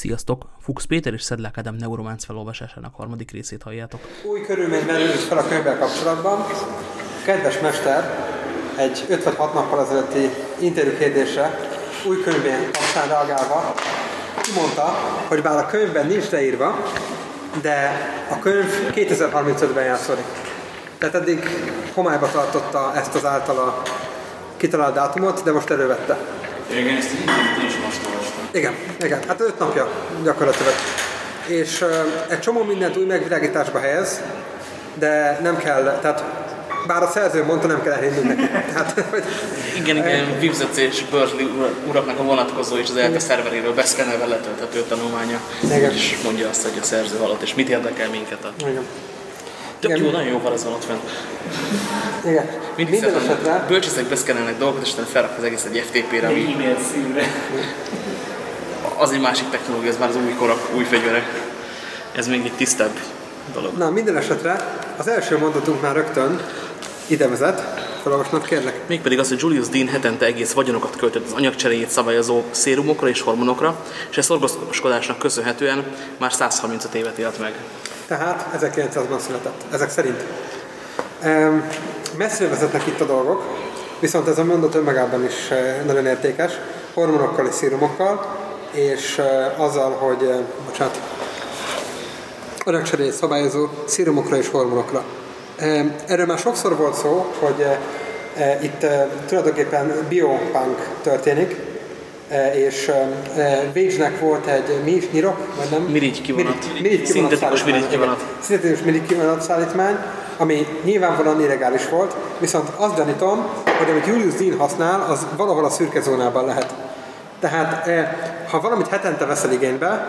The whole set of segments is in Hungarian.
Sziasztok! Fuchs Péter és Szedlák Ádám Neurománc felolvasásának harmadik részét halljátok. Új körülmény merült fel a könyvvel kapcsolatban. Kedves mester egy 5 vagy 6 nappal ezelőtti interjú kérdésre új körülmény kapcsán reagálva kimondta, hogy bár a könyvben nincs leírva, de a könyv 2035-ben játszódik. Tehát eddig homályba tartotta ezt az általa kitalált dátumot, de most elővette. Igen, ezt is. Igen, igen, hát öt napja gyakorlatilag. És uh, egy csomó mindent új megvilágításba helyez, de nem kell, tehát bár a szerző mondta, nem kell elhinni neki. Tehát, hogy, Igen, igen, Vivzec és Bursley uraknak a vonatkozó és az ELTE szerveréről beszkenelve letölthető tanulmánya. Igen. És mondja azt, hogy a szerző halott, és mit érdekel minket a... igen. Tök Igen. jó, nagyon jó van ez van ott fent. igen. Mindig Minden esetre, bölcsészek beszkenelnek dolgokat, és utána felrak az egész egy FTP-re, Egy e-mail színre. Az egy másik technológia, ez már az új korak, új fegyverek. Ez még egy tisztább dolog. na minden esetre az első mondatunk már rögtön ide vezet. Felolvasnak, kérlek. Mégpedig az, hogy Julius Dean hetente egész vagyonokat költött az anyagcseréjét szabályozó szérumokra és hormonokra, és a szorgoskodásnak köszönhetően már 135 évet élt meg. Tehát 1900-ban született, ezek szerint. Um, messzire vezetnek itt a dolgok, viszont ez a mondat önmagában is eh, nagyon értékes, hormonokkal és szírumokkal, és eh, azzal, hogy, eh, bocsánat, anyagcserét szabályozó szírumokra és hormonokra. Em, Erről már sokszor volt szó, hogy eh, eh, itt eh, tulajdonképpen biopunk történik, eh, és eh, Vage-nek volt egy, mi is, nyirok, vagy nem? Mirigy kivonat. Mirigy, Szintetikus mirigy kivonat. Szintetikus mirigy kivonat szállítmány, ami nyilvánvalóan illegális volt, viszont azt gyanítom, hogy amit Julius Dean használ, az valahol a szürke zónában lehet. Tehát eh, ha valamit hetente veszel igénybe,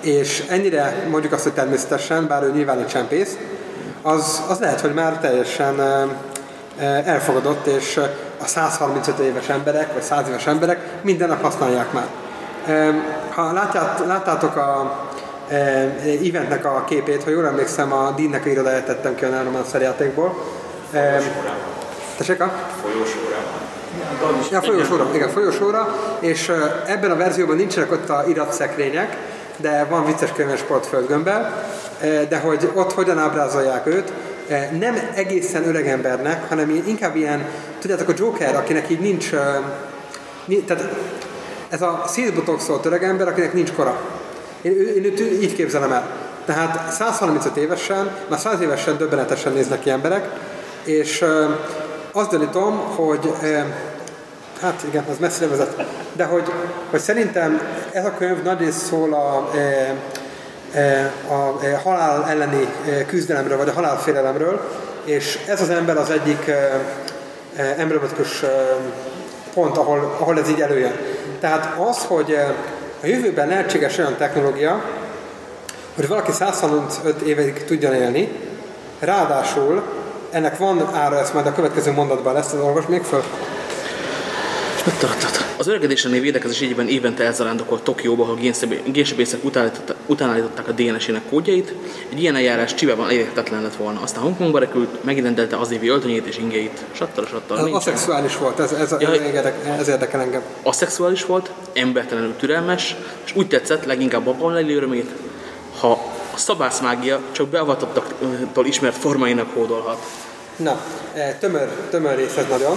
és ennyire mondjuk azt, hogy természetesen, bár ő nyilván egy csempész, az, az lehet, hogy már teljesen eh, eh, elfogadott, és a 135 éves emberek, vagy 100 éves emberek minden nap használják már. Ha látját, láttátok a eventnek a képét, ha jól emlékszem, a Deannek a irodáját tettem ki a Neuromancer játékból. Em, Tessék a? Folyósórában. Ja, folyosóra, igen, folyosóra, és ebben a verzióban nincsenek ott a iratszekrények, de van vicces könyves földgömbbel, ö, de hogy ott hogyan ábrázolják őt, nem egészen öreg embernek, hanem inkább ilyen, tudjátok, a Joker, akinek így nincs, tehát ez a szétbotoxolt öreg ember, akinek nincs kora. Én, én őt így képzelem el. Tehát 135 évesen, már 100 évesen döbbenetesen néznek ki emberek, és azt gyanítom, hogy Hát igen, az messzire vezet. De hogy, hogy szerintem ez a könyv nagy rész szól a, e, e, a e, halál elleni küzdelemről, vagy a halálfélelemről, és ez az ember az egyik emblematikus pont, ahol, ahol ez így előjön. Tehát az, hogy a jövőben lehetséges olyan technológia, hogy valaki 135 évig tudjon élni, ráadásul ennek van ára, ezt majd a következő mondatban lesz, az olvas még föl. Az öregedésénél védekezés ügyében évente elzarándokolt Tokióba, ahol génsebészek utánállították a DNS-ének kódjait. Egy ilyen eljárás Csivában elérhetetlen lett volna. Aztán Hongkongba repült, megrendelte az évi öltönyét és ingeit. Sattara, Ez nincs. aszexuális volt, ez, ez, Ja, ez, érdekel, engem. Aszexuális volt, embertelenül türelmes, és úgy tetszett leginkább abban leli örömét, ha a szabászmágia csak beavatottaktól ismert formainak hódolhat. Na, eh, tömör, tömör rész ez nagyon.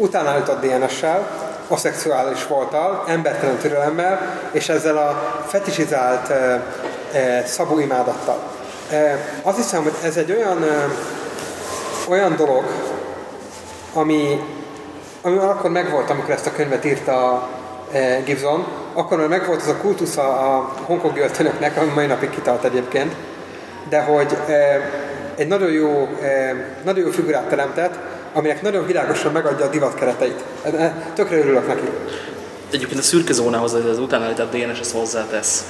Utána jutott DNS-sel, aszexuális voltal, embertelen türelemmel, és ezzel a fetisizált eh, eh, szabó imádattal. Eh, Azt hiszem, hogy ez egy olyan, eh, olyan dolog, ami, ami akkor megvolt, amikor ezt a könyvet írta eh, Gibson, akkor már megvolt az a kultusza a hongkongi öltönöknek, ami mai napig kitart egyébként, de hogy eh, egy nagyon jó, eh, nagyon jó figurát teremtett, aminek nagyon világosan megadja a divat kereteit. Tökre örülök neki. Egyébként a szürke zónához az utánállított DNS ez hozzátesz.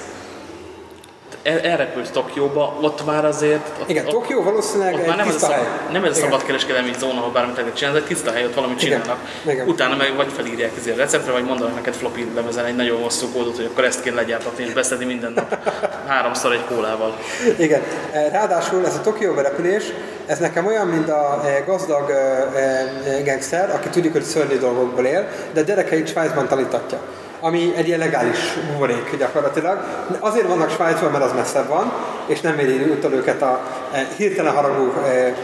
El, elrepült Tokióba, ott már azért... Ott, Igen, ott, Tokió valószínűleg ott egy már nem ez, a tiszta szab, hely. nem ez a Igen. szabadkereskedelmi zóna, ahol bármit lehet csinálni, ez egy tiszta hely, ott valamit Igen. csinálnak. Igen. Utána meg vagy felírják ezért a receptre, vagy mondanak neked floppy lemezen egy nagyon hosszú kódot, hogy akkor ezt kéne legyártatni és beszedni minden nap háromszor egy kólával. Igen. Eh, Ráadásul ez a Tokióba repülés, ez nekem olyan, mint a eh, gazdag eh, gangster, aki tudjuk, hogy szörnyű dolgokból él, de gyerekeit Svájcban tanítatja. Ami egy ilyen legális buborék gyakorlatilag. Azért vannak Svájcban, mert az messzebb van, és nem éri utol őket a e, hirtelen haragú... E, e,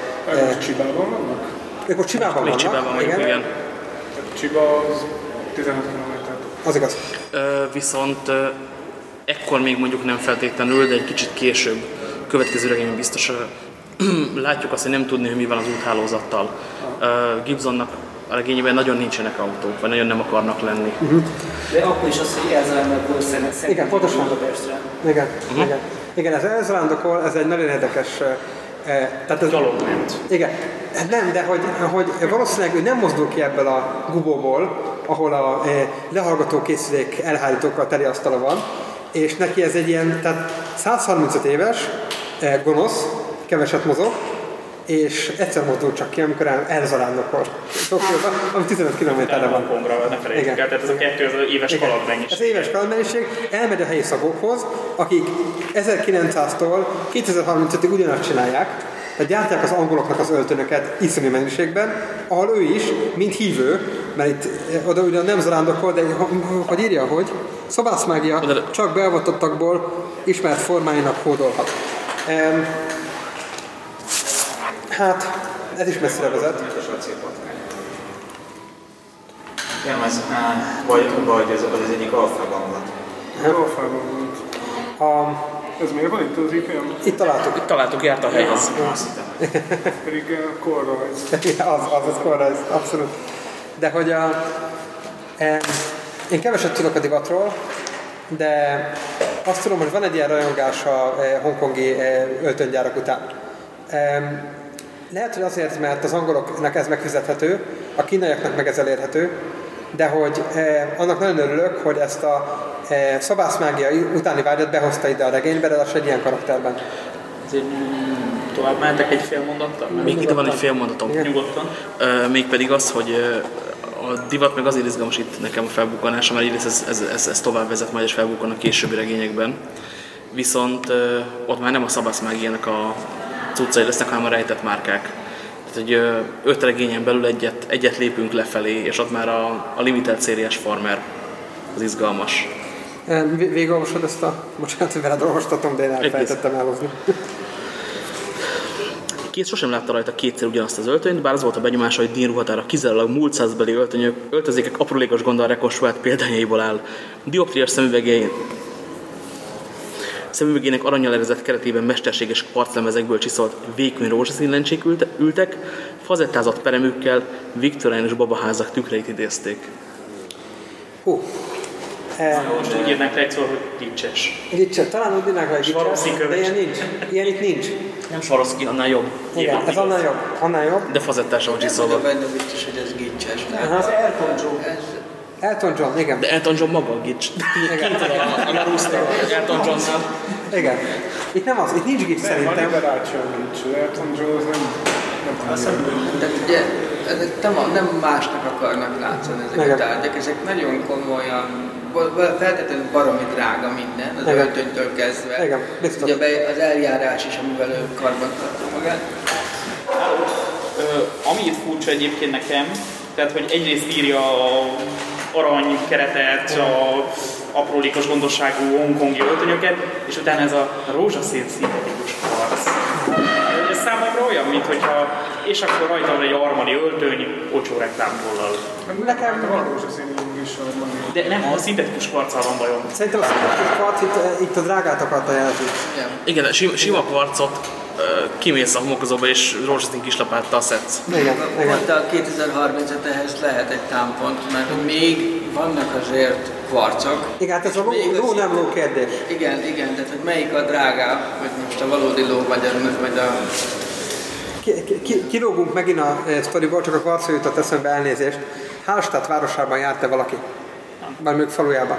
Most Csibában vannak? ők ott Csibában vannak. Csibában vagyunk, igen. igen. Csiba az 15 km. Az igaz. Ö, viszont ö, ekkor még mondjuk nem feltétlenül, de egy kicsit később, következő regényben biztos ö, látjuk azt, hogy nem tudni, hogy mi van az úthálózattal. Ö, Gibsonnak a regényében nagyon nincsenek autók, vagy nagyon nem akarnak lenni. De akkor is az, hogy elzárnak szerint Igen, pontosan. Igen, igen. Igen, ez elzarándokol, ez egy nagyon érdekes... tehát ez, Gyalogment. Igen, Hát nem, de hogy, hogy valószínűleg ő nem mozdul ki ebből a gubóból, ahol a e, lehallgató készülék elhárítókkal teli asztala van, és neki ez egy ilyen, tehát 135 éves, gonosz, keveset mozog, és egyszer mozdul csak ki, amikor el, elzarándokol Tokióban, ami 15 kilométerre van. Hongkongra, ne felejtsük Igen. el, tehát ez a kettő, az éves Igen. kalandmennyiség. Ez éves kalandmennyiség, elmegy a helyi szagokhoz, akik 1900-tól 2035-ig ugyanazt csinálják, tehát gyártják az angoloknak az öltönöket iszonyú mennyiségben, ahol ő is, mint hívő, mert itt eh, oda ugyan nem zarándokol, de ho- hogy írja, hogy szobászmágia csak beavatottakból ismert formáinak hódolhat. Em, hát, ez is messzire vezet. Nem, ez, vagy, vagy ez, az egyik alfában van. Alfában volt. A, Ez miért van itt az IPM? itt találtuk. Itt találtuk, járt a helyhez. Azt hittem. Pedig uh, korrajz. Az, az, az korrajz, abszolút. De hogy a, em, én keveset tudok a divatról, de azt tudom, hogy van egy ilyen rajongás a eh, hongkongi eh, öltönygyárak után. Em, lehet, hogy azért, mert az angoloknak ez megfizethető, a kínaiaknak meg ez elérhető, de hogy eh, annak nagyon örülök, hogy ezt a eh, szabászmágia utáni vágyat behozta ide a regénybe, de egy ilyen karakterben. Azért mm, tovább mentek egy fél mondattal? Még ide van egy fél mondatom. Igen. Nyugodtan. Mégpedig az, hogy a divat meg azért izgalmas itt nekem a felbukkanása, mert egyrészt ez, ez, ez, ez tovább vezet majd és felbukkan a későbbi regényekben. Viszont ott már nem a szabászmágiának a cuccai lesznek, hanem a rejtett márkák. Tehát, ö, öt regényen belül egyet, egyet lépünk lefelé, és ott már a, a limited szériás farmer az izgalmas. Végigolvasod ezt a... Bocsánat, hogy veled olvastatom, de én elfelejtettem elhozni. Kész sosem látta rajta kétszer ugyanazt az öltönyt, bár az volt a benyomása, hogy Dean ruhatára kizárólag múlt százbeli öltönyök, öltözékek aprólékos gondol rekonstruált példányaiból áll. Dioptriás szemüvegei szemüvegének aranyal erezett keretében mesterséges kvarclemezekből csiszolt vékony rózsaszín ültek, fazettázott peremükkel viktoriánus babaházak tükreit idézték. Hú. Em, Most úgy írnák le egy szó, hogy gicses. Gicses, talán úgy hogy Swarovski gicses, de ilyen nincs. Ilyen itt nincs. Nem Swarovski, annál jobb. Igen, ez annál jobb. Annál jobb. De fazettása van Nem csiszolva. vagyok benne biztos, hogy ez gicses. Ez Elton John. Ez, Elton John, igen. De Elton John maga a gics. Kint van a, a Larusta, Elton Johnnál. Igen. Itt nem az, itt nincs gics Nem, a szerintem. liberáció nincs. Elton John az nem, nem tehát ugye ezek nem, nem másnak akarnak látszani ezek Igen. a tárgyak, ezek nagyon komolyan, feltétlenül baromi drága minden, az Igen. öltönytől kezdve. Igen, biztos. Ugye be- az eljárás is, amivel ő karban tartja magát. Ö, ami itt furcsa egyébként nekem, tehát hogy egyrészt írja a arany keretet, a aprólékos gondosságú hongkongi öltönyöket, és utána ez a rózsaszín szintetikus kvarc. Ez számomra olyan, mint hogyha, és akkor rajta van egy armani öltöny, olcsó reklámkollal. Nekem Van rózsaszínű is van. De nem, a szintetikus kvarccal van bajom. szerintem a szintetikus kvarc itt, itt a drágát akarta jelezni. Igen. Igen, sima, sima kvarcot ö, kimész a homokozóba és rózsaszín kislapáttal szedsz. Igen, igen. Mondta a 2035 ehhez lehet egy támpont, mert még vannak azért kvarcok. Igen, hát ez a ló, ló nem ló kérdés. Igen, igen, tehát hogy melyik a drágább, hogy most a valódi ló vagy a, vagy a Ki, ki- ki, kilógunk megint a e, sztoriból, csak a kvarcról jutott eszembe elnézést. Hallstatt városában járt-e valaki? Még falujában?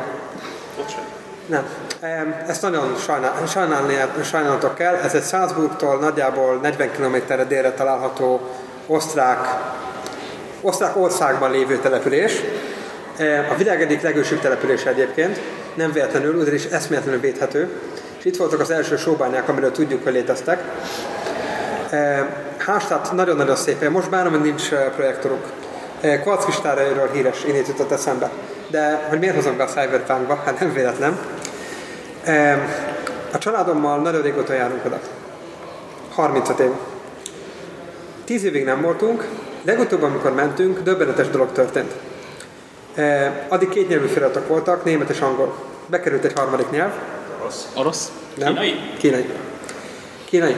Sem. Nem. Em, Ezt nagyon sajnál, sajnálni, sajnálatok kell. Ez egy Salzburgtól nagyjából 40 km-re délre található osztrák, osztrák országban lévő település. A világ egyik legősibb települése egyébként, nem véletlenül, ugyanis eszméletlenül védhető. És itt voltak az első sóbányák, amiről tudjuk, hogy léteztek. Hallstatt nagyon-nagyon szép, most bánom, hogy nincs eh, projektoruk. E, Kvarc kristályrairól híres inét jutott eszembe. De hogy miért hozom be a Cyberpunkba? Hát nem véletlen. A családommal nagyon régóta járunk oda. 35 év. 10 évig nem voltunk, legutóbb, amikor mentünk, döbbenetes dolog történt. Addig két nyelvű feliratok voltak, német és angol. Bekerült egy harmadik nyelv, Orosz? nem? Kínai? Kínai. Kínai.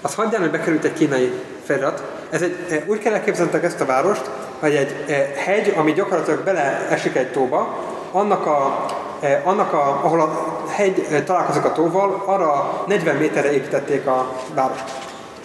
Az hagyján, hogy bekerült egy kínai felirat. Ez egy, eh, úgy kell elképzelnetek ezt a várost, hogy egy eh, hegy, ami gyakorlatilag beleesik egy tóba, annak a, eh, annak a, ahol a hegy eh, találkozik a tóval, arra 40 méterre építették a várost.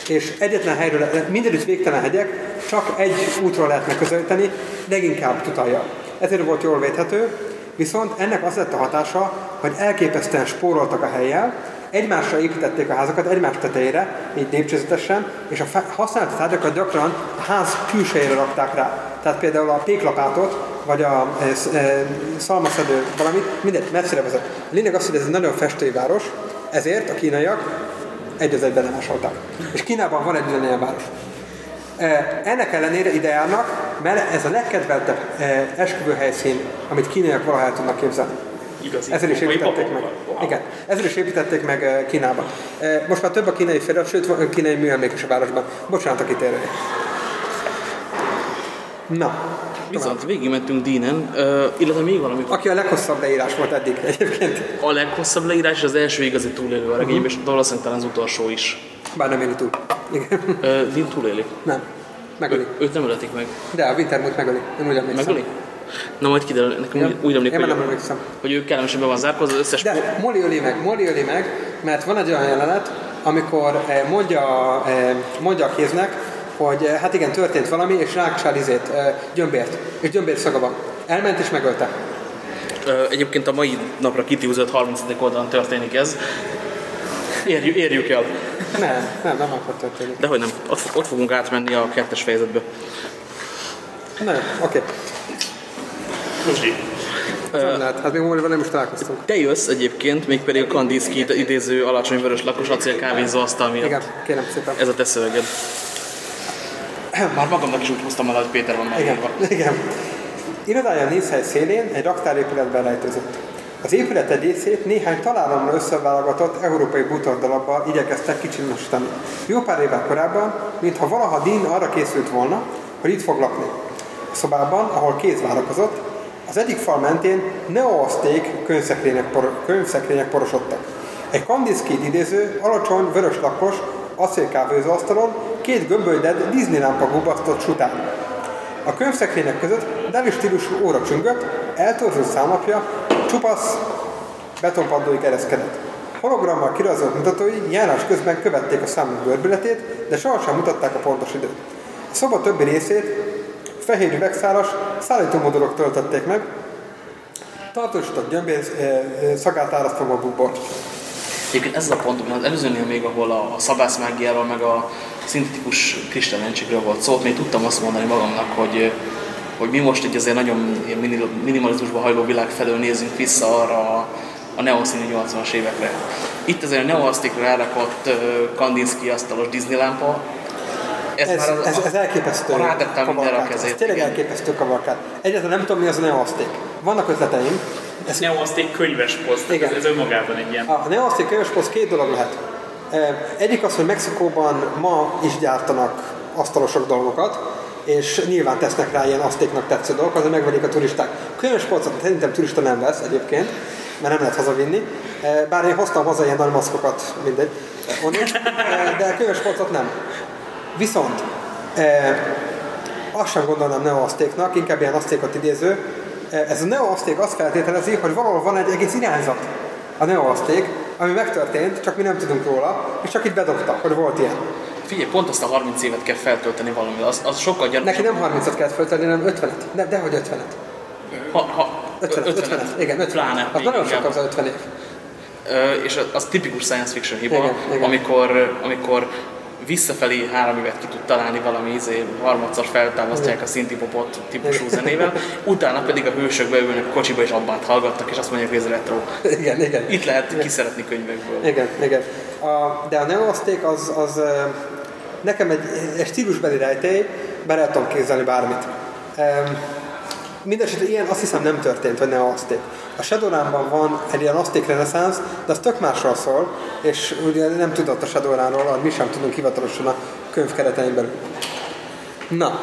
És egyetlen helyről, mindenütt végtelen hegyek, csak egy útról lehet megközelíteni, leginkább tutalja. Ezért volt jól védhető, Viszont ennek az lett a hatása, hogy elképesztően spóroltak a helyjel, egymásra építették a házakat, egymás tetejére, így népcsőzetesen, és a használt tárgyakat gyakran a ház külsejére rakták rá. Tehát például a péklapátot, vagy a e, e, szalmaszedő valamit, mindegy, messzire vezet. A lényeg az, hogy ez egy nagyon festői város, ezért a kínaiak egy az egyben lemásolták. És Kínában van egy ilyen város. Eh, Ennek ellenére ide járnak, mert ez a legkedveltebb eh, esküvőhelyszín, amit kínaiak valaha el tudnak képzelni. Igazi. Ezért is építették meg. Wow. Igen, ezért is építették meg eh, Kínában. Eh, Most már több a kínai felirat, sőt, van kínai műemlék is a városban. Bocsánat a kitérője. Na, Viszont végigmentünk Dínen, ö, illetve még valami. aki a leghosszabb leírás volt eddig egyébként, A leghosszabb leírás és az első igazi túlélő a regényben, és valószínűleg talán az utolsó is. bár nem éli túl. Igen, Ö, Din túléli. nem, megöli. Ő, őt nem öletik meg. De a Wintermute megöli, én úgy emlékszem. Megöli? Na majd kiderül, nekem úgy, úgy emlék, Én már hogy, nem emlékszem. hogy ő kellemesen be van zárkózva, az összes... De Molly öli meg, Molly öli meg, mert van egy olyan jelenet, amikor eh, mondja, eh, mondja a kéznek, hogy eh, hát igen, történt valami, és ráksál izét, gyömbért, és gyömbért szaga van. Elment és megölte. Egyébként a mai napra kitűzött 30. oldalon történik ez. Érjük, érjük el. Nem, nem, nem akar történni. De hogy nem, ott, ott fogunk átmenni a kettes fejezetbe. Nem, oké. Most Okay. lehet, hát még Mollyval nem is találkoztunk. Te jössz egyébként, mégpedig a Kandinsky idéző alacsony vörös lakos acél kávézó asztal miatt. Igen, kérem szépen. Ez a te szöveged. Már magamnak is úgy hoztam el, hogy Péter van Igen, megírva. igen. Irodája a nézhely szélén egy raktárépületben rejtőzött. Az épület egy részét néhány találomra összeválogatott európai bútordalabbal igyekeztek kicsinosítani. Jó pár évvel korábban, mintha valaha Dean arra készült volna, hogy itt fog lakni. A szobában, ahol kéz várakozott, az egyik fal mentén neoaszték könyvszekrények, por- könyvszekrények porosodtak. Egy Kandinsky idéző, alacsony, vörös lakos, acélkávézó asztalon két gömbölyded Disney lámpa gubasztott sután. A könyvszekrények között Dali stílusú óra csüngött, eltorzult számlapja, csupasz betonpadlóig ereszkedett. Hologrammal kirajzolt mutatói járás közben követték a számok görbületét, de sohasem mutatták a pontos időt. A szoba többi részét fehér üvegszálas szállítómodulok töltötték meg, tartósított gyömbér eh, eh, szagát árasztva magukból. Egyébként ez a pont, az előzőnél még, ahol a, a szabászmágiáról, meg a szintetikus kristálylencsékről volt szó, még tudtam azt mondani magamnak, hogy, hogy mi most egy azért nagyon minimalizmusba hajló világ felől nézünk vissza arra a, a neoszínű 80-as évekre. Itt azért a neoasztikra rárakott Kandinsky asztalos Disney lámpa, ez, Ez, már az, ez, ez elképesztő rátettem mindenre a kezét. Ez tényleg igen. elképesztő kavalkád. Egyáltalán nem tudom, mi az a neoaszték. Vannak ötleteim. Ez Neoaszték könyves poszt, Igen. ez, ez önmagában egy ilyen. A neoaszték könyvespolc két dolog lehet. Egyik az, hogy Mexikóban ma is gyártanak asztalosok dolgokat, és nyilván tesznek rá ilyen asztéknak tetsző dolgok, azért megvegyik a turisták. Könyvespolcot szerintem turista nem vesz egyébként, mert nem lehet hazavinni. Bár én hoztam haza ilyen nagy maszkokat, mindegy, onnan, de könyvespolcot nem. Viszont e, azt sem gondolnám neoasztéknak, inkább ilyen asztékot idéző. Ez a neoaszték azt feltételezi, hogy valahol van egy egész irányzat a neoaszték, ami megtörtént, csak mi nem tudunk róla, és csak itt bedobta, hogy volt ilyen. Figyelj, pont azt a 30 évet kell feltölteni valamivel, az, az sokkal Neki gyanúsabb. nem 30-at kellett föltenni, hanem 50-et. De, dehogy 50-et. Ha, ha, 50-et, 50-et. Igen, 50 Pláne, Az nagyon sok az a 50 év. Ö, és az, az tipikus science fiction hiba, Igen, igen. Amikor, amikor visszafelé három évet ki tud találni valami izé, harmadszor feltámasztják a szintipopot típusú zenével, utána pedig a hősök beülnek a kocsiba és abbát hallgattak, és azt mondják, hogy ez retro. Igen, igen. Itt lehet kiszeretni könyvekből. Igen, igen. A, de a neoaszték az, az nekem egy, egy stílusbeli rejtély, mert el tudom képzelni bármit. Em, Mindenesetre ilyen azt hiszem nem történt, hogy ne azték. A Shadowrunban van egy ilyen azték reneszánsz, de az tök másról szól, és ugye nem tudott a Shadowrunról, mi sem tudunk hivatalosan a könyv keretein belül. Na,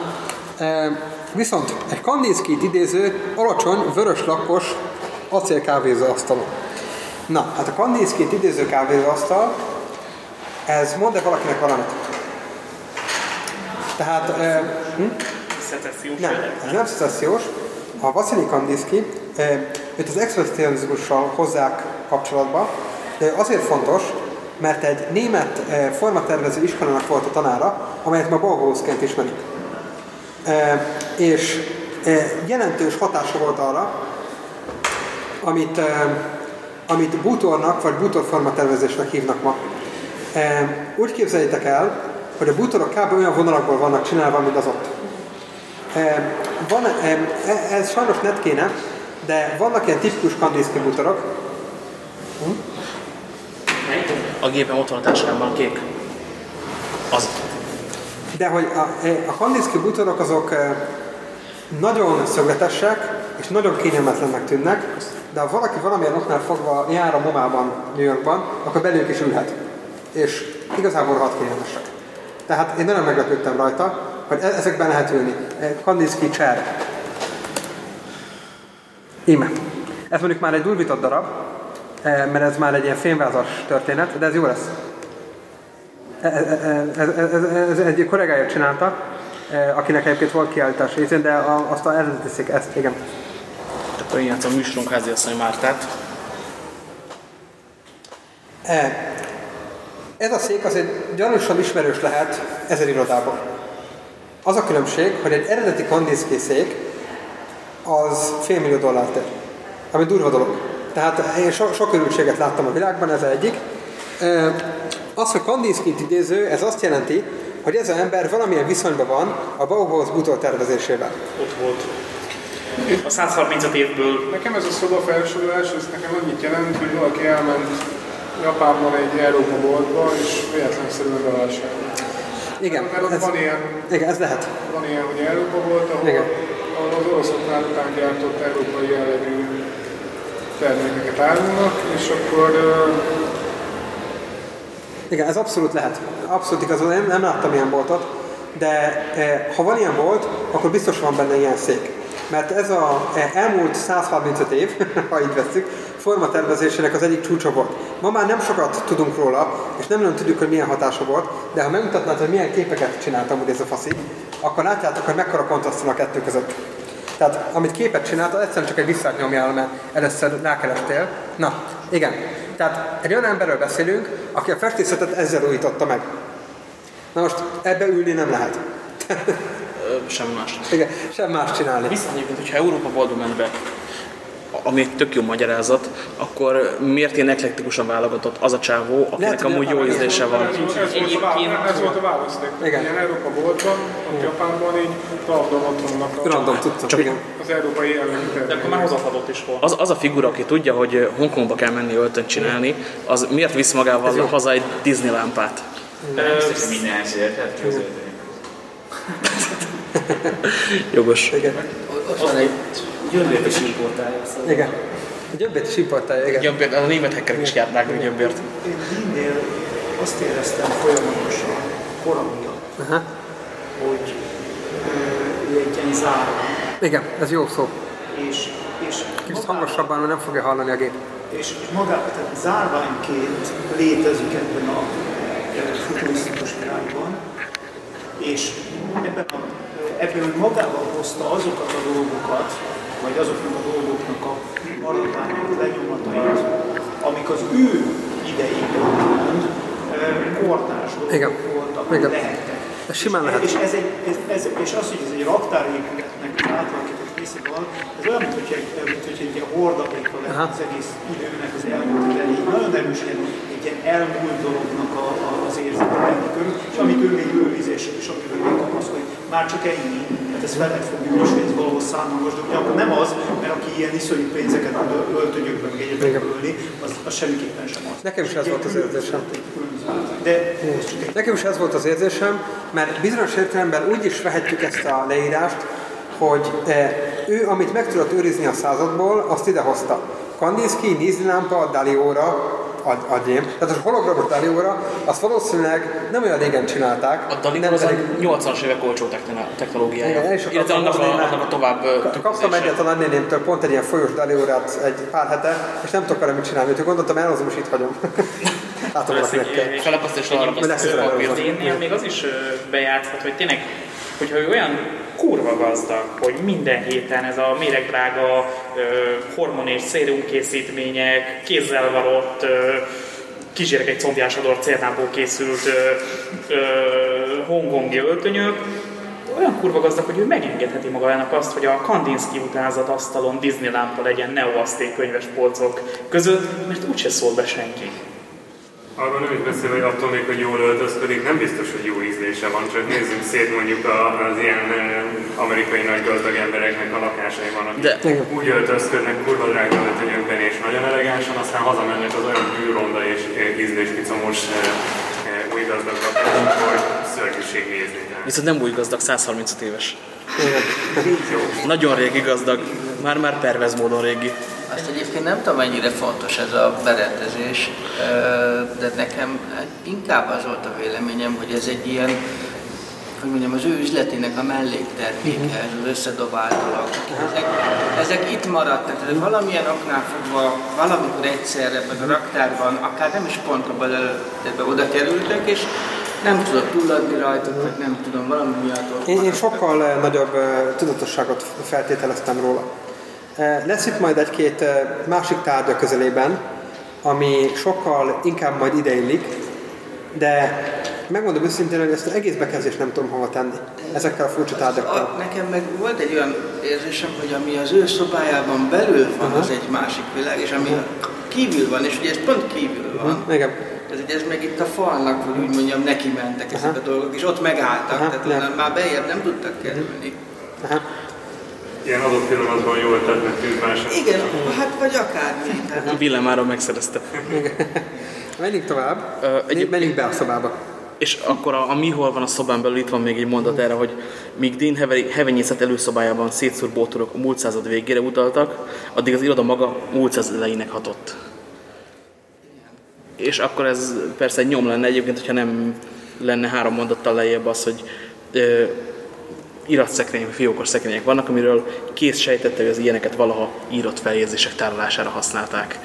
e, viszont egy Kandinsky-t idéző, alacsony, vörös acél kávézóasztalon. Na, hát a Kandinsky-t idéző kávézóasztal, ez mond-e valakinek valamit? Tehát, e, hm? Szecessziós nem, ez nem szecessziós. A Vasili Kandinsky, őt az expressionizmussal hozzák kapcsolatba, de azért fontos, mert egy német formatervező iskolának volt a tanára, amelyet ma Bauhausként ismerünk. Eh, És jelentős hatása volt arra, amit, amit bútornak vagy bútorformatervezésnek hívnak ma. Úgy képzeljétek el, hogy a bútorok kb. olyan vonalakból vannak csinálva, mint az ott. Van, eh, ez sajnos net kéne, de vannak ilyen tipikus Kandinsky bútorok, A gépem ott van a táskámban, kék. Az. de hogy a, a bútorok azok eh, nagyon szögletesek, és nagyon kényelmetlennek tűnnek, de ha valaki valamilyen oknál fogva jár a momában New Yorkban, akkor belőlük is ülhet. És igazából rohadt kényelmesek. Tehát én nagyon meglepődtem rajta, hogy e- ezekben lehet ülni. Eh, Kandinsky chair. Íme. Ez mondjuk már egy dulvitott darab, eh, mert ez már egy ilyen fényvázas történet, de ez jó lesz. Ez, ez, ez, ez, ez egy kollégája csinálta, eh, akinek egyébként volt kiállítás részén, de azt a eredeti szék, ezt, igen. Tehát én játszom a műsorunk háziasszony Mártát. Ez a szék azért gyanúsan ismerős lehet ezer irodában. Az a különbség, hogy egy eredeti Kandinsky szék az félmillió dollárt ér. Ami durva dolog. Tehát én so, sok örültséget láttam a világban, ez egyik. Az, hogy Kandinsky-t idéző, ez azt jelenti, hogy ez az ember valamilyen viszonyban van a Bauhaus butó tervezésével. Ott volt. A 135 évből Nekem ez a szoba felsorolás, ez nekem annyit jelent, hogy valaki elment Japánban egy Európa boltba, és véletlenszerűen bevásárolt. Igen, Mert ott ez, van ilyen, igen, ez lehet. van ilyen, hogy Európa volt, ahol, Igen. Ahol az oroszoknál után gyártott európai jellegű termékeket árulnak, és akkor Igen, ez abszolút lehet. Abszolút igaz, én nem láttam ilyen boltot, de eh, ha van ilyen bolt, akkor biztos van benne ilyen szék. Mert ez a eh, elmúlt 135 év, ha így veszük, formatervezésének az egyik csúcsa volt. Ma már nem sokat tudunk róla, és nem nagyon tudjuk, hogy milyen hatása volt, de ha megmutatnád, hogy milyen képeket csináltam úgy ez a faszi, akkor látjátok, hogy mekkora kontraszt van a kettő között. Tehát amit képet csináltad, egyszerűen csak egy visszát nyomjál, mert először rákerestél. Na, igen. Tehát egy olyan emberről beszélünk, aki a festészetet ezzel újította meg. Na most ebbe ülni nem lehet. Ö, Semmi más. Igen, sem más csinálni. Viszont egyébként, hogyha Európa boltba menne be, ami egy tök jó magyarázat, akkor miért ilyen eklektikusan válogatott az a csávó, akinek Lehet, amúgy jó nem ízlése van? ez, volt a választék, ez volt a választék. Igen. Ilyen Európa boltban, ott Japánban így random otthonnak a, Random tudtam, igen. az európai jellegű De akkor már hozatadott is volt. Az, az a figura, aki tudja, hogy Hongkongba kell menni öltönyt csinálni, az miért visz magával haza egy Disney lámpát? Biztos, hogy minden érted? Jogos. Igen. Ott van egy gyömbértes importálja. Szóval. Igen. A gyömbét is importálja, igen. Gyömbért, a német hackerek is járták meg gyömbért. Én Dinnél azt éreztem folyamatosan kora miatt, Aha. hogy ő egy ilyen zárva, Igen, ez jó szó. és, és, Kicsit hangosabban, mert nem fogja hallani a gép. és, és magá, tehát zárványként létezik ebben a futurisztikus világban, és ebben a, ebben ő magával hozta azokat a dolgokat, vagy azoknak a dolgoknak a maradványait, lenyomatait, amik az ő idejében mond, kortárs dolgok Igen. voltak, Igen. lehettek. Ez simán és, lehet. És, ez egy, ez, ez, és az, hogy ez egy raktárépületnek az átalakított része van, ez olyan, mint hogy egy, mint hogy egy ilyen hordaléka Aha. az egész időnek az elmúlt idei. Nagyon erősen egy ilyen elmúlt dolognak a, a, az érzete lenni körül, és amit ő még őriz, és, és amiről még kapaszkodik, már csak ennyi, hát ez fel lehet fogni, és ez valahol szánalmas dolog, akkor nem az, mert aki ilyen iszonyú pénzeket öltönyökben, meg egyetemben ölni, az, az semmiképpen sem az. Nekem is ez volt az érzésem. De Nekem is ez volt az érzésem, mert bizonyos értelemben úgy is vehetjük ezt a leírást, hogy eh, ő, amit meg tudott őrizni a századból, azt idehozta. Kandinsky, Nézdilámpa, Dalióra, ad, adjém. Tehát a hologramos Dalióra, azt valószínűleg nem olyan régen csinálták. A Dalin nem az a pedig- 80-as évek olcsó technoló- technológiája. Igen, és Illetve annak a, annak a tovább ö, Kaptam tükrözése. egyet a nagynénémtől pont egy ilyen folyós daliórát egy pár hete, és nem tudok vele mit csinálni, úgyhogy gondoltam elhozom, és itt hagyom. Látom, lesz valakinek kell. egy, Felakaszt és arra egyébként lesz az ez papír rá- dénnél még az is bejátszhat, hogy tényleg, hogyha ő olyan kurva gazdag, hogy minden héten ez a méregdrága hormon és szérumkészítmények, kézzel varott, ö, kisgyerek egy combjásodor cérnából készült ö, ö, hongkongi öltönyök, olyan kurva gazdag, hogy ő megengedheti magának azt, hogy a Kandinsky utánzat asztalon Disney lámpa legyen neoaszték könyves polcok között, mert úgyse szól be senki. Arról nem is beszél, hogy attól még, hogy jól öltözködik, nem biztos, hogy jó ízlése van, csak nézzünk szét mondjuk az ilyen amerikai nagy gazdag embereknek a lakásaiban, akik De úgy öltözködnek kurva drága öltönyökben és nagyon elegánsan, aztán hazamennek az olyan bűronda és ízléspicomos új gazdag lakások, hogy szörnyűség nézni. viszont nem új gazdag, 135 éves. Nagyon régi gazdag, már-már pervez módon régi. Azt egyébként nem tudom, mennyire fontos ez a berendezés, de nekem inkább az volt a véleményem, hogy ez egy ilyen, hogy mondjam, az ő üzletének a mellékterméke, ez az összedobált dolog. Ezek, ezek itt maradtak, tehát valamilyen oknál fogva, valamikor egyszerre ebben a raktárban, akár nem is pont abban előtte oda kerültek, és nem tudott túladni rajtuk, vagy nem tudom, valami miatt ott Én, én sokkal eh, nagyobb eh, tudatosságot feltételeztem róla. Eh, Lesz itt majd egy-két eh, másik tárgya közelében, ami sokkal inkább majd ideillik, de megmondom őszintén, hogy ezt az egész bekezdést nem tudom hova tenni. Ezekkel a furcsa tárgyakkal. A, nekem meg volt egy olyan érzésem, hogy ami az ő szobájában belül van, az egy másik világ, és ami kívül van, és ugye ez pont kívül van. Igen. Ez, ez meg itt a falnak, hogy úgy mondjam, neki mentek ezek Aha. a dolgok, és ott megálltak, Aha, tehát onnan már bejebb nem tudtak kerülni. Aha. Ilyen adott pillanatban jól tettnek tűzmásra. Igen, hát vagy akármi. Tehát Villemáron megszerezte. Menjünk tovább. Egyéb... egyéb- Menjünk be a szobába. És akkor a, a mi hol van a szobán belül, itt van még egy mondat erre, hogy míg Dean Heve- hevenyészet előszobájában szétszúrt bótorok a múlt század végére utaltak, addig az iroda maga múlt század elejének hatott. És akkor ez persze egy nyom lenne egyébként, hogyha nem lenne három mondattal lejjebb az, hogy ö, iratszekrények, fiókos szekrények vannak, amiről kész sejtette, hogy az ilyeneket valaha írott feljegyzések tárolására használták.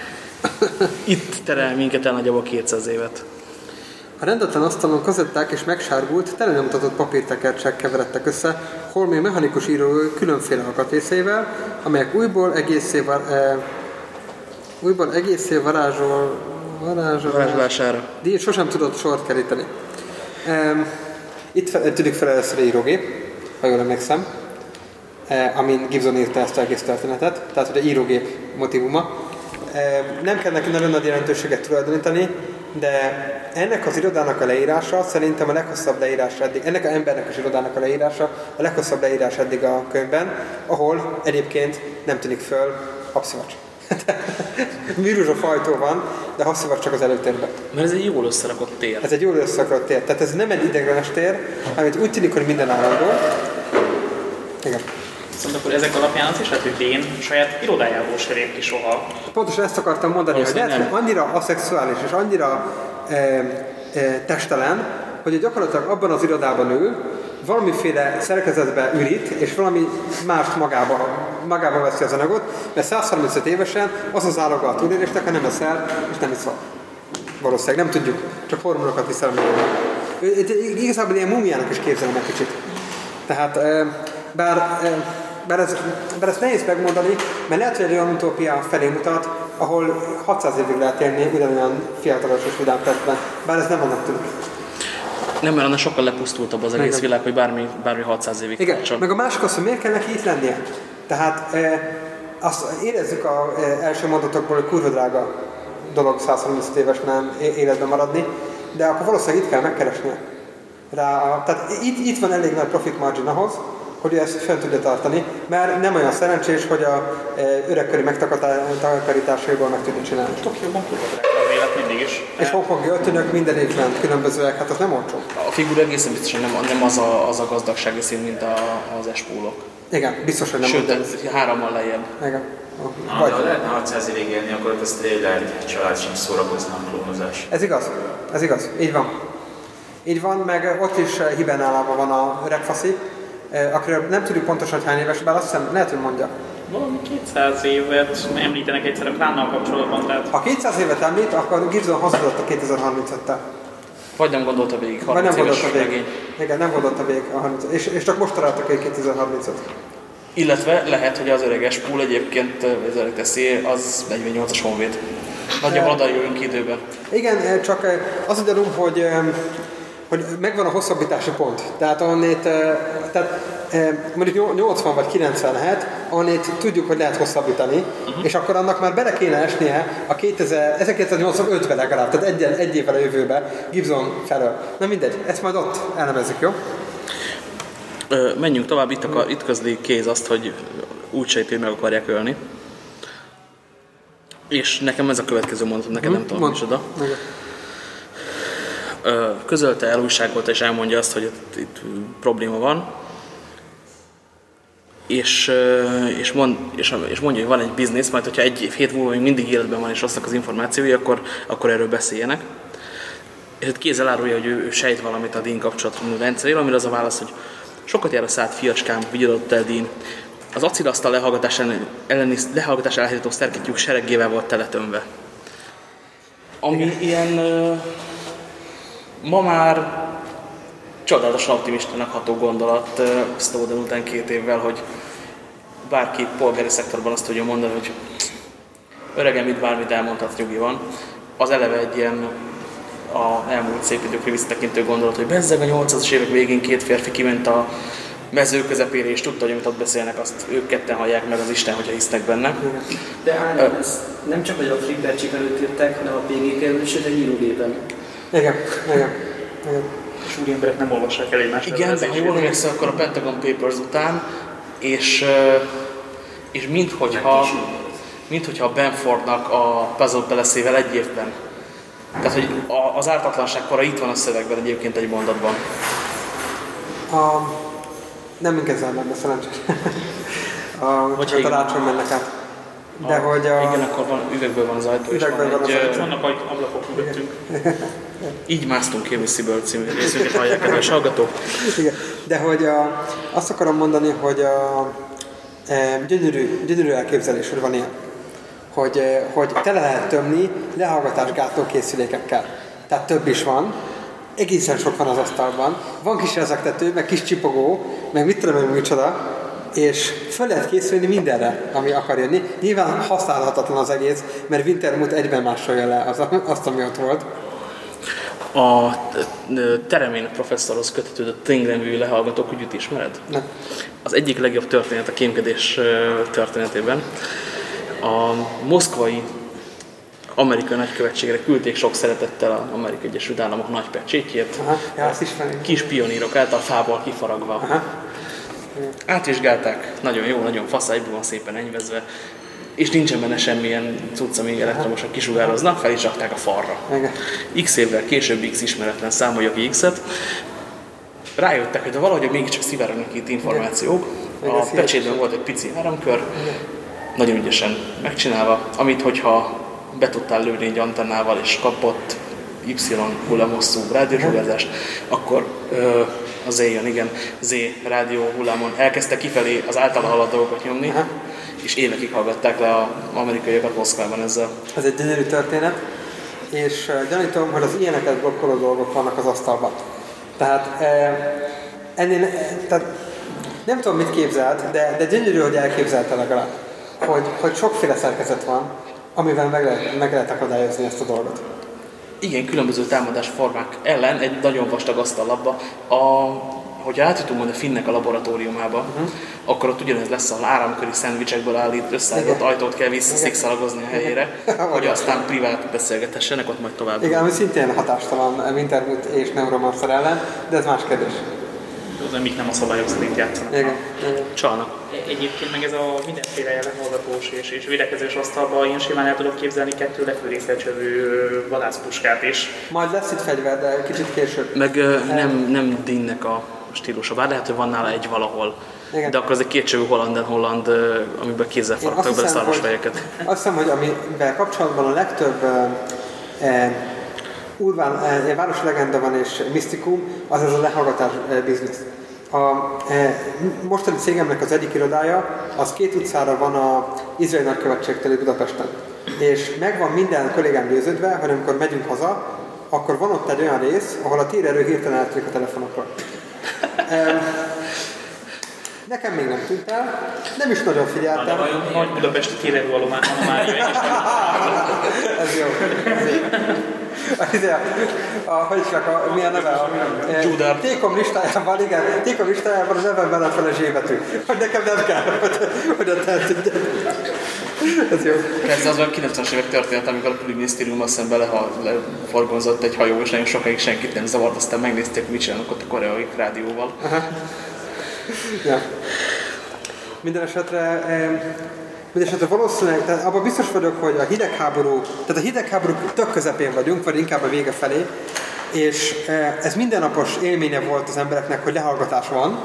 Itt terel minket el nagyjából 200 évet. A rendetlen asztalon kazetták és megsárgult, telenyomtatott papírtekercsek keveredtek össze, holmi mechanikus író különféle alkatrészeivel, amelyek újból egészé, var, e, újból egészé varázsol, varázsol, Varázsolására. Díj sosem tudott sort keríteni. E, itt tűnik fel először írógép, ha jól emlékszem, e, amin Gibson írta ezt az egész történetet, tehát hogy a írógép motivuma. E, nem kell neki nagyon nagy jelentőséget tulajdonítani, de ennek az irodának a leírása szerintem a leghosszabb leírás eddig, ennek az embernek az irodának a leírása a leghosszabb leírás eddig a könyvben, ahol egyébként nem tűnik föl habszivacs. Műrúzsa fajtó van, de habszivacs csak az előtérben. Mert ez egy jól összerakott tér. Ez egy jól összerakott tér. Tehát ez nem egy ideglenes tér, hanem úgy tűnik, hogy minden állandó. Igen. Viszont akkor ezek alapján az is lehet, hogy Dén saját irodájából se lép ki soha. Pontosan ezt akartam mondani, hogy lehet, hogy annyira aszexuális és annyira e, e, testelen, hogy gyakorlatilag abban az irodában ül, valamiféle szerkezetbe ürít, és valami mást magába, magába veszi az anyagot, mert 135 évesen az az áloga a túlélésnek, ha nem eszel, és nem iszol. Valószínűleg, nem tudjuk, csak hormonokat viszel ő- Igazából ilyen mumiának is képzelem egy kicsit. Tehát, bár, bár, ez, bár ezt nehéz megmondani, mert lehet, hogy egy olyan utópia felé mutat, ahol 600 évig lehet élni ugyanolyan fiatalos és vidám testben. Bár ez nem annak tűnik. Nem, mert annál sokkal lepusztultabb az egész Igen. világ, hogy bármi, bármi 600 évig Igen, tartson. meg a másik az, hogy miért kell neki itt lennie. Tehát e, azt érezzük a e, első mondatokból, hogy kurva drága dolog 135 évesen é- életben maradni, de akkor valószínűleg itt kell megkeresnie. Rá a, tehát itt, itt van elég nagy profit margin ahhoz, hogy ő ezt fent tudja tartani, mert nem olyan szerencsés, hogy a e, öregkori megtakarításaiból meg tudja csinálni. Tokióban kurva vélet. mindig is. És hongkongi öltönyök minden évben különbözőek, hát az nem olcsó. A figura egészen biztosan nem, nem az, a, az a gazdagsági szín, mint a, az espólok. Igen, biztos, hogy nem Sőt, hárommal lejjebb. Igen. Na, Vagy. de ha lehetne 600 évig élni, akkor ott lehet, hogy család sem szórakozna a klónozás. Ez igaz, ez igaz, így van. Így van, meg ott is eh, hibernálában van a regfaszi, eh, akiről nem tudjuk pontosan, hogy hány éves, bár azt hiszem, lehet, hogy mondja. Valami 200 évet említenek egyszer a klánnal kapcsolatban, tehát Ha 200 évet említ, akkor Gibson hazudott a 2035-tel. Vagy nem gondolta végig Vagy nem 30 éves gondolta végig. regény. Igen, nem gondolta végig a 30 és, és csak most találtak egy 2035. Illetve lehet, hogy az öreges pool egyébként, az öreg teszi, az 48-as honvéd. Nagyjából oda jövünk időben. Igen, csak az a gyanúm, hogy, hogy megvan a hosszabbítási pont. Tehát onnét, eh, tehát eh, mondjuk nyol- 80 vagy 90 lehet, onnét tudjuk, hogy lehet hosszabbítani, uh-huh. és akkor annak már bele kéne esnie a 2000, 1985-ben legalább, tehát egy, egy évvel a jövőbe Gibson felől. Na mindegy, ezt majd ott elemezzük, jó? Ö, menjünk tovább, itt, akar, itt közli Kéz azt, hogy hogy meg akarják ölni. És nekem ez a következő mondatom, neked nem tudom, micsoda. Igen. Közölte el, újságolta és elmondja azt, hogy itt, itt probléma van. És, és, mond, és, és mondja, hogy van egy biznisz, majd hogyha egy év, hét múlva még mindig életben van és rosszak az információi, akkor, akkor erről beszéljenek. És itt kézzel árulja, hogy ő, ő sejt valamit a Dean kapcsolatban rendszeréről, amire az a válasz, hogy sokat jár a szád fiacskám, vigyadott el Dean. Az acilasztal lehallgatás elleni, elleni lehallgatás elhelyezítő szerketjük seregével volt teletömve. Ami ilyen ö, ma már csodálatosan optimistának ható gondolat Snowden után két évvel, hogy bárki polgári szektorban azt tudja mondani, hogy öregem itt bármit elmondhat, nyugi van. Az eleve egy ilyen a elmúlt szép időkre visszatekintő gondolat, hogy bezzeg a 80-as évek végén két férfi kiment a mező közepére, és tudta, hogy amit ott beszélnek, azt ők ketten hallják meg az Isten, hogyha hisznek benne. De Áron, ez nem csak, hogy a Flippercsik előtt írták, hanem a PGK előtt is, egy írógépen. Igen, igen. igen. és úgy emberek nem olvassák el egymást. Igen, de ha jól emlékszel, akkor a Pentagon Papers után, és, és minthogyha, minthogyha a Benfordnak a Puzzle Palace-ével egy évben. Tehát, hogy a- az ártatlanság kora itt van a szövegben egyébként egy mondatban. A, nem minket zárnak be, szerencsés. a, Vagy csak a tanácson mennek át. De hogy a... Igen, akkor van, üvegből van az ajtó, és van van egy, az ajtó. Vannak ablakok mögöttünk. így másztunk ki Invisible című részünket, hallják kedves hallgatók. Igen. De hogy a, azt akarom mondani, hogy a, e, gyönyörű, gyönyörű elképzelés, hogy van ilyen. Hogy, e, hogy tele lehet tömni lehallgatásgátló készülékekkel. Tehát több is van. Egészen sok van az asztalban. Van kis rezegtető, meg kis csipogó, meg mit tudom én micsoda. És föl lehet készülni mindenre, ami akar jönni. Nyilván használhatatlan az egész, mert Wintermut egyben másolja le az, azt, ami ott volt. A Teremén professzorhoz kötetődő Thing nevű lehallgatók ügyüt ismered? Nem. Az egyik legjobb történet a kémkedés történetében. A moszkvai amerikai nagykövetségre küldték sok szeretettel az Amerikai Egyesült Államok nagy pecsétjét. Aha, ja, azt. Kis pionírok által fából kifaragva. Aha. Átvizsgálták, nagyon jó, nagyon fasz, egyben van szépen enyvezve, és nincsen benne semmilyen cucc, ami elektromosan kisugároznak, fel is rakták a falra. Igen. X évvel később X ismeretlen számolja ki X-et, rájöttek, hogy de valahogy mégiscsak szivárognak itt információk. Igen, A pecsétben volt egy pici áramkör, nagyon ügyesen megcsinálva, amit hogyha be tudtál lőni egy antennával és kapott Y hullámosszú rádiósugárzást, akkor ö, a Z jön, igen, Z rádió hullámon elkezdte kifelé az általa dolgokat nyomni, Aha. és évekig hallgatták le az amerikaiakat Moszkvában ezzel. Ez egy gyönyörű történet, és eh, gyanítom, hogy az ilyeneket blokkoló dolgok vannak az asztalban. Tehát eh, ennél, eh, tehát nem tudom, mit képzelt, de, de gyönyörű, hogy elképzelte legalább, hogy, hogy sokféle szerkezet van, amivel meg lehet, meg lehet akadályozni ezt a dolgot. Igen, különböző támadásformák ellen egy nagyon vastag asztallapba. A, hogyha átjutunk majd a finnek a laboratóriumába, uh-huh. akkor ott ugyanez lesz, ahol áramköri szendvicsekből állít összeállított ajtót kell visszaszikszalagozni a helyére, hogy aztán privát beszélgethessenek ott majd tovább. Igen, ami szintén hatástalan Wintermut és Neuromancer ellen, de ez más kérdés. Hogy mik nem a szabályok szerint játszanak. Igen. Csalnak. E- Egyébként meg ez a mindenféle lehallgatós és, és védekezés asztalba én simán el tudok képzelni kettő lefőrészlecsövő vadászpuskát is. Majd lesz itt fegyver, de kicsit később. Meg nem, nem Dinnek a stílusa, bár lehet, hogy van nála egy valahol. Igen. De akkor az egy kétségű holland and holland, amiben kézzel faragtak bele szarvas hogy- fejeket. Azt hiszem, hogy amivel kapcsolatban a legtöbb uh, urván, uh, városi legenda van és misztikum, az ez a lehallgatás uh, biznisz. A uh, mostani cégemnek az egyik irodája, az két utcára van a izraeli nagykövetségtől Budapesten. És megvan minden kollégám győződve, hogy amikor megyünk haza, akkor van ott egy olyan rész, ahol a térerő hirtelen eltűnik a telefonokról. Um, Nekem még nem tűnt el, nem is nagyon Na, de figyeltem. vajon nagy budapesti térerő anomália is. Ez jó. Ez jó. A, ide, a, hogy is a, a, milyen neve? A, e, Judar. Tékom listájában, igen, Tékom listájában a nevem benne van a zsébetű. Hogy nekem nem kell, hogy, hogy a te Ez jó. Persze az olyan 90-es évek történet, amikor a külügyminisztérium azt hiszem bele forgonzott egy hajó, és nagyon sokáig senkit nem zavart, aztán megnézték, mit csinálnak ott a koreai rádióval. Ja. Minden esetre, eh, minden esetre valószínűleg, tehát abban biztos vagyok, hogy a hidegháború, tehát a hidegháború tök közepén vagyunk, vagy inkább a vége felé, és eh, ez mindennapos élménye volt az embereknek, hogy lehallgatás van,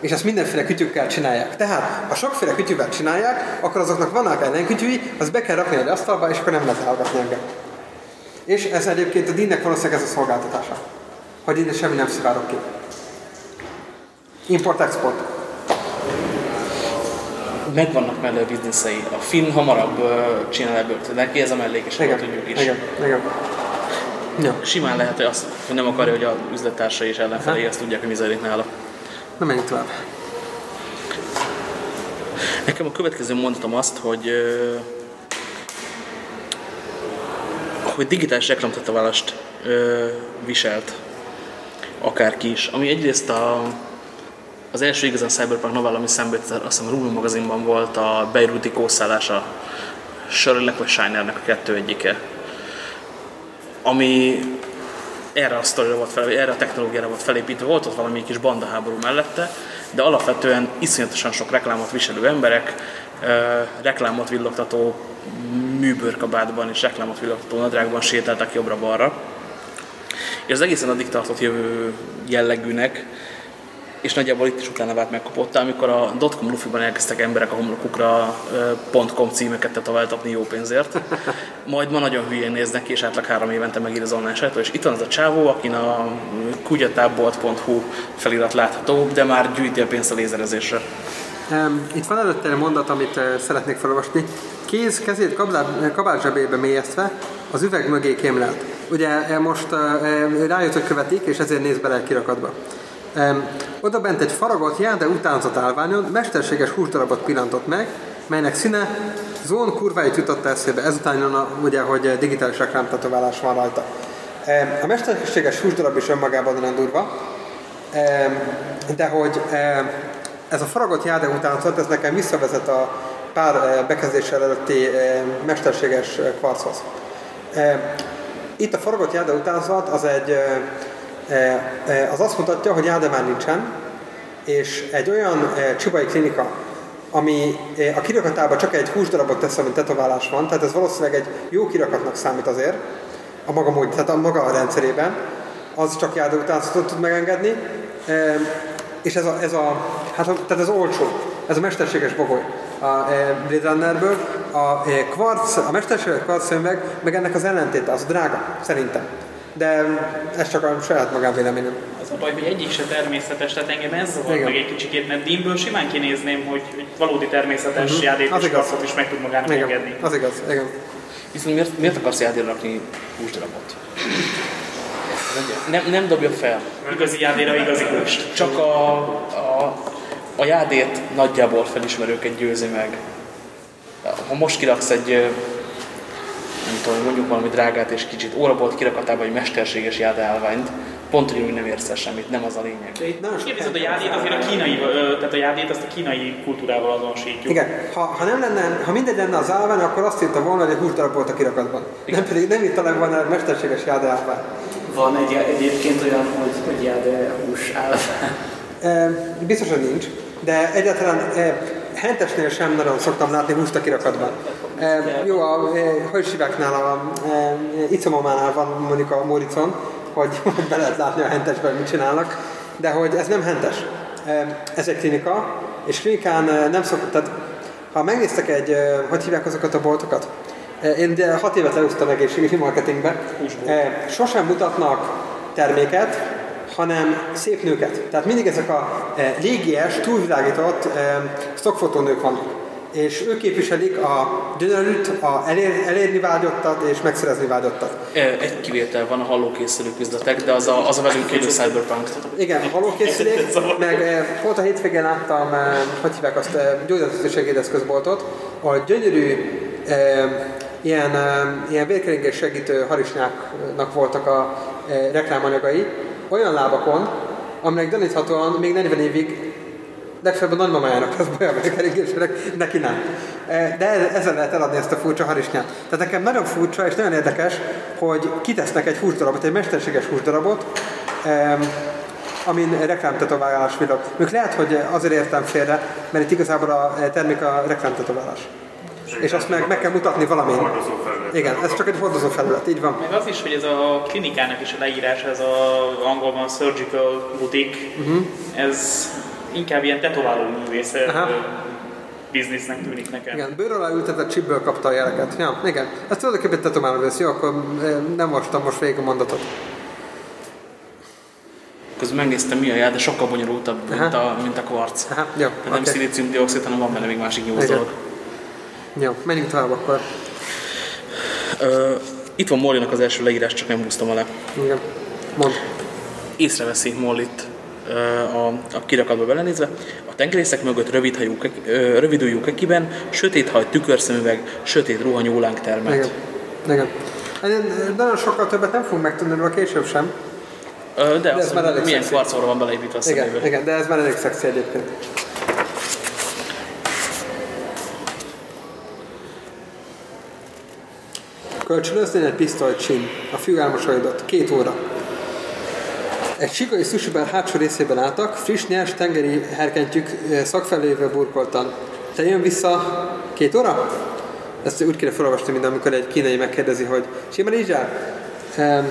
és ezt mindenféle kütyükkel csinálják. Tehát, ha sokféle kütyűvel csinálják, akkor azoknak vannak ellenkütyűi, az be kell rakni egy asztalba, és akkor nem lehet hallgatni engem. És ez egyébként a dinnek valószínűleg ez a szolgáltatása, hogy innen semmi nem szivárok ki. Import-export. Megvannak mellé a bizniszei. A Finn hamarabb ö, csinál ebből, neki ez a mellékes, Igen, tudjuk is. igen, igen. Ja. Simán lehet, hogy, azt, hogy nem akarja, hogy a üzlettársai és ellenfelé ezt tudják, hogy mi zajlik nála. Na menjünk tovább. Nekem a következő mondatom azt, hogy ö, hogy digitális reklámtetoválást ö, viselt akárki is, ami egyrészt a, az első igazán Cyberpunk novella, ami szembe azt hiszem Rule magazinban volt a Beiruti kószállása Shirleynek vagy Shinernek a kettő egyike, ami erre a sztorira volt fel, erre a technológiára volt felépítve, volt ott valami kis bandaháború mellette, de alapvetően iszonyatosan sok reklámot viselő emberek, reklámot villogtató műbőrkabátban és reklámot villogtató nadrágban sétáltak jobbra-balra. És az egészen addig tartott jövő jellegűnek, és nagyjából itt is utána vált megkopotta, amikor a dotcom lufiban elkezdtek emberek a homlokukra .com címeket tetováltatni jó pénzért. Majd ma nagyon hülyén néznek ki, és átlag három évente megír az online sajtó, és itt van az a csávó, akin a kugyatábolt.hu felirat látható, de már gyűjti a pénzt a lézerezésre. Itt van előtte egy mondat, amit szeretnék felolvasni. Kéz kezét kabát, zsebébe mélyeztve, az üveg mögé kémlelt. Ugye eh, most uh, rájött, hogy követik, és ezért néz bele egy kirakatba. Oda bent egy faragott jáde utánzott állványon mesterséges húsdarabot pillantott meg, melynek színe zón kurváit jutott eszébe. Ezután jön a, ugye, hogy digitális reklámtetoválás van rajta. A mesterséges húsdarab is önmagában nagyon durva, de hogy ez a faragott jáde utánzat, ez nekem visszavezet a pár eh, bekezdéssel előtti mesterséges kvarchoz. Itt a faragott jáde utánzat az egy, az azt mutatja, hogy jáde már nincsen, és egy olyan csibai klinika, ami a kirakatában csak egy húsdarabot tesz, amit tetoválás van, tehát ez valószínűleg egy jó kirakatnak számít azért, a maga mód, tehát a maga a rendszerében, az csak jáde utánzatot tud megengedni, és ez a, ez a, hát, tehát ez olcsó, ez a mesterséges bogoly a Blade Runnerből. A kvarc, a mesterséges kvarc szöveg, meg ennek az ellentéte, az drága, szerintem. De ez csak a saját magánvéleményem. Az a baj, hogy egyik se természetes, tehát engem ez zavar meg egy kicsikét, mert Deanből simán kinézném, hogy egy valódi természetes uh-huh. játék Az és igaz. karcot is meg tud magának Igen, engedni. az igaz, igen. Viszont miért, miért akarsz jádéra rakni húsdarabot? Nem, nem dobja fel. Igazi jádéra igazi húst. Csak a, a, a jádét nagyjából felismerőket győzi meg. Ha most kiraksz egy, nem tudom, mondjuk valami drágát és kicsit órabolt kirakatába egy mesterséges jádeállványt, pont ugyanúgy nem érsz el semmit, nem az a lényeg. De itt nagyon sok Igen, viszont a jádét azért a kínai, tehát a jádét azt a kínai kultúrával azonosítjuk. Igen, ha, ha nem lenne, ha mindegy lenne az állvány, akkor azt írta volna, hogy egy húsdarab volt a kirakatban. Nem pedig nem írta meg volna, hogy mesterséges jáde állvány. Van egy, egyébként olyan, hogy, hogy jáde hús áll. E, biztos, hogy nincs, de egyáltalán e, hentesnél sem nagyon szoktam látni húst a kirakatban. E, jó, a e, hogy hívják a e, Icomamánál van mondjuk a Móricon, hogy be lehet látni a hentesben, mit csinálnak, de hogy ez nem hentes. E, ez egy klinika, és klinikán nem szokott, tehát ha megnéztek egy, hogy hívják azokat a boltokat? Én ugye hat évet leúztam egészségügyi marketingbe. Sosem mutatnak terméket, hanem szép nőket. Tehát mindig ezek a légies, túlvilágított stockfotónők vannak. És ők képviselik a gyönyörűt, a elér, elérni vágyottat és megszerezni vágyottat. E, Egy kivétel van a hallókészülő üzletek, de az a, az a velünk élő cyberpunk. Igen, a halókészülék, meg eh, pont a hétvégén láttam, eh, hogy hívják azt, gyógyászati segédeszközboltot, ahol gyönyörű ilyen, ilyen vérkeringés segítő harisnyáknak voltak a reklámanyagai, olyan lábakon, aminek gyaníthatóan még 40 évig legfeljebb a nagymamájának lesz baj a vérkeringésnek, neki nem. Eh, De e- ezzel lehet eladni ezt a furcsa harisnyát. Tehát nekem nagyon furcsa és nagyon érdekes, hogy kitesznek egy húsdarabot, egy mesterséges húsdarabot, amin reklámtetoválás villog. Még lehet, hogy azért értem félre, mert itt igazából a termék a reklámtetoválás. És azt meg, meg kell mutatni valamin. Igen, ez csak egy hordozó felület, így van. Meg az is, hogy ez a klinikának is a leírás, ez a angolban surgical boutique, Uh-huh. ez inkább ilyen tetováló művész Aha. biznisznek tűnik nekem. Igen, bőr alá ültetett csipből kapta a jeleket. Ja, igen. Ezt tulajdonképpen tetomálva vesz. Jó, akkor nem vastam most végig a mondatot. Közben megnéztem mi a jár, de sokkal bonyolultabb, mint a, mint a kvarc. Aha, jó, Tehát nem oké. szilíciumdioxid, hanem van benne még másik nyolc dolog. Jó, menjünk tovább akkor. Ö, itt van Mollinak az első leírás, csak nem húztam alá. Igen. Mond. Észreveszi Mollit a, a kirakatba belenézve. A tengerészek mögött rövidhajú, rövidújú kekiben, sötét hajt tükörszemüveg, sötét ruha nyúlánk termelt. Igen. Igen. Hát én Nagyon sokkal többet nem fogunk megtudni róla később sem. De, ez az, már hogy elég milyen kvarcóra van beleépítve a szemébe. Igen, igen, de ez már elég szexi egyébként. Kölcsönözni egy pisztolyt sin. A fiú elmosolyodott. Két óra. Egy sikai sushibar hátsó részében álltak, friss nyers tengeri herkentjük eh, szakfelével burkoltan. Te jön vissza két óra? Ezt úgy kéne felolvasni, mint amikor egy kínai megkérdezi, hogy Sima Rizsár? Um,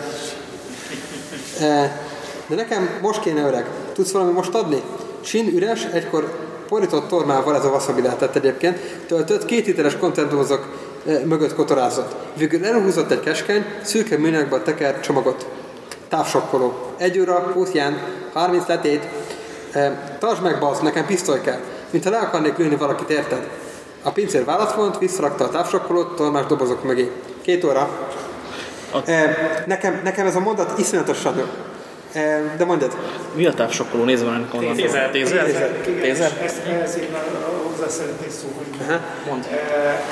de nekem most kéne öreg. Tudsz valami most adni? Sin üres, egykor porított tormával, ez a wasabi lehetett egyébként, töltött két literes kontentózok eh, mögött kotorázott. Végül elhúzott egy keskeny, szürke műanyagba tekert csomagot. Távsokkoló. Egy óra, 20 jen, 30 letét. Eh, tartsd meg, bazd, nekem pisztoly kell. Mintha le akarnék lőni valakit, érted? A pincér vállat vont, visszarakta a távsokkolót, tolmás dobozok mögé. Két óra. Nekem, nekem ez a mondat iszonyatosan jó. De mondjad. Mi a távsokkoló? Nézd már ennek onnan. Tézer. Tézer? Tézer? ehhez én hozzá szeretnék szólni. Aha. Mondd.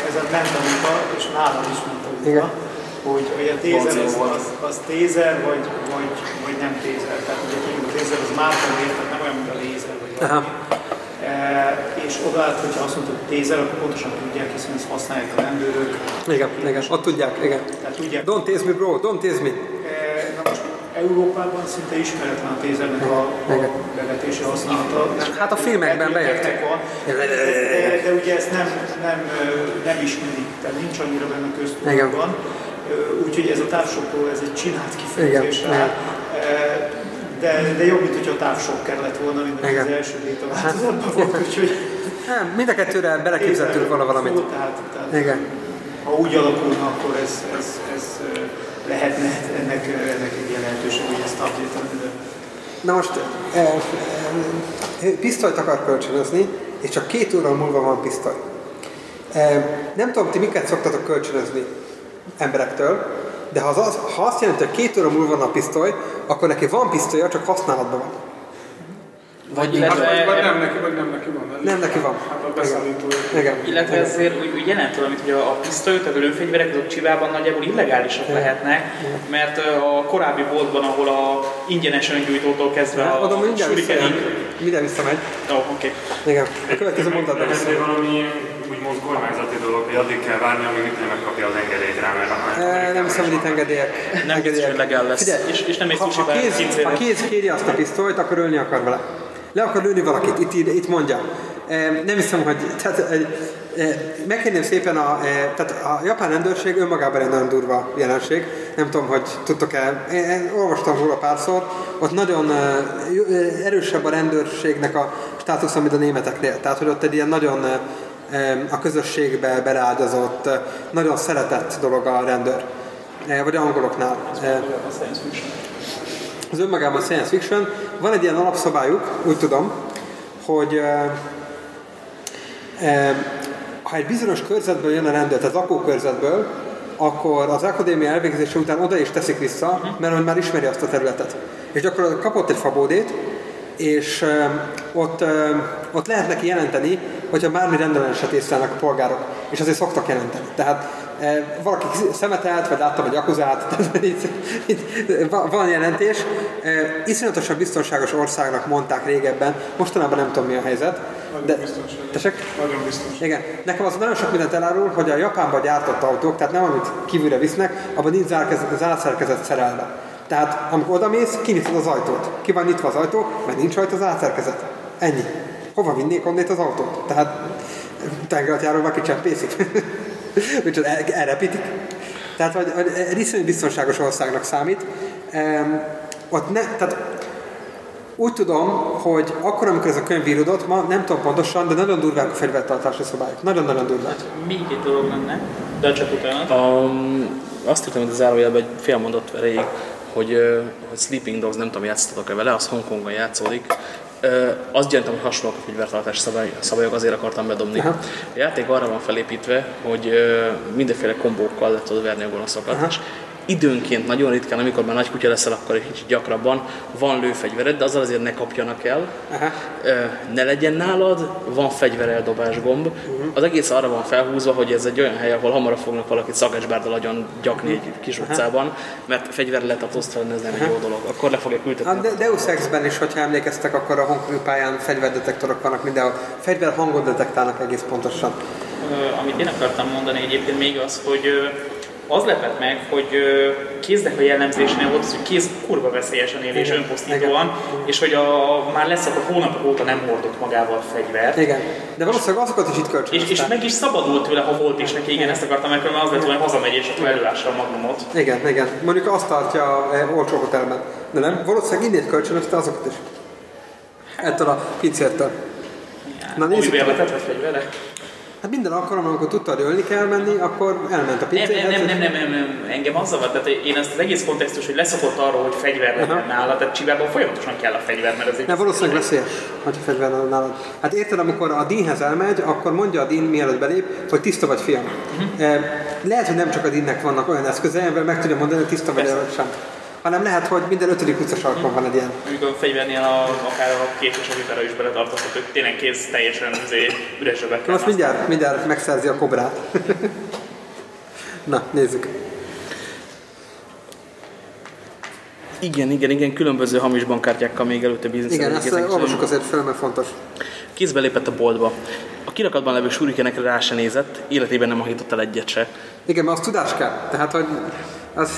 Ez a mentalita, és nálam is mentalita, Igen. Hogy, hogy a tézer az, az, az tézer, vagy, vagy, vagy nem tézer. Tehát ugye a tézer az márka név, tehát nem olyan, mint a lézer, vagy valami. Eh, és oda hogyha azt hogy tézer, akkor pontosan tudják, hiszen ezt használják a rendőrök. Igen, igen, ott tudják, igen. Tehát tudják, Don't tease me, bro, don't tease me. Eh, Na most Európában szinte ismeretlen a tézernek a, a bevetése használata. Hát a filmekben bejött. Nektek van, de, de ugye ezt nem, nem, nem ismerik, tehát nincs annyira benne köztudatban. Úgyhogy ez a távsokról, ez egy csinált kifejezés rá. Eh, De, de jobb, mint hogyha a távsok kellett volna, mint Igen. az első beta változatban volt, úgyhogy Nem, mind a kettőre beleképzeltünk volna valamit. Tehát, tehát Igen. ha úgy alakulna, akkor ez, ez, ez lehetne ennek, ennek egy ilyen lehetőség, hogy ezt update de Na most e, e, pisztolyt akar kölcsönözni, és csak két óra múlva van pisztoly. E, nem tudom, ti miket szoktatok kölcsönözni emberektől, de ha, az, ha azt jelenti, hogy két óra múlva van a pisztoly, akkor neki van pisztolya, csak használatban van. Vagy Hát, illetve, vagy, vagy nem neki, vagy nem neki van. Nem neki van. Hát a beszállítója. Igen. illetve ezért úgy, úgy jelent valamit, hogy a, a pisztolyok, a lőfegyverek azok Csivában nagyjából illegálisak lehetnek, mert ö, a korábbi boltban, ahol a ingyenesen gyújtótól kezdve oda a mindjárt visszamegy. surikenig... Mindjárt visszamegy. Ó, oh, oké. Igen. A következő mondatban Ez visszamegy. valami úgymond kormányzati dolog, hogy addig kell várni, amíg itt nem megkapja az engedélyt rá, mert E, nem hiszem, hogy itt engedélyek. Nem hogy legál lesz. Figyelj, És, és nem egy ha, ha, kéz, ha kéz kéri azt a pisztolyt, akkor ölni akar vele. Le akar lőni valakit, itt, ír- itt mondja. E, Nem hiszem, hogy... Tehát, e, e, megkérném szépen, a, e, tehát a japán rendőrség önmagában egy nagyon durva jelenség. Nem tudom, hogy tudtok-e, én- olvastam róla párszor, ott nagyon erősebb a rendőrségnek a státusz, mint a németeknél. Tehát, hogy ott egy ilyen nagyon a közösségbe beleágyazott, e, nagyon szeretett dolog a rendőr. E, Vagy angoloknál. E, az önmagában science fiction. Van egy ilyen alapszabályuk, úgy tudom, hogy eh, eh, ha egy bizonyos körzetből jön a rendőr, tehát lakókörzetből, akkor az akadémia elvégzése után oda is teszik vissza, mert hogy már ismeri azt a területet. És akkor kapott egy fabódét, és ott, ott lehet neki jelenteni, hogyha bármi rendelleneset észlelnek a polgárok, és azért szoktak jelenteni. Tehát eh, valaki szemetelt, vagy láttam egy akuzát, tehát itt, itt va- van jelentés. Iszonyatosan biztonságos országnak mondták régebben, mostanában nem tudom mi a helyzet. De, tessék? Nagyon biztos. Igen. Nekem az nagyon sok mindent elárul, hogy a Japánban gyártott autók, tehát nem amit kívülre visznek, abban nincs zárszerkezet szerelve. Tehát amikor odamész, kinyitod az ajtót. Ki van nyitva az ajtó, mert nincs rajta az átszerkezet. Ennyi. Hova vinnék onnét az autót? Tehát tengeralattjáróval kicsempészik. Úgyhogy el, elrepítik. Tehát, hogy, hogy egy iszonyú biztonságos országnak számít. Ehm, ott ne, tehát úgy tudom, hogy akkor, amikor ez a könyv íródott, ma nem tudom pontosan, de nagyon durvák a fegyvertartási szabályok. Nagyon-nagyon durvák. Még egy dolog lenne, de csak utána. Um, azt írtam, hogy a zárójelben egy fél mondat erejéig, hogy, hogy Sleeping Dogs, nem tudom, játszottatok-e vele, az Hongkongban játszódik. Azt gyanítom, hogy hasonlók a fegyvertartási szabály, szabályok, azért akartam bedobni. Aha. A játék arra van felépítve, hogy mindenféle kombókkal lehet tudod verni a gonoszokat. És időnként, nagyon ritkán, amikor már nagy kutya leszel, akkor egy kicsit gyakrabban van lőfegyvered, de azzal azért ne kapjanak el. Aha. Ne legyen nálad, van fegyvereldobás gomb. Az egész arra van felhúzva, hogy ez egy olyan hely, ahol hamarabb fognak valakit szakácsbárdal agyon gyakni egy kis utcában, mert fegyverre letartóztatni ez nem egy jó dolog. Akkor le fogja A küldetni. De- Deus Ex-ben is, hogyha emlékeztek, akkor a hongkongi pályán fegyverdetektorok vannak mindenhol. Fegyver hangot detektálnak egész pontosan. Ö, amit én akartam mondani egyébként még az, hogy ö, az lepett meg, hogy kéznek a jellemzésnél volt az, hogy kéz kurva veszélyesen él és önpusztítóan, és hogy a, már leszakadt hónapok óta nem hordott magával fegyvert. Igen. De valószínűleg azokat is itt És, kölcsönöztek. és meg is szabadult tőle, ha volt is neki, igen, ezt akartam meg, mert az lett hogy hazamegy és akkor előássa a magnumot. Igen, igen. Mondjuk azt tartja e, olcsó hotelben. De nem? Valószínűleg innét kölcsönözte azokat is. Ettől a pincértől. Na nézzük. Letetett fegyvere? Hát minden alkalommal, amikor tudta, hogy ölni kell menni, akkor elment a Nem, pincérhez. nem, nem, nem, nem, nem, nem, engem az zavar, tehát én ezt az egész kontextus, hogy leszokott arról, hogy fegyver legyen Aha. nála, tehát Csivában folyamatosan kell a fegyver, mert azért... Nem, valószínűleg veszélyes, hogyha fegyver van nálad. Hát érted, amikor a Deanhez elmegy, akkor mondja a Dean, mielőtt belép, hogy tiszta vagy fiam. Eh, Lehet, hogy nem csak a Deannek vannak olyan eszközei, amivel meg tudja mondani, hogy tiszta vagy vagy sem. Hanem lehet, hogy minden ötödik utca sarkon van egy ilyen. Mondjuk a fegyvernél a, akár a két és a vitara is beletartozhat, hogy tényleg kéz teljesen azért üres zsebekkel. Most mindjárt, mindjárt megszerzi a kobrát. Na, nézzük. Igen, igen, igen, különböző hamis bankkártyákkal még előtte biznisz. Igen, ezt olvasjuk azért fel, mert fontos. Kézbe lépett a boltba. A kirakatban levő surikenek rá se nézett, életében nem hajított el egyet se. Igen, mert az tudás kell. Tehát, hogy az...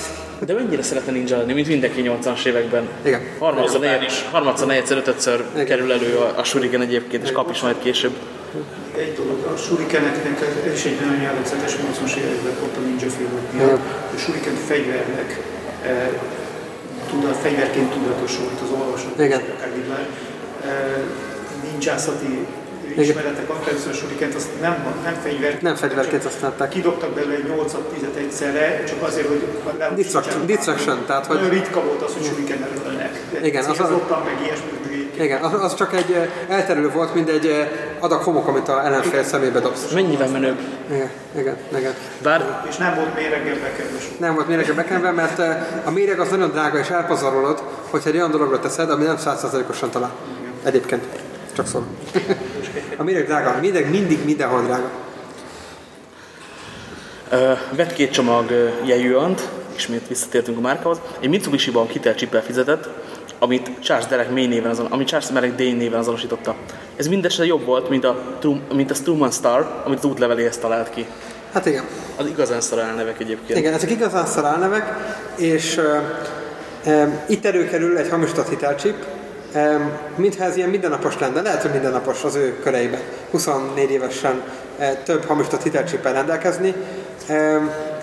De mennyire szeretne ninja lenni, mint mindenki 80-as években. Igen. Harmadszor, negyed, is. harmadszor, negyedszer, ötödször Igen. kerül elő a, a shuriken egyébként, és kap is majd később. Egy dolog, a shurikeneknek ez is egy nagyon jellegzetes 80-as években pont a ninja filmek miatt. A shuriken fegyvernek e, tudat, fegyverként tudatosult az és akár. E, ninjászati ismeretek, akkor először a shurikent azt nem, nem fegyverként, Nem fegyverként használták. Kidobtak belőle egy 8 10 egyszerre, csak azért, hogy Distraction, distraction, tehát hogy... Nagyon ritka volt az, hogy shurikennel ölnek. Igen, az a- Célzottan meg ilyesmi. Igen, az, az csak egy eh, elterülő volt, mint egy eh, adag homok, amit a ellenfél szemébe dobsz. Mennyivel menőbb. Igen, igen, igen. Bár És nem volt méreggel bekerülő Nem volt mérege bekenve, mert eh, a méreg az nagyon drága, és elpazarolod, hogyha egy olyan dologra teszed, ami nem százszerzalékosan talál. Egyébként. Csak szól. a méreg drága. A méreg mindig mindenhol drága. Ö, vett két csomag ö, jejűant, ismét visszatértünk a márkához. Egy Mitsubishi-ban kitelt csippel fizetett, amit Charles Derek mély néven azon, amit Charles Derek Dane néven azonosította. Ez mindesetre jobb volt, mint a, Trum, mint a Truman Star, amit az útleveléhez talált ki. Hát igen. Az igazán szar elnevek egyébként. Igen, ezek igazán szar álnevek, és uh, um, itt előkerül egy hamisított hitelcsip, Mintha ez ilyen mindennapos lenne, lehet, hogy mindennapos az ő köreiben. 24 évesen eh, több hamisított hitelcsippel rendelkezni.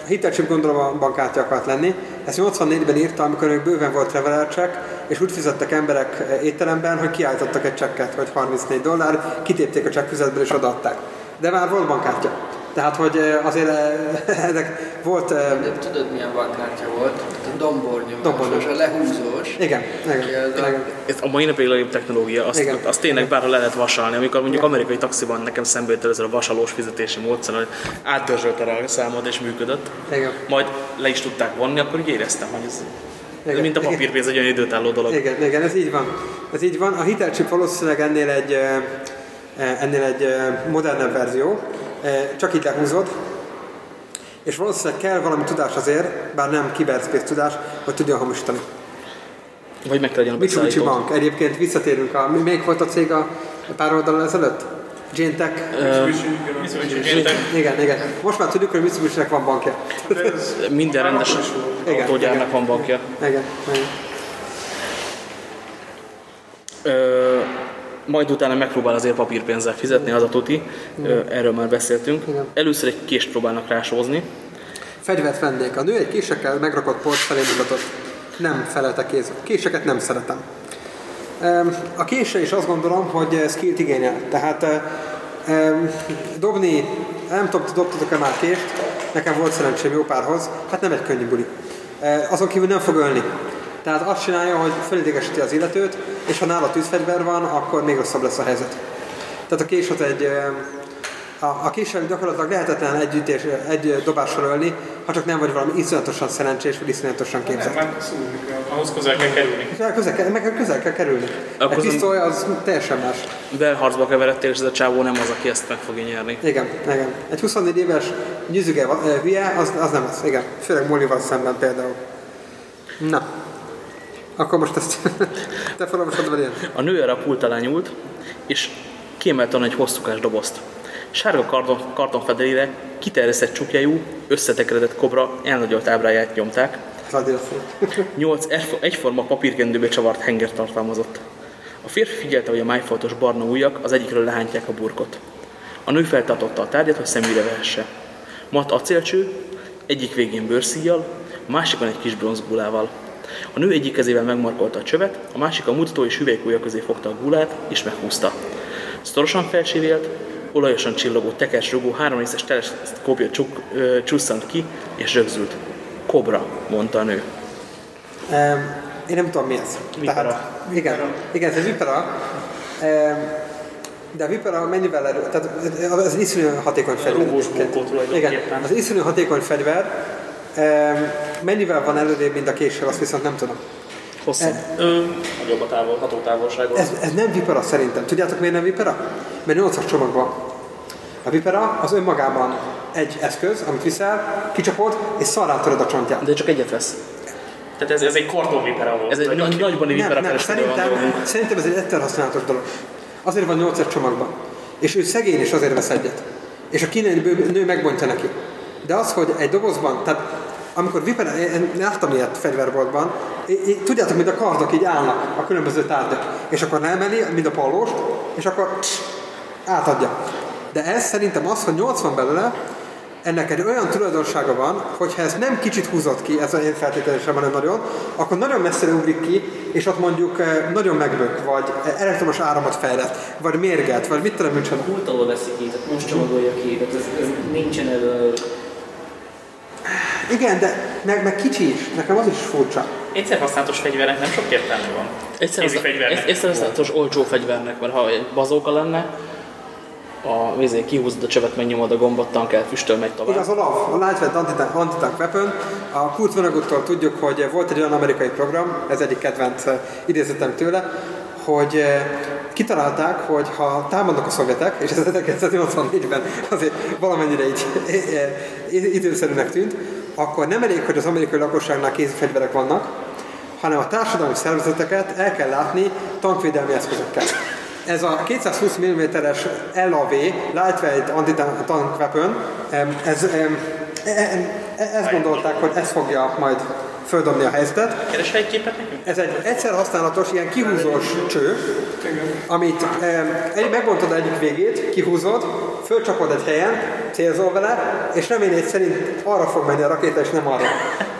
Hitelcsip gondolom a bankkártya akart lenni. Ezt 84-ben írta, amikor még bőven volt traveler check, és úgy fizettek emberek eh, étteremben, hogy kiállítottak egy csekket, hogy 34 dollár, kitépték a csekkfüzetből és odaadták. De már volt bankkártya. Tehát, hogy azért ennek volt... De tudod milyen bankkártya volt? Tehát a dombornyomásos, Dombornyomás. a lehúzós. Igen, igen, a- igen. Ez a mai napig legjobb technológia, azt, Igen. azt tényleg bárhol le lehet vasalni. Amikor mondjuk amerikai taxiban nekem szembe jött ezzel a vasalós fizetési módszer, hogy átdörzsölte rá a számot és működött. Igen. Majd le is tudták vonni, akkor úgy éreztem, hogy ez, Igen. mint a papírpénz egy olyan időtálló dolog. Igen, igen, ez így van. Ez így van. A hitelcsip valószínűleg ennél egy, ennél egy modernebb verzió. Eh, Csak így lehúzod. És valószínűleg kell valami tudás azért, bár nem kiberspace tudás, hogy tudjon hamisítani. Vagy meg legyen a Mitsubishi. Bank. Egyébként visszatérünk a... mi- Még volt a cég a pár oldalon ezelőtt? Jane Tech. Igen, igen. Most már tudjuk, hogy Mitsubishi-nek van bankja. Minden rendes autógyárnak van bankja. Igen, igen. Ö, majd utána megpróbál azért papírpénzzel fizetni, az a tuti. Erről már beszéltünk. Igen. Először egy kést próbálnak rásózni. Fegyvert vennék. A nő egy késekkel megrakott port felé mutatott. Nem felelte kéz. Késeket nem szeretem. Em, A kése is azt gondolom, hogy skillt igényel. Tehát eh, dobni, nem tudom, dobtatok-e már kést, nekem volt szerencsém jó párhoz, hát nem egy könnyű buli. Azon kívül nem fog ölni. Tehát azt csinálja, hogy fölidegesíti az illetőt, és ha nála tűzfegyver van, akkor még rosszabb lesz a helyzet. Tehát a kés az egy, a, a késsel gyakorlatilag lehetetlen egy, ütés, egy dobással ölni, ha csak nem vagy valami iszonyatosan szerencsés, vagy iszonyatosan képzett. Már szúrni kell. Ahhoz közel kell kerülni. Közel, közel, kell- meg közel kell kerülni. Akkor Egy pisztoly az teljesen más. Belharcba keveredtél, és ez a csávó nem az, aki ezt meg fogja nyerni. Igen, igen. Egy 24 éves nyüzüge hülye, az, az nem az. Igen. Főleg Mollival szemben például. Na. Akkor most ezt te felolvasod én? A nő erre a pult alá nyúlt, és kiemelt onnan egy hosszúkás dobozt. Sárga karton, kartonfedelére kiterjesztett csukjájú, összetekeredett kobra elnagyolt ábráját nyomták. Nyolc egyfo- egyforma papírkendőbe csavart henger tartalmazott. A férfi figyelte, hogy a májfoltos barna ujjak az egyikről lehántják a burkot. A nő feltartotta a tárgyat, hogy szemügyre vehesse. Mat acélcső, egyik végén bőrszíjjal, másikon egy kis bronzgulával. A nő egyik kezével megmarkolta a csövet, a másik a mutató és hüvelykújja közé fogta a gulát, és meghúzta. Szorosan felsérélt, olajosan csillogó tekers rugó háromrészes teleszkópja csuk, ö, csusszant ki, és rögzült. Kobra, mondta a nő. Em, Én nem tudom mi ez. Vipera. igen, igen, ez egy vipera. Em, De a vipera mennyivel erő? Tehát egy iszonyú hatékony fegyver. Egyébként. burkó tulajdonképpen. Igen, az iszonyú hatékony fegyver. Mennyivel van előrébb, mint a késsel, azt viszont nem tudom. Hosszabb. Ö, nagyobb a távol, hatótávolságot. Ez, ez nem vipera szerintem. Tudjátok miért nem vipera? Mert 8-as csomagban. A vipera az önmagában egy eszköz, amit viszel, kicsapod, és szarrá töröd a csontját. De csak egyet vesz. Tehát ez, ez egy kartonvipera volt. Ez egy nagy, nagybani Nem, vipera nem, van szerintem, dolgunk. szerintem ez egy etterhasználatos dolog. Azért van 8 csomagban. És ő szegény, és azért vesz egyet. És a kínai nő megbontja neki. De az, hogy egy dobozban, tehát amikor vipera, én láttam ilyet fegyverboltban, tudjátok, mint a kardok így állnak a különböző tárgyak. És akkor elmeli, mint a pallóst, és akkor tss, átadja. De ez szerintem az, hogy 80 belőle, ennek egy olyan tulajdonsága van, hogy ha ez nem kicsit húzott ki, ez az én feltételésem van nagyon, akkor nagyon messzire ugrik ki, és ott mondjuk eh, nagyon megbök, vagy elektromos áramot fejleszt, vagy mérget, vagy mit tudom, micsoda. Pult alól veszik ki, tehát most csomagolja ki, tehát ez, ez nincsen elő. Igen, de meg, meg kicsi is, nekem az is furcsa. Egyszer használatos fegyvernek nem sok értelme van. Egyszer Kézi az- fegyvernek. egy- Egyszer használatos olcsó fegyvernek, mert ha egy bazóka lenne, a vízé kihúzod a csövet, megnyomod a gombot, tank elfüstöl, megy tovább. Igaz, a LAV, a Lightweight Anti- Anti-Tank Weapon, a Kurt Vonneguttól tudjuk, hogy volt egy olyan amerikai program, ez egyik kedvenc eh, idézetem tőle, hogy eh, kitalálták, hogy ha támadnak a szovjetek, és ez 1984-ben azért valamennyire így eh, időszerűnek tűnt, akkor nem elég, hogy az amerikai lakosságnál kézifegyverek vannak, hanem a társadalmi szervezeteket el kell látni tankvédelmi eszközökkel. Ez a 220 mm-es LAV, Lightweight Anti-Tank Weapon, ez, em, e- e- e- ezt gondolták, hogy ez fogja majd földobni a helyzetet. Keresel egy képet nekünk? Ez egy egyszer használatos, ilyen kihúzós cső, amit eh, egy, megbontod egyik végét, kihúzod, fölcsapod egy helyen, célzol vele, és reményed szerint arra fog menni a rakéta, és nem arra.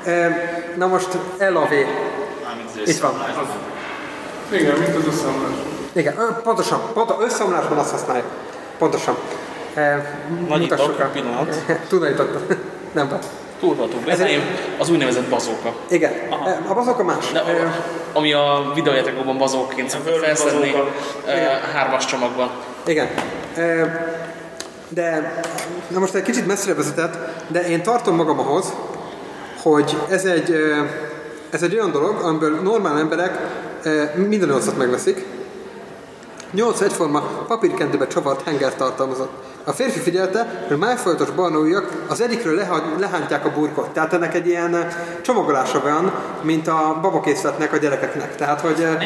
Eh, na most LAV. Itt van. Igen, mint az összeomlás. Igen, pontosan, pont a összeomlásban azt használjuk. Pontosan. E, Nagyítok, pillanat. Tudnaítottam. Nem baj. Túlhatóbb. Ez Ez egy- az úgynevezett bazóka. Igen, e, a bazooka más. De, E, ami a videójátékokban bazókként szoktak felszedni, hármas csomagban. Igen. De, na most egy kicsit messzire vezetett, de én tartom magam ahhoz, hogy ez egy, ez egy olyan dolog, amiből normál emberek minden nyolcat megveszik. Nyolc egyforma papírkendőbe csavart henger tartalmazott. A férfi figyelte, hogy májfoltos barna ujjak az egyikről lehagy, lehántják a burkot. Tehát ennek egy ilyen eh, csomagolása van, mint a babakészletnek a gyerekeknek. Tehát, hogy... eh,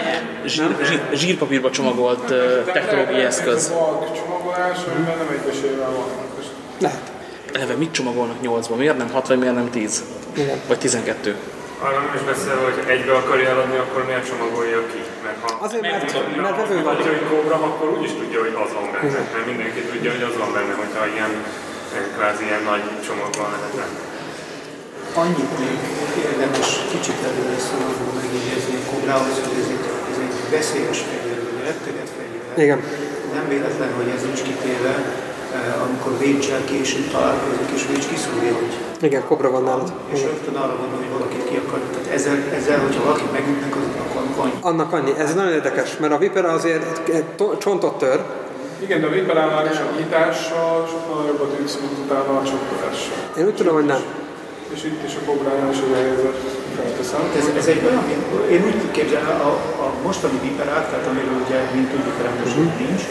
Zsír, zsír, zsírpapírba csomagolt eh, technológiai eszköz. Valk csomagolás, amiben nem egyesével van. Lehet. Eleve mit csomagolnak 8-ba? Miért nem 6 vagy miért nem 10? Igen. Vagy 12? Arra nem is beszél, hogy egybe akarja eladni, akkor miért csomagolja ki? Mert ha Azért, mert, mert mert vevő van. mutatja, hogy kóbra, akkor úgy is tudja, hogy az van benne. Mert mindenki tudja, hogy az van benne, hogyha ilyen kvázi ilyen nagy csomagban lehet lenni. Annyit még érdemes kicsit előre szólva megjegyezni a kobrához, hogy ez egy, ez egy veszélyes fegyver, egy retteget fegyver. Igen. Nem véletlen, hogy ez nincs kitéve, eh, amikor Vécsel később találkozik, és Vécs kiszúrja, hogy Igen, kobra van nálad. és Igen. rögtön arra gondol, hogy valakit ki akar. Tehát ezzel, ezzel hogyha valakit megütnek, az akkor van. Annak annyi. Ez nagyon érdekes, mert a vipera azért to- csontot tör, Igen, de a viperánál is a nyitással sokkal nagyobbat ütsz, mint utána a csapkodással. Én úgy tudom, hogy nem. És itt is a kobránál is a helyzet. Ez, ez egy olyan, én úgy képzelem, a, a mostani viperák, tehát amiről ugye, mint tudjuk, rendesen Mhm. nincs,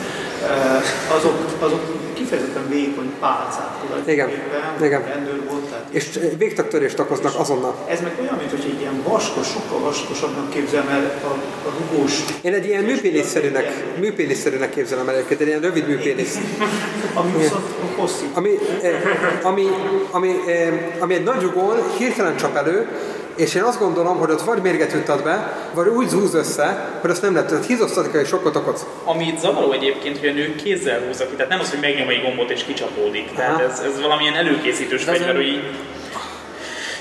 eh, azok, azok kifejezetten vékony pálcák tulajdonképpen, Igen. rendőr volt, tehát És végtagtörést okoznak azonnal. ez meg olyan, mint hogy egy ilyen vaskos, sokkal vaskosabbnak képzelem el a, a rugós. Én egy ilyen műpéniszerűnek, műpéniszerűnek képzelem el egyébként, egy ilyen rövid műpénisz. Ami viszont hosszú. Ami, eh, ami, ami, eh, ami egy nagy rugón hirtelen csap elő, és én azt gondolom, hogy ott vagy mérget juttat be, vagy úgy zúz össze, hogy azt nem lehet, tehát hízosztatikai sokkot okoz. Ami itt zavaró egyébként, hogy a nő kézzel húzza ki, tehát nem az, hogy megnyom egy gombot és kicsapódik. Tehát Aha. ez, ez valamilyen előkészítős fegyver, hogy így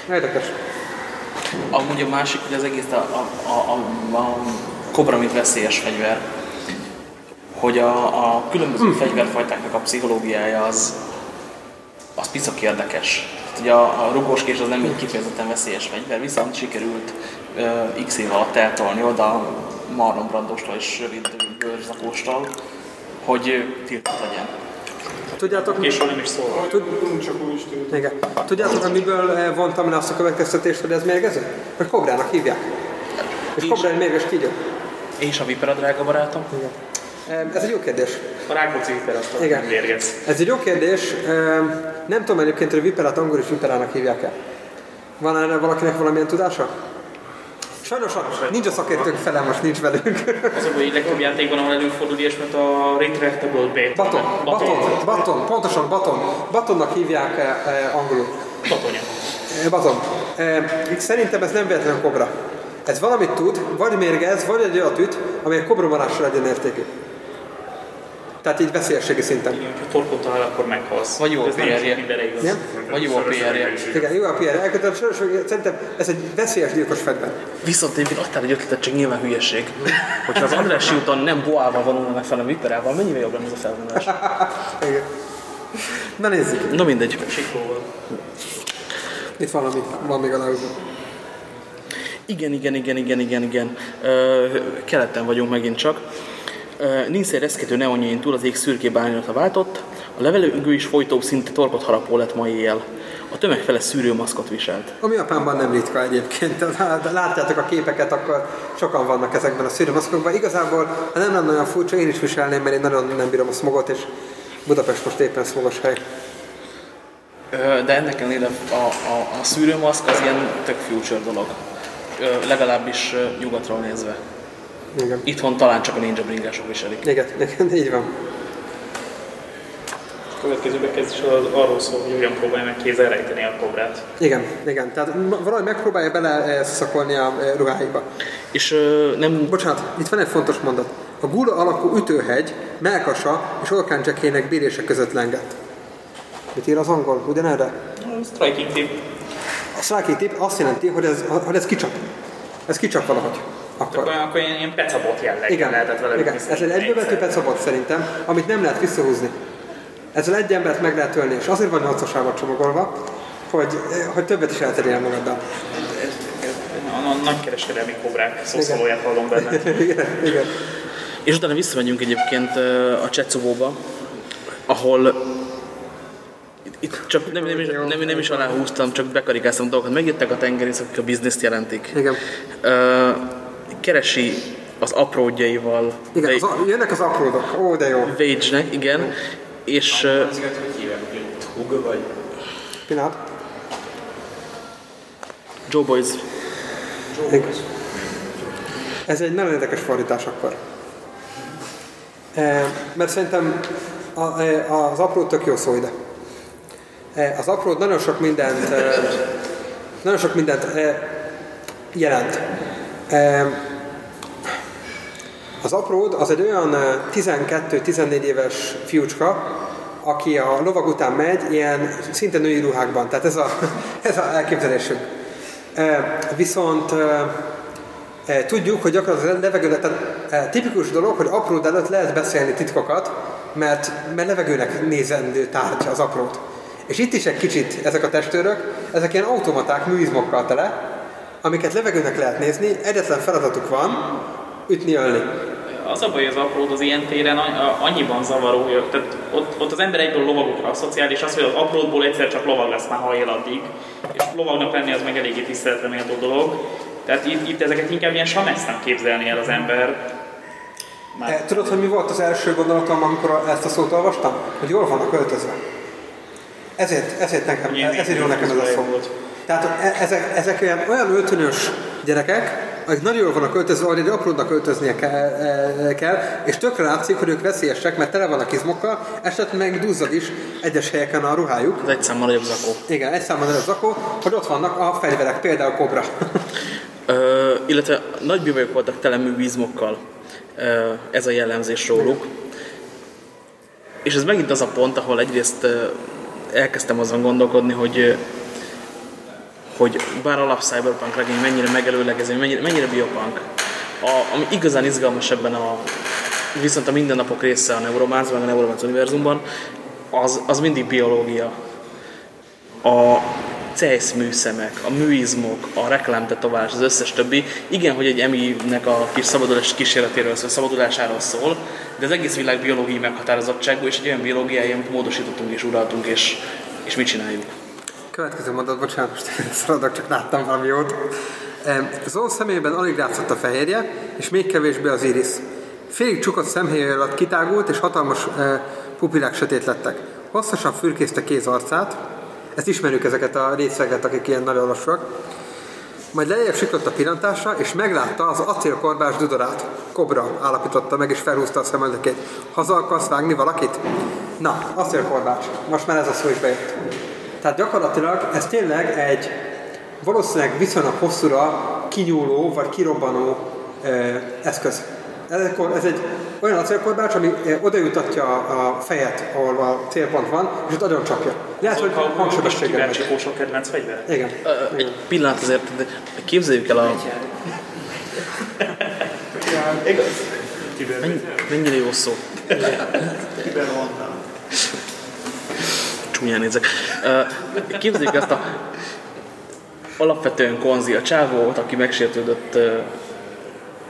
Érdekes. Amúgy a másik, hogy az egész a, a, a, a, a kobra, mint veszélyes fegyver, hogy a, a különböző Hmm. fegyverfajtáknak a pszichológiája az, az picak érdekes. Tehát, ugye a, a rugóskés az nem egy kifejezetten veszélyes fegyver, viszont sikerült uh, x év alatt eltolni oda Marlon Brandostól és rövid bőrzakóstól, hogy tiltott legyen. Tudjátok, később nem is szól. Tud, csak úgy is tűnt. igen. Tudjátok, hogy miből eh, vontam le azt a következtetést, hogy ez mérgező? Hogy kobrának hívják. És kobra egy mérges kígyó. És a vipera, drága barátom? Igen. Ez egy jó kérdés. A Rákóczi viper azt Igen. vérgez. Ez egy jó kérdés. Nem tudom egyébként, hogy viperát angol is viperának hívják-e. Van erre valakinek valamilyen tudása? Sajnos a, nincs a szakértők fele, most nincs velünk. Az a hogy legtöbb játékban, ahol előfordul ilyes, mert a Retractable Bait. Baton, baton, baton, pontosan baton. Batonnak hívják eh, angolul. Batonya. Eh, Baton. Eh, Szerintem ez nem véletlenül kobra. Ez valamit tud, vagy mérgez, vagy egy olyat üt, amely egy kobramarásra legyen értékű. Tehát így veszélyességi szinten. Igen, ha torkot talál, akkor meghalsz. Vagy jó a PR-je. Vagy jó a PR-je. Igen, jó a PR. Sörösög, szerintem ez egy veszélyes gyilkos fegyver. Viszont egyébként adtál egy ötletet, csak nyilván hülyeség. Hogyha az Andrássy úton nem Boával vonulna meg fel a viperával, mennyivel jobb lenne ez a felvonulás? Igen. Na nézzük, Na mindegy. Siklóval. itt valami, van még a. Igen, igen, igen, igen, igen, igen. Ö, keleten vagyunk megint csak. Nincs egy reszkető neonjain túl az ég szürké bányolata váltott, a levelőgő is folytó szinte torkot harapó lett ma éjjel. A tömeg fele szűrőmaszkot viselt. Ami Japánban nem ritka egyébként, de látjátok a képeket, akkor sokan vannak ezekben a szűrőmaszkokban. Igazából, ha nem lenne olyan furcsa, én is viselném, mert én nagyon nem bírom a smogot, és Budapest most éppen smogos hely. De ennek ellenére a, a, a szűrőmaszk az ilyen tök future dolog. Legalábbis nyugatról nézve. Igen. Itthon talán csak a ninja bringások viselik. Igen, igen, így van. következő bekezdés az arról szól, hogy hogyan próbálja meg kézzel rejteni a kobrát. Igen, igen. Tehát valahogy megpróbálja bele eh, szakolni a eh, ruháiba. És ö, nem... Bocsánat, itt van egy fontos mondat. A gula alakú ütőhegy, melkasa és orkáncsekének bérése között lengett. Mit ír az angol? Ugyanerre? Striking tip. A striking tip azt jelenti, hogy ez, hogy ez kicsap. Ez kicsap valahogy. Akkor, Akkor. akkor ilyen, ilyen pecabot jelleg Igen, lehetett vele igen. ez egy egybevető pecabot szerintem, amit nem lehet visszahúzni. Ezzel egy embert meg lehet ölni, és azért van nyolcasába csomagolva, hogy, hogy többet is elterjel magaddal. A, a nagykereskedelmi kobrák szószólóját hallom benne. igen, igen. És utána visszamegyünk egyébként ö, a Csecovóba, ahol itt- csak nem, nem, is, nem, nem is aláhúztam, csak bekarikáztam dolgokat. Megjöttek a tengerészek, akik a bizniszt jelentik. Igen. Ö, keresi az apródjaival Igen, az, a- jönnek az apródok. Ó, de jó. Vage-nek, igen. És Ezeket hogy hívják? Hug vagy? Pillanat. Joe Boys. Igen. Ez egy nagyon érdekes fordítás akkor. E, mert szerintem a, e, az apró tök jó szó ide. E, az apró nagyon sok mindent, e, nagyon sok mindent e, jelent. E, az apród az egy olyan e, 12-14 éves fiúcska, aki a lovag után megy, ilyen szinte női ruhákban. Tehát ez a, ez a elképzelésünk. Viszont tudjuk, hogy gyakorlatilag a e, tipikus dolog, hogy apród előtt lehet beszélni titkokat, mert, mert levegőnek nézendő tárgy az aprót. És itt is egy kicsit ezek a testőrök, ezek ilyen automaták műizmokkal tele, amiket levegőnek lehet nézni, egyetlen feladatuk van, ütni, ölni. Az a baj, az apród az ilyen téren annyiban zavaró, hogy tehát ott, ott az ember egyből lovagokra asszociál, és az, hogy az apródból egyszer csak lovag lesz már, ha él addig. És lovagnak lenni az meg eléggé tiszteletre méltó dolog. Tehát itt, itt ezeket inkább ilyen samesznek képzelni el az ember. E, tudod, hogy mi volt az első gondolatom, amikor ezt a szót olvastam? Hogy jól vannak öltözve. Ezért, ezért, nekem, ezért jó nekem ez a szó. Tehát e- ezek, ezek olyan, olyan öltönös gyerekek, akik nagyon jól vannak öltözve, ahogy egy apródnak öltöznie kell, e, kell, és tökre látszik, hogy ők veszélyesek, mert tele vannak izmokkal, esetleg meg duzzad is egyes helyeken a ruhájuk. Az egy számmal nagyobb zakó. Igen, egy számban az zakó, hogy ott vannak a fegyverek, például kobra. Ö, illetve nagy bivajok voltak tele művízmokkal. Ö, ez a jellemzés róluk. És ez megint az a pont, ahol egyrészt elkezdtem azon gondolkodni, hogy hogy bár alap cyberpunk regény mennyire megelőlegező, mennyire, mennyire biopunk, a, ami igazán izgalmas ebben a viszont a mindennapok része a Neuromanceban, a Neuromance univerzumban, az, az mindig biológia. A cejszműszemek, a műizmok, a reklámtetovás, az összes többi. Igen, hogy egy eminek a kis szabadulás kísérletéről szól, szabadulásáról szól, de az egész világ biológiai meghatározottságú, és egy olyan biológiai, amit módosítottunk és uraltunk, és, és mit csináljuk. Következő mondat, bocsánat, most szaladok, csak láttam valami jót. Zol szemében alig látszott a fehérje, és még kevésbé az iris. Félig csukott szemhéj alatt kitágult, és hatalmas e, pupillák sötét lettek. Hosszasan fürkészte kéz arcát, ezt ismerjük ezeket a részeget, akik ilyen nagyon lassúak. Majd lejjebb siklott a pillantásra, és meglátta az acélkorbás dudorát. Kobra állapította meg, és felhúzta a szemöldökét. Haza akarsz vágni valakit? Na, acélkorbács. Most már ez a szó is bejött. Tehát gyakorlatilag ez tényleg egy valószínűleg viszonylag hosszúra kinyúló vagy kirobbanó ö, eszköz. Ez, egy- ez egy olyan acélkorbács, ami oda jutatja a fejet, ahol a célpont van, és ott nagyon csapja. Lehet, hogy a hangsebességgel megy. kíváncsikósok kedvenc fegyver. Igen. Ö, Egy pillanat azért, de képzeljük el a... Mennyi, mennyire jó szó. Csúnyán nézek. Képzeljük ezt a alapvetően konzi, a csávó volt, aki megsértődött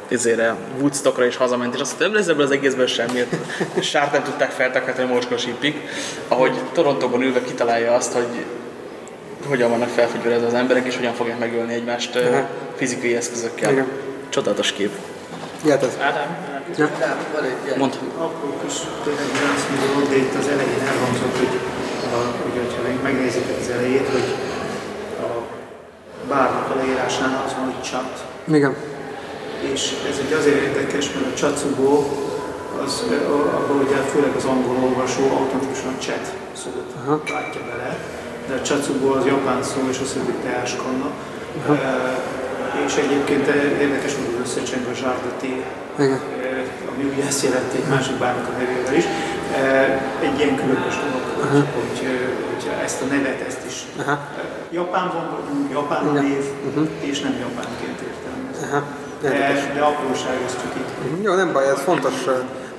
izére, Woodstockra és hazament, és azt mondta, nem lesz ebből az egészből semmit. Sárt nem tudták feltakatni a mocskos hippik, ahogy Torontóban ülve kitalálja azt, hogy hogyan vannak felfegyverezve az emberek, és hogyan fogják megölni egymást Aha. fizikai eszközökkel. Igen. Csodálatos kép. Ilyet ez. Ádám? Ja. Mondd. Apró kis tényleg nyancnyi dolog, de itt az elején elhangzott, hogy a, ugye, hogyha meg- megnézitek az elejét, hogy a bárnak a leírásánál az van, hogy csat. Igen. És ez egy azért érdekes, mert a csacubó az, abban ugye főleg az angol olvasó automatikusan chat szót Aha. látja bele, de a chatsubo az japán szó, és az hogy teáskanna. E, és egyébként érdekes módon összecseng a zsárdaté, Igen. ami ugye ezt jelenti egy másik bárnak a nevével is. Egy ilyen különös dolog, hogy, hogy, hogy ezt a nevet, ezt is Aha. Japánban vagyunk, japán a név, Mhm. és nem japánként. Aha. Érdekes. De, de apróság, ez csak így. Mhm. Jó, nem baj, ez fontos ö,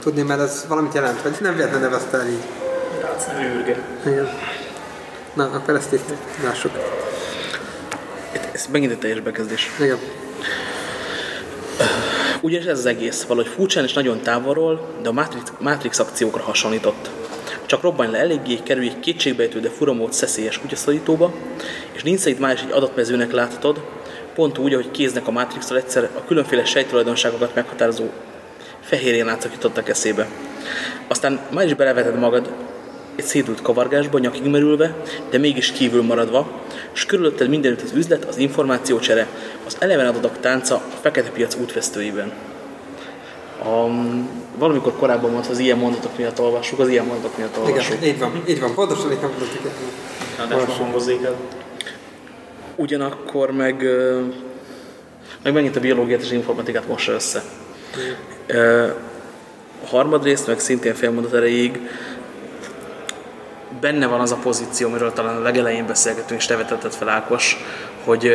tudni, mert ez valamit jelent, hogy nem véletlenül nevezte el így. Igen. Na, akkor ezt itt lássuk. Ez megint egy teljes bekezdés. Igen. Ugyanis ez az egész valahogy furcsán és nagyon távolról, de a Matrix, Matrix akciókra hasonlított. Csak robbanj le eléggé, kerülj egy kétségbejtő, de furamód szeszélyes kutyaszorítóba, és nincs már is egy adatmezőnek láthatod, pont úgy, ahogy kéznek a Matrixról egyszer a különféle sejtulajdonságokat meghatározó fehérjén látszak jutottak eszébe. Aztán már is beleveted magad egy szédült kavargásba, nyakig merülve, de mégis kívül maradva, és körülötted mindenütt az üzlet, az információcsere, az eleven adatok tánca a fekete piac útvesztőiben. A, valamikor korábban mondta, az ilyen mondatok miatt olvassuk, az ilyen mondatok miatt olvassuk. Igen, így van, így van, pontosan így Ráadásul el. Ugyanakkor meg, meg megint a biológiát és informatikát mossa össze. Ö, A harmadrészt, meg szintén félmondat erejéig benne van az a pozíció, amiről talán a legelején beszélgetünk, és te vetetted fel Ákos, hogy,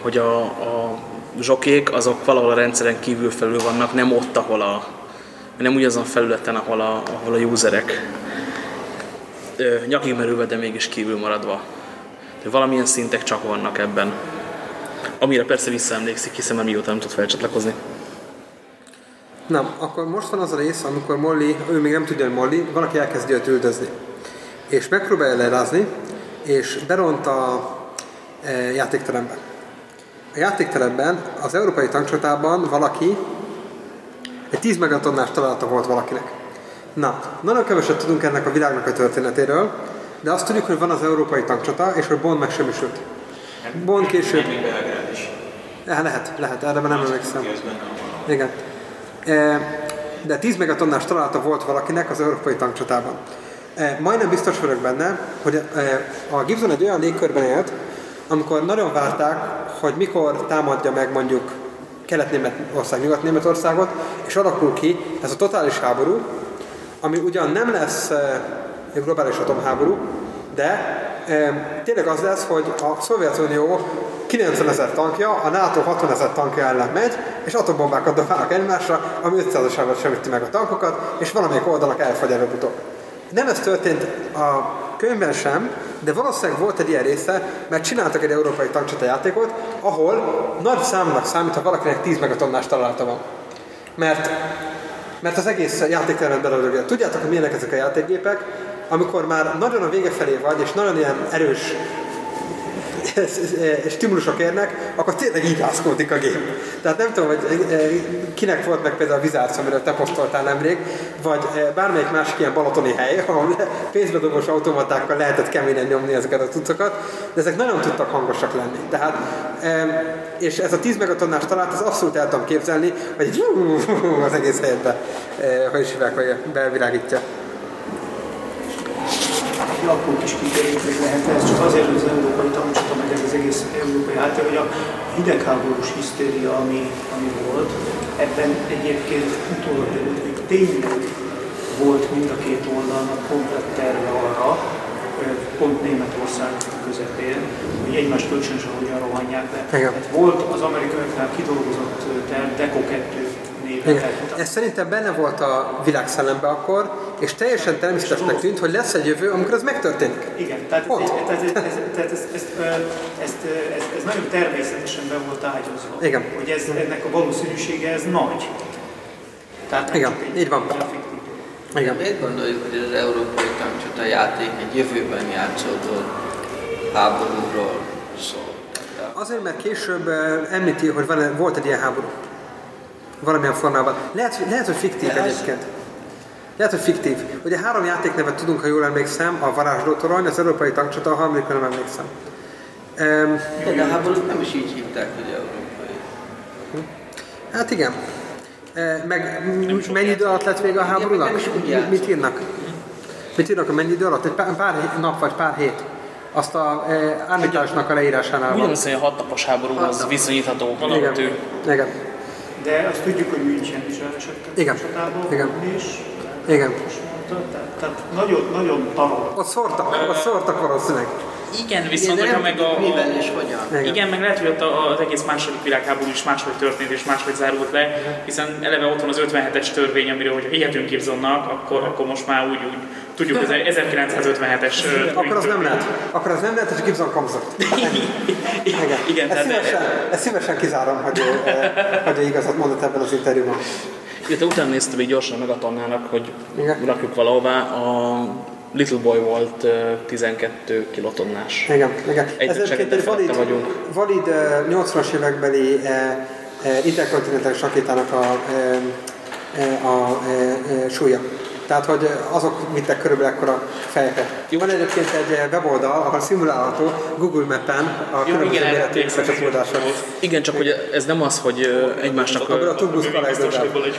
hogy a, a zsokék azok valahol a rendszeren kívül felül vannak, nem ott, ahol a, nem ugyanazon felületen, ahol a, ahol a userek nyakig merülve, de mégis kívül maradva. De valamilyen szintek csak vannak ebben. Amire persze visszaemlékszik, hiszen már mióta nem tud felcsatlakozni. Na, akkor most van az a rész, amikor Molly, ő még nem tudja, hogy Molly, valaki elkezdi őt üldözni. És megpróbálja lerázni, és beront a e, játékterembe. A játékteremben, az európai tankcsatában valaki egy 10 megatonnás találata volt valakinek. Na, nagyon keveset tudunk ennek a világnak a történetéről, de azt tudjuk, hogy van az európai tankcsata, és hogy Bond megsemmisült. Bond később... Még Belgrád is. Eh, lehet, lehet, erre már nem emlékszem. Igen. De 10 megatonnás találata volt valakinek az európai tankcsatában. Majdnem biztos vagyok benne, hogy a Gibson egy olyan légkörben élt, amikor nagyon várták, hogy mikor támadja meg mondjuk Kelet-Németország, Nyugat-Németországot, és alakul ki ez a totális háború, ami ugyan nem lesz globális atomháború, de tényleg az lesz, hogy a Szovjetunió 90 ezer tankja, a NATO 60 ezer tankja ellen megy, és atombombákat dobálnak egymásra, ami 500-asával semmitti meg a tankokat, és valamelyik oldalnak elfogy előbb-utóbb. Nem ez történt a könyvben sem, de valószínűleg volt egy ilyen része, mert csináltak egy európai tankcsata játékot, ahol nagy számnak számít, ha valakinek 10 megatonnás találata van. Mert, mert az egész játékterem belőle. Tudjátok, hogy milyenek ezek a játékgépek, amikor már nagyon a vége felé vagy, és nagyon ilyen erős stimulusok érnek, akkor tényleg így rázkódik a gép. Tehát nem tudom, hogy eh, kinek volt meg például a Vizárc, amiről te posztoltál nemrég, vagy eh, bármelyik másik ilyen balatoni hely, ahol pénzbedobós automatákkal lehetett keményen nyomni ezeket a cuccokat, de ezek nagyon tudtak hangosak lenni. Tehát, eh, és ez a 10 megatonnás találat, az abszolút el tudom képzelni, hogy az egész helyetbe, hogy is hívják, hogy belvilágítja. Egy apró kis kiterítő lehet ez, csak azért, hogy az európai tanulcsata, meg ez az egész európai háttér, hogy a hidegháborús hisztéria, ami, ami volt, ebben egyébként utólag derült, hogy tényleg volt mind a két oldalnak komplet terve arra, pont Németország közepén, hogy egymást kölcsönösen hogyan rohanják be. Igen. Hát volt az amerikaiaknál kidolgozott terv, Deco 2 néven. Igen. Ez szerintem benne volt a világszellemben akkor, és teljesen természetesnek tűnt, hogy lesz egy jövő, amikor ez megtörténik. Igen, tehát, ez, Pont. ez, ez, tehát ez, ez, ö, ezt, ö, ez, ez nagyon természetesen be volt ágyazva. Igen. Hogy ez, ennek a valószínűsége ez nagy. Tehát Igen, így van. Igen. Miért gondoljuk, hogy az európai tankcsata játék egy jövőben játszódó háborúról szól? Azért, mert később említi, hogy van, volt egy ilyen háború. Valamilyen formában. Lehet, lehet hogy fiktív egyébként. Lehet, hogy fiktív. Ugye három játéknevet tudunk, ha jól emlékszem, a varázsló torony, az európai tankcsata, a harmadikra nem emlékszem. Um, De, de a háborút nem is így hívták, hogy európai. hát igen. E, Meg mennyi idő alatt lett vége a háborúnak? Mit írnak? Mit írnak a mennyi idő alatt? Egy pár, nap vagy pár hét. Azt a e, állításnak a leírásánál van. Ugyanaz, hogy a hatnapos háború az viszonyítható Igen. Igen. De azt tudjuk, hogy München is elesett Igen. csatából, Igen. is. Igen. Tehát nagyon, nagyon tarol. Ott szórtak, ott szórtak valószínűleg. Igen, viszont hogyha nem meg a... tudjuk, mivel a és hogyan. Igen. igen, meg lehet, hogy ott a- az egész második világháború is máshogy történt és máshogy zárult le, hiszen eleve ott van az 57-es törvény, amiről, hogyha hihetünk Gibsonnak, akkor, akkor most már úgy, úgy tudjuk, az 1957-es ö, Akkor az nem lehet. Akkor az nem lehet, hogy Gibson kamzott. Igen. Igen, ezt, szívesen, ezt szívesen kizárom, hogy ő, hogy ő igazat mondott ebben az interjúban. Illetve utána néztem még gyorsan meg a tannának, hogy Igen. rakjuk valahová. A Little Boy volt ö, 12 kilotonnás. Igen, igen. Ez egyébként egy valid, vagyunk. valid eh, 80-as évekbeli eh, eh, interkontinentális rakétának a, eh, a eh, súlya. Tehát, hogy azok vittek körülbelül ekkora fejeket. Van egyébként egy weboldal, ahol szimulálható Google Mapen a Jó, különböző igen, méretű emlékszem, becsapódások. Igen, csak hogy ez nem az, hogy egymásnak, a egy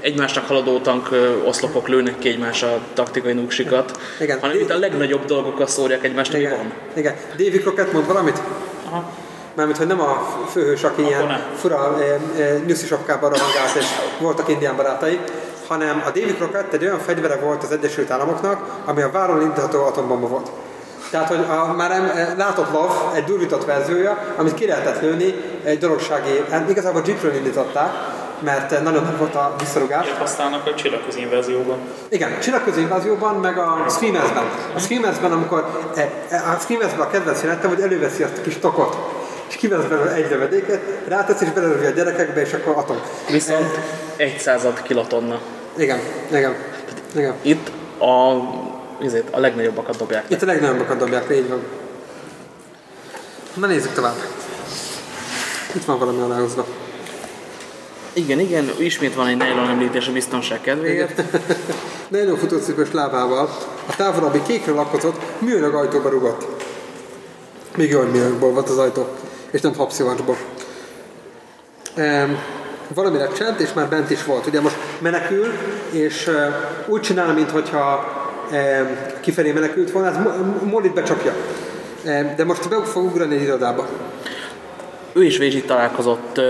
egymásnak haladó tank oszlopok lőnek ki egymásra taktikai nuksikat, Igen. hanem itt a legnagyobb dolgokkal szórják egymást, Igen. van. Igen. Davy Crockett mond valamit? Aha. Mármint, hogy nem a főhős, aki ilyen nem. fura e, e, nyuszi sapkában rohangált, és voltak indián barátai, hanem a Davy Crockett egy olyan fegyvere volt az Egyesült Államoknak, ami a váron indítható atombomba volt. Tehát, hogy a már em, e, látott LAV egy durvított verziója, amit ki lehetett lőni egy dologsági, hát igazából Jeepről indították, mert e, nagyon nagy volt a visszarugás. Ilyet használnak a csillagközi invázióban. Igen, csillagközi invázióban, meg a Screamersben. A Screamersben, amikor e, e, a Screamersben a kedvenc jelentem, hogy előveszi azt a kis tokot, és kivesz belőle egy lövedéket, rátesz és belőle a gyerekekbe, és akkor atom. Viszont egy század kilotonna. Igen, igen, igen. Itt a, ezért a legnagyobbakat dobják. le. Itt a legnagyobbakat dobják, le, így van. Na nézzük tovább. Itt van valami aláhozva. Igen, igen, ismét van egy nylon említés a biztonság kedvéért. Nylon futócipős lábával a távolabbi kékre lakozott műanyag ajtóba rugott. Még jó, hogy műanyagból volt az ajtó, és nem habszivacsból. Ehm, valami recsent, és már bent is volt. Ugye most menekül, és úgy csinál, mintha kifelé menekült volna, Mo- Mollit becsapja. De most be fog ugrani egy irodába. Ő is végig találkozott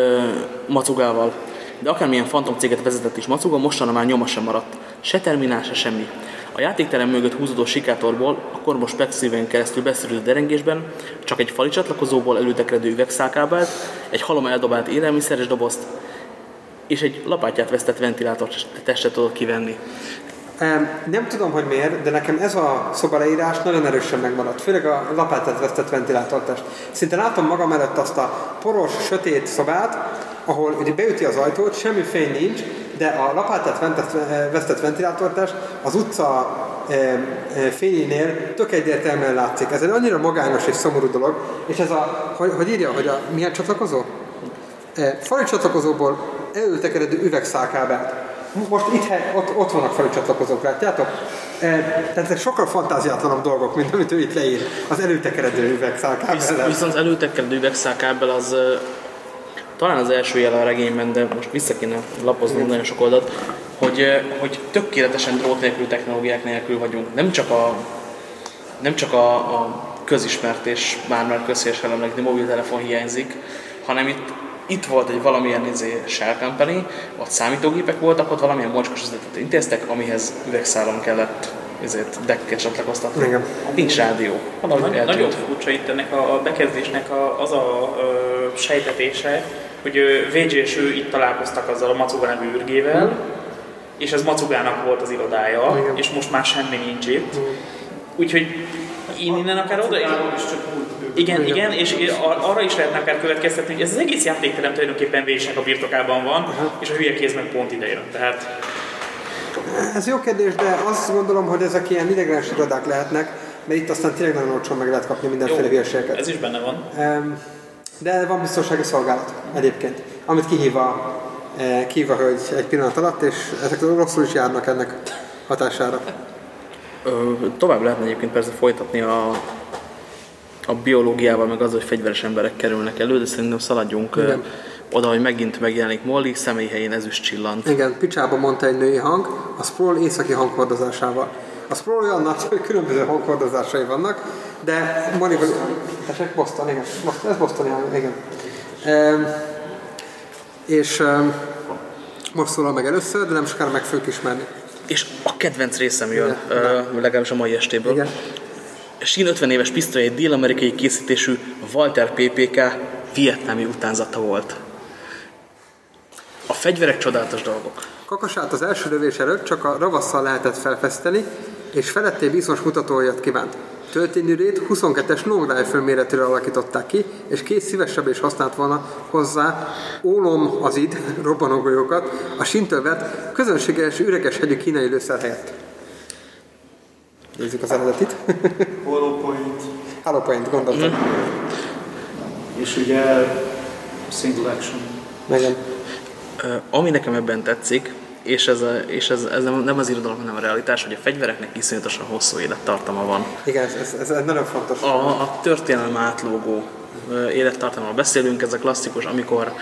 Macugával. De akármilyen fantom céget vezetett is Macuga, mostanra már nyoma sem maradt. Se terminál, se semmi. A játékterem mögött húzódó sikátorból, a kormos plexíven keresztül beszűrült derengésben csak egy fali csatlakozóból előtekredő üvegszálkábelt, egy halom eldobált élelmiszeres dobozt, és egy lapátját vesztett ventilátor testet tudott kivenni. Em, Nem tudom, hogy miért, de nekem ez a szobaleírás nagyon erősen megmaradt. Főleg a lapátát vesztett ventilátortest. Szinte látom magam előtt azt a poros, sötét szobát, ahol ugye beüti az ajtót, semmi fény nincs, de a lapátát vesztett ventilátortest az utca eh, eh, fényénél tök egyértelműen látszik. Ez egy annyira magányos és szomorú dolog, és ez a, hogy, hogy írja, hogy a milyen csatlakozó? Eh, Fali csatlakozóból előtekeredő üvegszálkábelt. Most itt, ott, ott vannak fali csatlakozók, látjátok? Eh, Tehát ezek sokkal fantáziátlanabb dolgok, mint amit ő itt leír. Az előtekeredő üvegszálkábel. Viszont, viszont az előtekkedő üvegszálkábbel az talán az első jel a regényben, de most vissza kéne lapoznom nagyon sok oldalt, hogy, hogy tökéletesen drót nélkül technológiák nélkül vagyunk. Nem csak a, nem csak a, a közismert és már már közhelyes felemlegni mobiltelefon hiányzik, hanem itt, itt volt egy valamilyen izé, shell company, ott számítógépek voltak, ott valamilyen mocskos üzletet intéztek, amihez üvegszálon kellett ezért decket csatlakoztatni. Igen. Nincs rádió. Valahogy Nagy, nagyon furcsa itt ennek a bekezdésnek a, az a ö, sejtetése, hogy VJ és ő itt találkoztak azzal a Macuga nevű űrgével, és ez Macugának volt az irodája, Igen. és most már semmi nincs itt. Úgyhogy én innen akár oda... Igen, igen, és ar- arra is lehetne akár következtetni, hogy ez az egész játékterem tulajdonképpen Vésnek a birtokában van, és a hülye kéz meg pont ide jön. Tehát Ez jó kérdés, de azt gondolom, hogy ezek ilyen ideglenes irodák lehetnek, mert itt aztán tényleg nagyon olcsón meg lehet kapni mindenféle hülyeségeket. ez is benne van. Em, De van biztonsági szolgálat egyébként, amit kihív a, eh, kihív a hölgy egy pillanat alatt, és ezek rosszul is járnak ennek hatására. Ö, tovább lehetne egyébként persze folytatni a, a biológiával, meg az, hogy fegyveres emberek kerülnek elő, de szerintem szaladjunk Igen. oda, hogy megint megjelenik Molly, személyi helyén ezüst csillant. Igen, picsába mondta egy női hang, a Sproul északi hanghordozásával. A Sproul olyan nagy, hogy különböző hanghordozásai vannak, de Molly vagy... Tessék, Boston, igen. Boston, ez Bostoni hang, igen. Ehm, és ehm, most szólal meg először, de nem sokára meg fogjuk ismerni. És a kedvenc részem jön, Igen. ö, legalábbis a mai estéből. Igen. Sín 50 éves pisztoly egy dél-amerikai készítésű Walter PPK vietnámi utánzata volt. A fegyverek csodálatos dolgok. Kakasát az első lövés előtt csak a ravasszal lehetett felfeszteni, és feletté bizonyos mutatójat kívánt. Töltényűrét 22-es long rifle méretűre alakították ki, és két szívesebb is használt volna hozzá ólom az id, robbanógolyókat, a sintől vett közönséges üreges hegyű kínai lőszer helyett. Nézzük az eredetit. Hollow Point, Hollow Point, gondoltam. és ugye single action. Igen. Ami nekem ebben tetszik, és ez, a, és ez, ez nem, az irodalom, hanem a realitás, hogy a fegyvereknek iszonyatosan hosszú élettartama van. Igen, ez, ez, ez nagyon fontos. A, a történelem átlógó élettartamról beszélünk, ez a klasszikus, amikor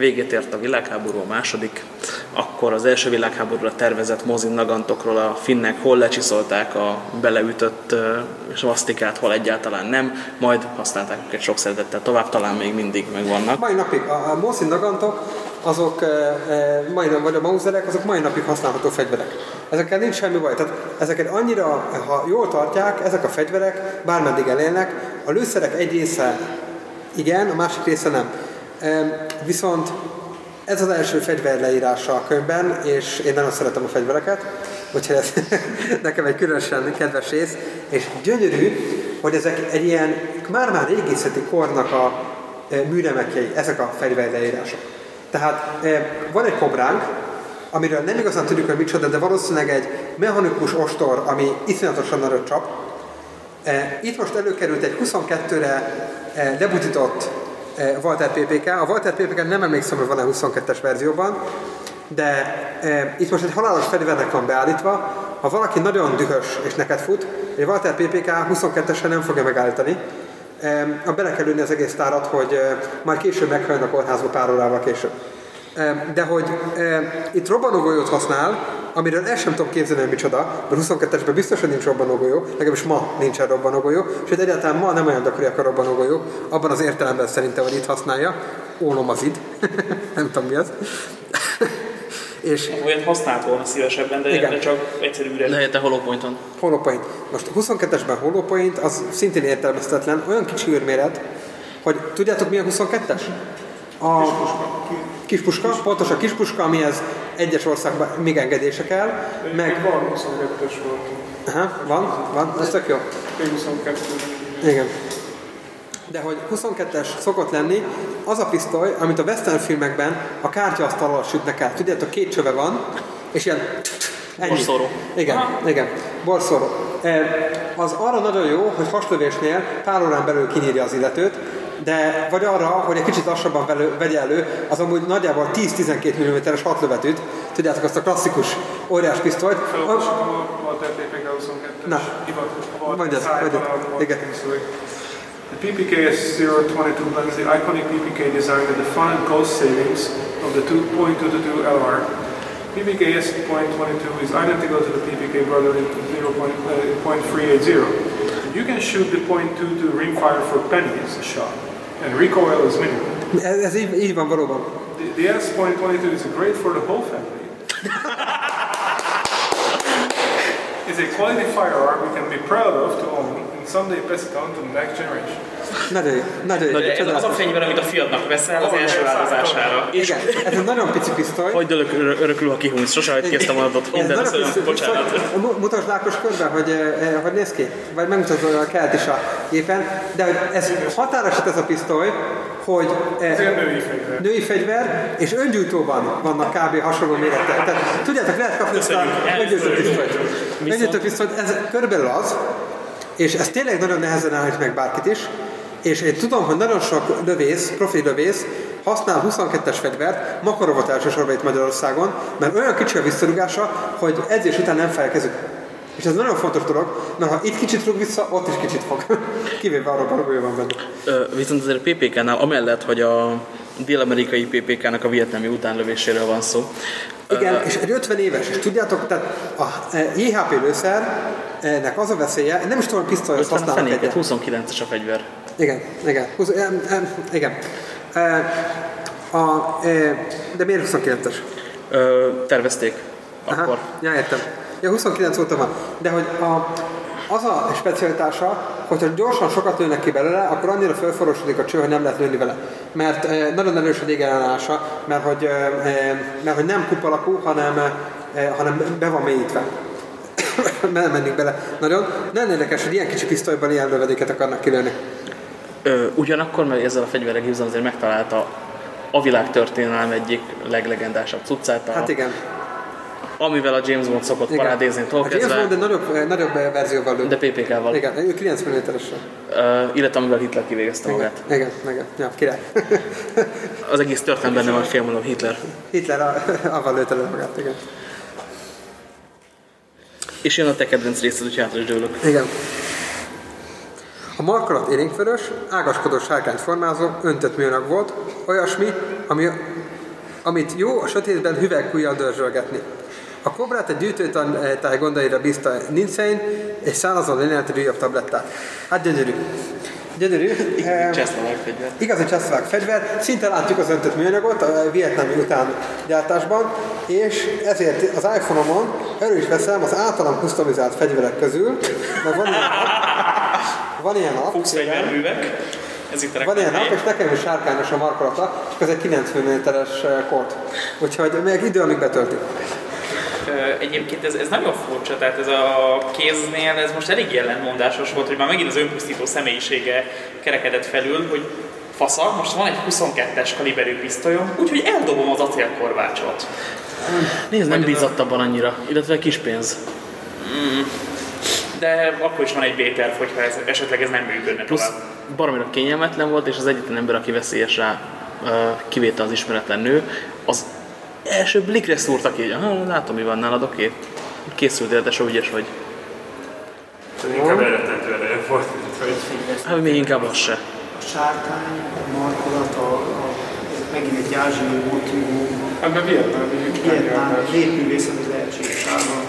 véget ért a világháború, a második, akkor az első világháborúra tervezett mozin nagantokról a finnek hol lecsiszolták a beleütött svasztikát, hol egyáltalán nem, majd használták őket sok szeretettel tovább, talán még mindig megvannak. Mai napig a, a Mosin Nagantok, azok e, vagy a Mauserek, azok mai napig használható fegyverek. Ezekkel nincs semmi baj. Tehát ezeket annyira, ha jól tartják, ezek a fegyverek bármeddig elélnek, a lőszerek egy része igen, a másik része nem. Viszont ez az első fegyver leírása a könyvben, és én nagyon szeretem a fegyvereket, úgyhogy ez nekem egy különösen kedves rész, és gyönyörű, hogy ezek egy ilyen már-már régészeti kornak a e, műremekjei, ezek a fegyverleírások. Tehát e, van egy kobránk, amiről nem igazán tudjuk, hogy micsoda, de valószínűleg egy mechanikus ostor, ami iszonyatosan nagyot csap. E, Itt most előkerült egy 22-re e, lebutított Walter PPK. A Walter PPK nem emlékszem, hogy van-e 22-es verzióban, de e, itt most egy halálos fegyvernek van beállítva. Ha valaki nagyon dühös és neked fut, egy Walter PPK 22-esen nem fogja megállítani. E, a bele kell ülni az egész tárat, hogy e, majd később meghaljon a kórházba pár órával később. E, de hogy e, itt robbanógolyót használ, amiről el sem tudom képzelni, hogy micsoda, mert 22-esben biztos, hogy nincs robbanógolyó, legalábbis ma nincsen robbanógolyó, sőt egyáltalán ma nem olyan gyakoriak a robbanógolyók, abban az értelemben szerintem, hogy itt használja, ólom az id, nem tudom mi az. és Olyat használt volna szívesebben, de, Igen. de csak egyszerű üres. De helyette Hollow Pointon. Hollow Point. Most 22-esben Hollow Point, az szintén értelmeztetlen, olyan kicsi űrméret, hogy tudjátok mi a 22-es? A kispuska, pontosan kispuska, amihez egyes országban még engedése kell, meg... Van 22-es volt. Aha, van, van, ez tök jó. P22. Igen. De hogy 22-es szokott lenni, az a pisztoly, amit a western filmekben a kártyaasztal alatt sütnek el. Tudjátok, két csöve van, és ilyen... Ennyi. Borszóró. Igen, igen. Borszóró. E, Az arra nagyon jó, hogy haslövésnél pár órán belül kinyírja az illetőt, de vagy arra, hogy egy kicsit lassabban velő, vegye elő, az amúgy nagyjából 10-12 mm-es hatlövetűt, tudjátok azt a klasszikus óriás pisztolyt. Felolvasom a Walter PPK 22-es Na. Mondjad, mondjad. Igen. The PPK-S 022 blends the iconic PPK design with the fun and cost savings of the 2.222 LR. PPK-S .22 is identical to the PPK brother in 0.380. You can shoot the .22 rimfire for pennies a shot, and recoil is ez így, így van valóban. The, the S.22 is great for the whole family. it's a quality firearm we can be proud of to own and someday pass it on to the next generation. Nagyon nagyon jó. Ez az a fegyver, amit a fiadnak veszel az első áldozására. Igen, ez egy nagyon pici pisztoly. Hogy örök, örökül, ha kihúnysz. Sose hagyd ki ezt a mondatot. Ez Minden nagyon pici bocsánat. Mutasd Lákos körbe, hogy, eh, hogy néz ki. Vagy megmutatod a kelt is a gépen. De hogy ez határosan ez a pisztoly, hogy eh, Ez női fegyver. női fegyver, és öngyújtóban vannak kb. hasonló méretek. Tehát tudjátok, lehet kapni ezt a öngyújtó pisztolyt. Öngyújtó pisztolyt, ez körülbelül az, és ez tényleg nagyon nehezen állít meg bárkit is, és én tudom, hogy nagyon sok lövész, profi lövész használ 22-es fegyvert, Makarovot elsősorban itt Magyarországon, mert olyan kicsi a visszarugása, hogy edzés után nem fel a kezük. És ez nagyon fontos dolog, mert ha itt kicsit rúg vissza, ott is kicsit fog. Kivéve arra barogója van benne. Ö, Viszont azért a PPK-nál amellett, hogy a dél-amerikai PPK-nak a vietnámi utánlövéséről van szó. Igen, és egy 50 éves, és tudjátok, tehát a e, IHP lőszernek az a veszélye, nem is tudom, pisztolyot 50 használnak egyet. 29-es a fegyver. Igen, igen. Húsz, em, em, igen. E, a, e, de miért 29-es? Ö, tervezték Aha, akkor. Ja, értem. Ja, 29 óta van. De hogy a, az a specialitása, hogyha gyorsan sokat lőnek ki belőle, akkor annyira felforosodik a cső, hogy nem lehet lőni vele. Mert e, nagyon erős a légellenállása, mert hogy, e, mert hogy nem kupalakú, hanem, e, hanem be van mélyítve. nem menjünk bele. Nagyon. Nem érdekes, hogy ilyen kicsi pisztolyban ilyen lövedéket akarnak kilőni. Ö, ugyanakkor, meg ezzel a fegyverrel Gibson azért megtalálta a világ történelem egyik leglegendásabb cuccát, a, Hát igen. amivel a James Bond szokott igen. parádézni A James kezdve, Bond egy nagyobb, eh, nagyobb eh, verzióval lő. de PPK-val, Igen, ő 9 mm-esre. Ö, illetve amivel Hitler kivégezte Igen, magát. igen, igen. Ja, király. Az egész történet benne van félmondom Hitler. Hitler a- avval lőtte le magát, igen. És jön a te kedvenc részed, hogy hátra is dőlök. Igen. A markolat élénkvörös, ágaskodó sárkányt formázó, öntött műanyag volt, olyasmi, ami, amit jó a sötétben hüvelykújjal dörzsölgetni. A kobrát egy gyűjtőtáj gondaira bízta Ninsein, és szánazon lenyelt egy újabb tablettát. Hát gyönyörű. Gyönyörű. Eh, Csehszlovák fegyver. Igazi csehszlovák fegyver, szinte látjuk az öntött műanyagot a vietnámi után gyártásban, és ezért az iPhone-omon elő is veszem az általam kustomizált fegyverek közül, mert van ilyen nap, van ilyen nap, Fuchs fegyverművek. Ez itt van ilyen nap, és nekem is sárkányos a markolata, és ez egy 9 mm-es kort. Úgyhogy még idő, amíg betölti. Egyébként ez, ez nagyon furcsa, tehát ez a kéznél ez most elég ellentmondásos volt, hogy már megint az önpusztító személyisége kerekedett felül, hogy fasza, most van egy 22-es kaliberű pisztolyom, úgyhogy eldobom az acélkorvácsot. Nézd, nem ez a- bízott abban annyira, illetve kis pénz. De akkor is van egy B-terv, hogyha ez, esetleg ez nem működne Plusz tovább. baromira kényelmetlen volt, és az egyetlen ember, aki veszélyes rá, kivétel az ismeretlen nő, az első blikre szúrta ki, hogy "Aha, látom, mi van nálad, oké. Készültél, te so ügyes vagy. Inkább elrettentő ereje volt, hogy Hát még inkább az se. A sárkány, a markolat, a, a, ez megint egy ázsiai motivum, Ebben vietnámi vietnám, lépművészeti lehetségesága.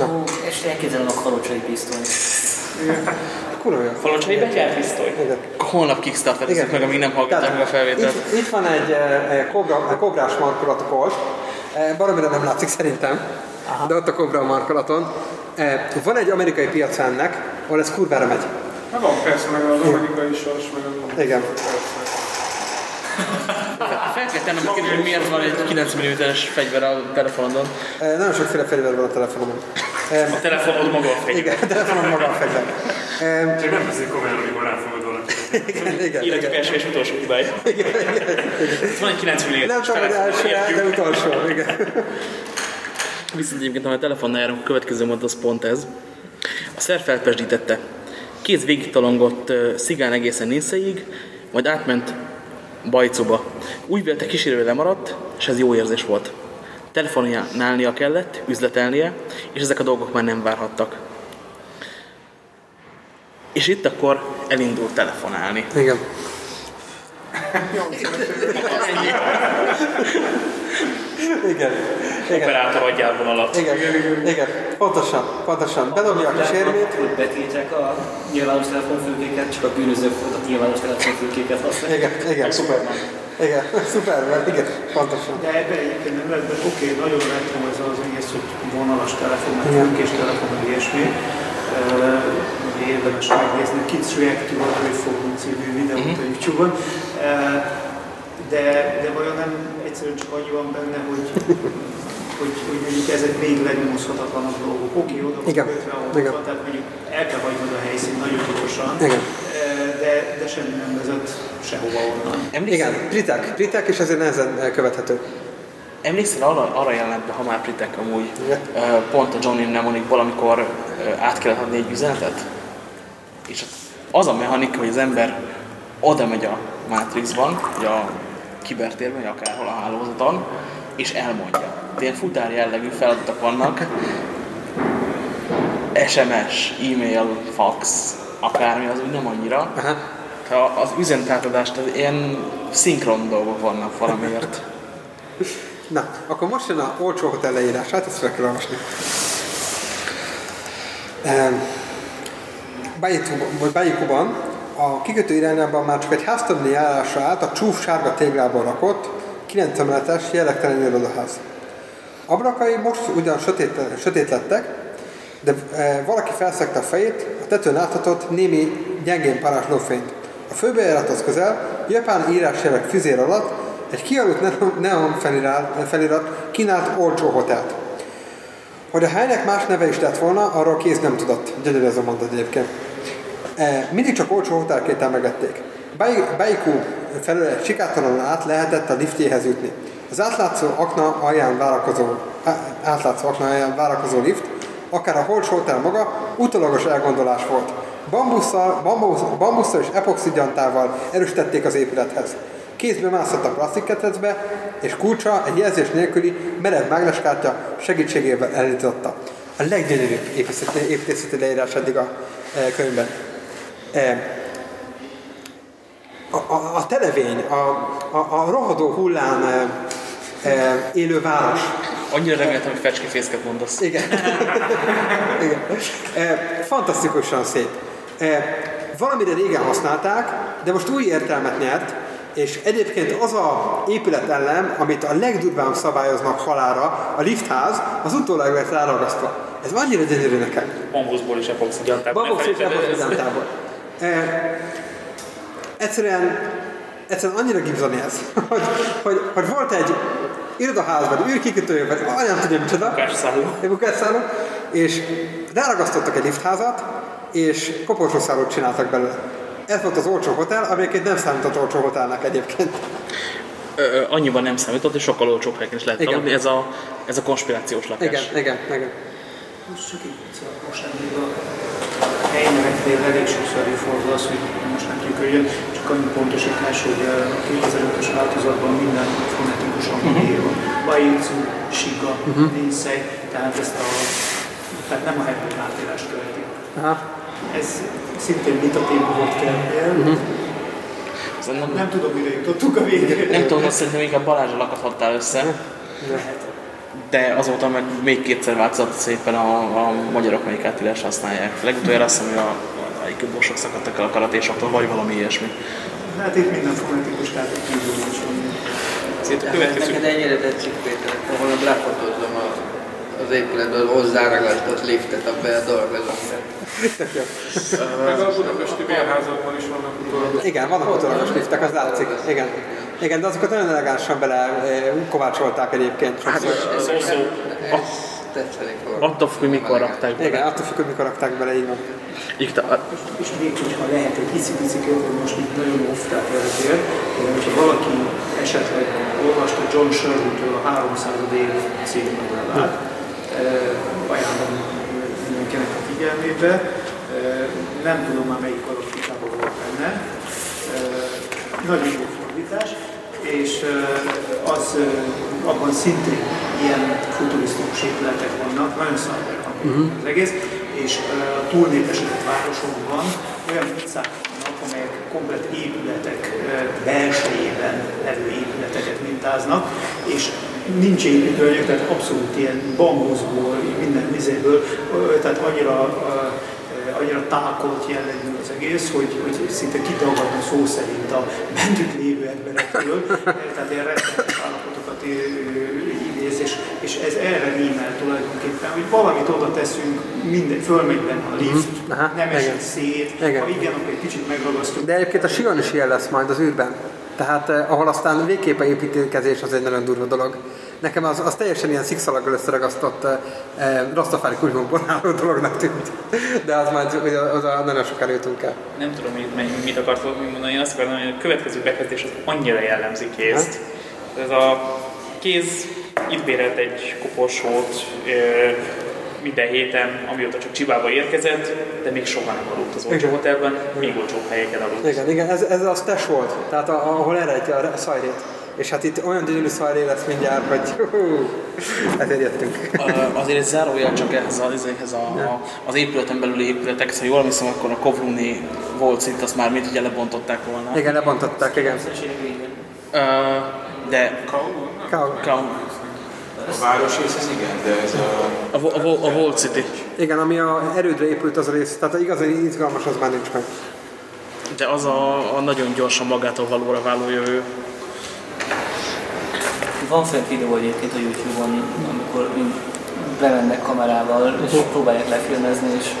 Ó, és elképzelem a kalocsai pisztolyt. Kurva jó. Kalocsai betyár pisztoly. Igen. Holnap kickstarterezzük meg, amíg nem hallgatták meg a felvételt. Itt, itt van egy eh, eh, kobra, eh, kobrás markolat a kolt. Eh, Baromira nem látszik szerintem, Aha. de ott a kobra a markolaton. Eh, Van egy amerikai piac ennek, ahol ez kurvára megy. Hát van persze, meg az amerikai sors, meg az Igen. Fel kell tennem a kérdést, hogy miért van egy 9 mm-es fegyver a telefonodon. Eh, Nagyon sokféle fegyver van a telefonomon. A telefonod maga a fegyver. Igen, a telefonom maga a fegyver. Csak nem veszik komolyan, amikor ráfogod valaki. Igen, igen, Életük igen. első és utolsó hibája. Itt van egy 9 mm Nem tudom, hogy első, de utolsó. Igen. Viszont egyébként, ha a telefonnál járunk, a következő mondat az pont ez. A szer felpesdítette. Kéz végig talongott ö, szigán egészen Ninszeig, majd átment Bajcuba. Úgy vélte kísérőre lemaradt, és ez jó érzés volt. Telefonálnia kellett, üzletelnie, és ezek a dolgok már nem várhattak. És itt akkor elindult telefonálni. Igen. Igen. Igen. Operátor adjál vonalat. Igen, igen, pontosan, pontosan. Bedobja a kísérmét, Hogy betiltják a nyilvános telefonfülkéket, csak a bűnözők a nyilvános telefonfülkéket használják. igen, igen. Superman. Igen, szuper, igen, pontosan. De ebben egyébként nem lehet, mert oké, nagyon rettem ez az egész, hogy vonalas telefon, meg fülkés telefon, meg ilyesmi. Uh, érdemes megnézni, Kids React to What We Found című videót a YouTube-on. Uh, de, de vajon nem egyszerűen csak annyi van benne, hogy, hogy, hogy mondjuk ezek még legnyomozhatatlanabb dolgok. Oké, oda van Igen, kötve, ahol igen. van, tehát mondjuk el kell hagynod a helyszínt nagyon gyorsan, Igen. Uh, de, de semmi nem vezet sehova onnan. Igen, pritek, pritek, és ezért nehezen követhető. Emlékszel arra, arra jelenetben, ha már Pritek amúgy, Igen. ö, pont a Johnny Mnemonicból, amikor ö, át kellett adni egy üzenetet? És az a mechanika, hogy az ember oda megy a Matrixban, vagy a kibertérben, vagy akárhol a hálózaton, és elmondja. Ilyen futár jellegű feladatok vannak, SMS, e-mail, fax, akármi, az úgy nem annyira. Aha. Az üzenetátadást, az ilyen szinkron dolgok vannak valamiért. Na, akkor most jön a olcsó hotel leírását, ezt fel kell olvasni. Ehm, Baitu- vagy Baikuban a kikötő irányában már csak egy háztöbbi járásra állt a csúf sárga téglából rakott, 9 emeletes, jellegtelen irodaház. Abrakai most ugyan sötét, sötét lettek, de e, valaki felszegte a fejét, a tetőn láthatott némi gyengén parázsló fényt. A főbejárat az közel, japán írásjelek füzér alatt egy kialudt neon felirat, felirat kínált olcsó hotelt. Hogy a helynek más neve is lett volna, arról kész nem tudott. Gyönyörű ez a mondat egyébként. E, mindig csak olcsó hotelként emlegették. Bai- Baiku felől egy sikátoron át lehetett a liftjéhez jutni. Az átlátszó akna alján várakozó, átlátszó akna alján várakozó lift, akár a Holcs Hotel maga, utolagos elgondolás volt. Bambusszal, bambusz, bambusszal és epoxigyantával erősítették az épülethez. Kézbe mászott a plastikketrecbe, és kulcsa egy jelzés nélküli merev mágneskártya segítségével elindította. A leggyönyörűbb építészeti, leírás eddig a e, könyvben. E, a, a, a televény, a, a, a rohadó hullán e, e, élő város. Annyira reméltem, hogy fecskefészket mondasz. Igen. Igen. E, fantasztikusan szép. E, valamire régen használták, de most új értelmet nyert, és egyébként az a épületellem, amit a legdurvább szabályoznak halára, a liftház, az utólag lett ráragasztva. Ez annyira gyönyörű nekem. Bambuszból is epoxigyantából. Babok és epoxidantából. E, egyszerűen, egyszerűen annyira Gibson ez, hogy, hogy, hogy volt egy irodaház, vagy űrkikötő, vagy ah, nem tudom micsoda. Munkásszálló. Egy munkásszálló. És ráragasztottak egy liftházat, és koporsószállót csináltak belőle. Ez volt az olcsó hotel, ami egyébként nem számított olcsó hotelnek egyébként. Ö, annyiban nem számított, és sokkal olcsóbb helyen is lehet aludni. Ez a, ez a konspirációs lakás. Igen, igen, igen. Most csak így helyneveknél elég sokszor előfordul az, hogy most nem működjön, csak annyi pontosítás, hogy a 2005-ös változatban minden fonetikusan van írva. Baizu, Shiga, Ninsei, tehát ezt a tehát nem a hetedik átírást követi. Aha. Ez szintén vitatéma volt kérdél. Szóval nem, Nem tudom, mire jutottunk a végére. nem tudom, azt szerintem inkább Balázsra lakadhattál össze. De azóta meg még kétszer változott szépen a, a magyarok, melyik átírás használják. Legutoljára azt hiszem, hogy a, a IQ-bosok szakadtak el a karatésoktól, vagy valami ilyesmi. Hát itt minden fonetikus, van. Szét a De következő neked ennyire tetszik, Péter, akkor holnap lefotózom a, az épületből hozzáragasztott liftet, abban dolgozom. Meg a budapesti bérházakban is vannak utolagos. Igen, vannak utólagos liftek, az látszik. Igen. Igen, de azokat nagyon elegánsan bele kovácsolták egyébként. Hát. Ez tetszelik volna. Attól függ, hogy mikor rakták Igen, bele. attól függ, hogy mikor rakták bele, így van. Így, a- És még hogyha lehet egy pici-pici kérdés, most itt nagyon off, tehát ezért, hogyha valaki esetleg olvasta John Sherwood-től a 300 év című novellát, eh, ajánlom mindenkinek a figyelmébe, nem tudom már melyik alapítában volt benne, nagyon jó fordítás, és az, abban szintén ilyen futurisztikus épületek vannak, nagyon cyberpunk uh-huh. az egész, és a túlnépesedett városokban olyan utcák vannak, amelyek komplet épületek belsejében levő épületeket mintáznak, és nincs építőanyag, tehát abszolút ilyen bambuszból, minden vizéből, eh, tehát annyira annyira tákolt jellegű egész, hogy, hogy szinte kidagadna szó szerint a bennük lévő emberekről, tehát ilyen rettenetes állapotokat idéz, és, és ez erre rímel tulajdonképpen, hogy valamit oda teszünk, minden, fölmegy benne a lift, Aha, nem esett igen. szét, Igen. ha igen, akkor egy kicsit megragasztjuk. De egyébként a Sion is ilyen lesz majd az űrben. Tehát eh, ahol aztán végképp a építkezés az egy nagyon durva dolog. Nekem az, az teljesen ilyen szikszalaggal összeragasztott eh, eh, rastafári kutyunkból álló dolognak tűnt. De az ugye, az a, nagyon sok jutunk el. Nem tudom, mit, mit- még mondani, azt akarom, hogy a következő bekezdés az annyira jellemzi kézt. Ez a kéz itt bérelt egy koporsót ö, minden héten, amióta csak Csibába érkezett, de még soha nem aludt az olcsó hotelben, még olcsóbb helyeken aludt. Igen, igen, ez, ez a stash volt, tehát a, ahol elrejti a szajrét. És hát itt olyan gyönyörű szajré lesz mindjárt, hogy hú, ezért jöttünk. azért egy zárójel csak ehhez, a, ezekhez a, a, az épületen belüli épületek, szóval jól hiszem, akkor a Kovruni Volcit, azt már mint ugye lebontották volna. Igen, lebontották, igen. De Kau. Kau, A városrész ez igen, de ez a... a, a, a Volt City. Igen, ami a erődre épült az a rész, tehát az igazi izgalmas az már nincs meg. De az a, a nagyon gyorsan magától valóra váló jövő. Van fent videó egyébként a Youtube-on, amikor bemennek kamerával, és próbálják lefilmezni, és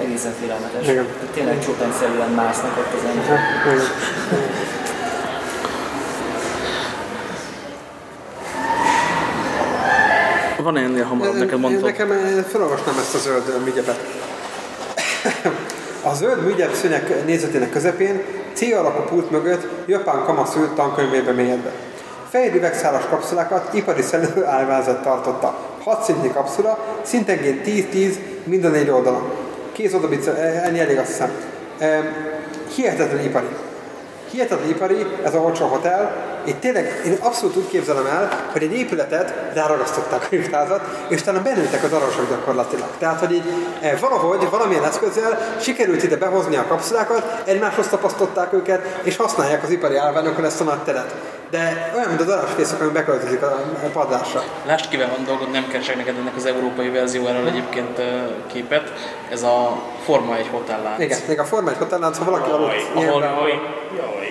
egészen félelmetes. Igen. Tehát Tényleg csupánszerűen másznak ott az emberek. Van ennél hamarabb, neked mondtad. Nekem eh, felolvasnám ezt a zöld eh, mügyebet. A zöld mügyeb szünek nézetének közepén C alakú pult mögött japán kamasz ült tankönyvébe mélyedve. Fehér üvegszálas kapszulákat ipari szelő állvázat tartotta. 6 szintnyi kapszula, szintenként 10-10 mind a négy oldalon. Kéz oda ennyi elég azt hiszem. Ehm, Hihetetlen ipari. Hihetetlen ipari, ez a olcsó hotel. Itt tényleg, én abszolút úgy képzelem el, hogy egy épületet ráragasztották a könyvházat, és utána benőttek az arasok gyakorlatilag. Tehát, hogy így eh, valahogy, valamilyen eszközzel sikerült ide behozni a kapszulákat, egymáshoz tapasztották őket, és használják az ipari állványokon ezt a nagy teret. De olyan, mint az arasfészek, ami beköltözik a padlásra. Lásd kivel van dolgod, nem keresek neked ennek az európai verziójáról egyébként ö, képet. Ez a Forma 1 hotellánc. Igen, még a Forma 1 hotellánc, ha valaki aludt Ahol ilyenben,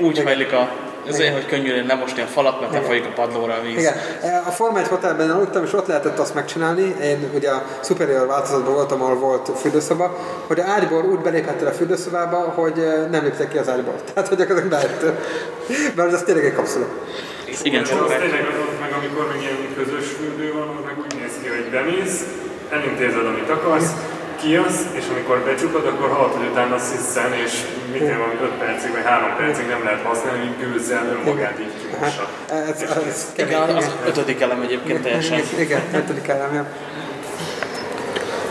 úgy hajlik a, azért, hogy könnyűen lemosni a falat, mert nem folyik a padlóra a víz. Igen, a Forma 1 hotelben aludtam, és ott lehetett azt megcsinálni, én ugye a superior változatban voltam, ahol volt fürdőszoba, hogy a ágyból úgy beléphettél a fürdőszobába, hogy eh, nem léptek ki az ágyból. Tehát, hogy gyakorlatilag bejöttél. Mert ez tényleg egy kapszula. Igen, És az tényleg meg, amikor meg ilyen közös fürdő van, az meg úgy néz ki, hogy bemész, elintézed, amit akarsz, kijössz, és amikor becsukod, akkor hallod, hogy utána sziszen, és mit tudom, valami 5 percig vagy 3 percig nem lehet használni, hogy gőzzel önmagát így kimossa. Ez, ez Igen, kemény. az ötödik elem egyébként teljesen. Igen, hetedik elem, ja.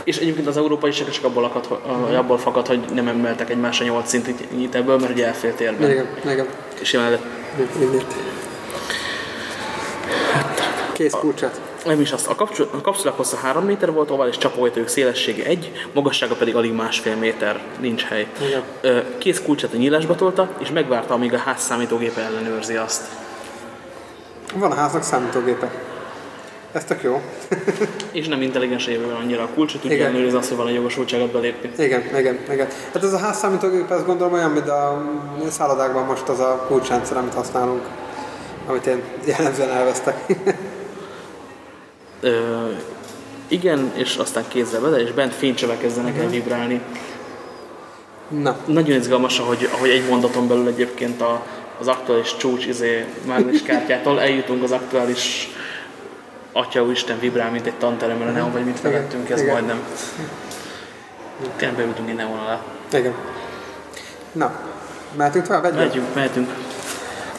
És egyébként az európai csak csak abból, akad, hogy abból fakad, hogy nem emeltek egymásra nyolc szintit ebből, mert ugye elfélt térben. Igen, igen. És jelenleg Mindent. Kész kulcsát. Nem is azt. A, kapcsol, a kapszulák hossza 3 méter volt, ovális csapóajtójuk szélessége 1, magassága pedig alig másfél méter, nincs hely. Igen. Kész kulcsát a nyílásba tolta, és megvárta, amíg a ház számítógépe ellenőrzi azt. Van a háznak számítógépe. Ez tök jó. És nem intelligens jövőben annyira a kulcsot, Igen. ellenőrizni azt, hogy van a jogosultságot belépni. Igen, igen, igen. Hát ez a ház számítógép, ezt gondolom olyan, mint a szállodákban most az a kulcsrendszer, amit használunk. Amit én jellemzően elvesztek. Ö, igen, és aztán kézzel vele, és bent fénycsövek kezdenek el vibrálni. Na, Nagyon izgalmas, ahogy, ahogy egy mondaton belül egyébként a, az aktuális csúcs izé, mágnes kártyától eljutunk az aktuális Atya Úristen vibrál, mint egy tanteremben a neon, vagy mit felettünk, ez Igen. majdnem. Tényleg bejutunk egy neon alá. igen. Na, mehetünk tovább egyben? Megyünk, mehetünk.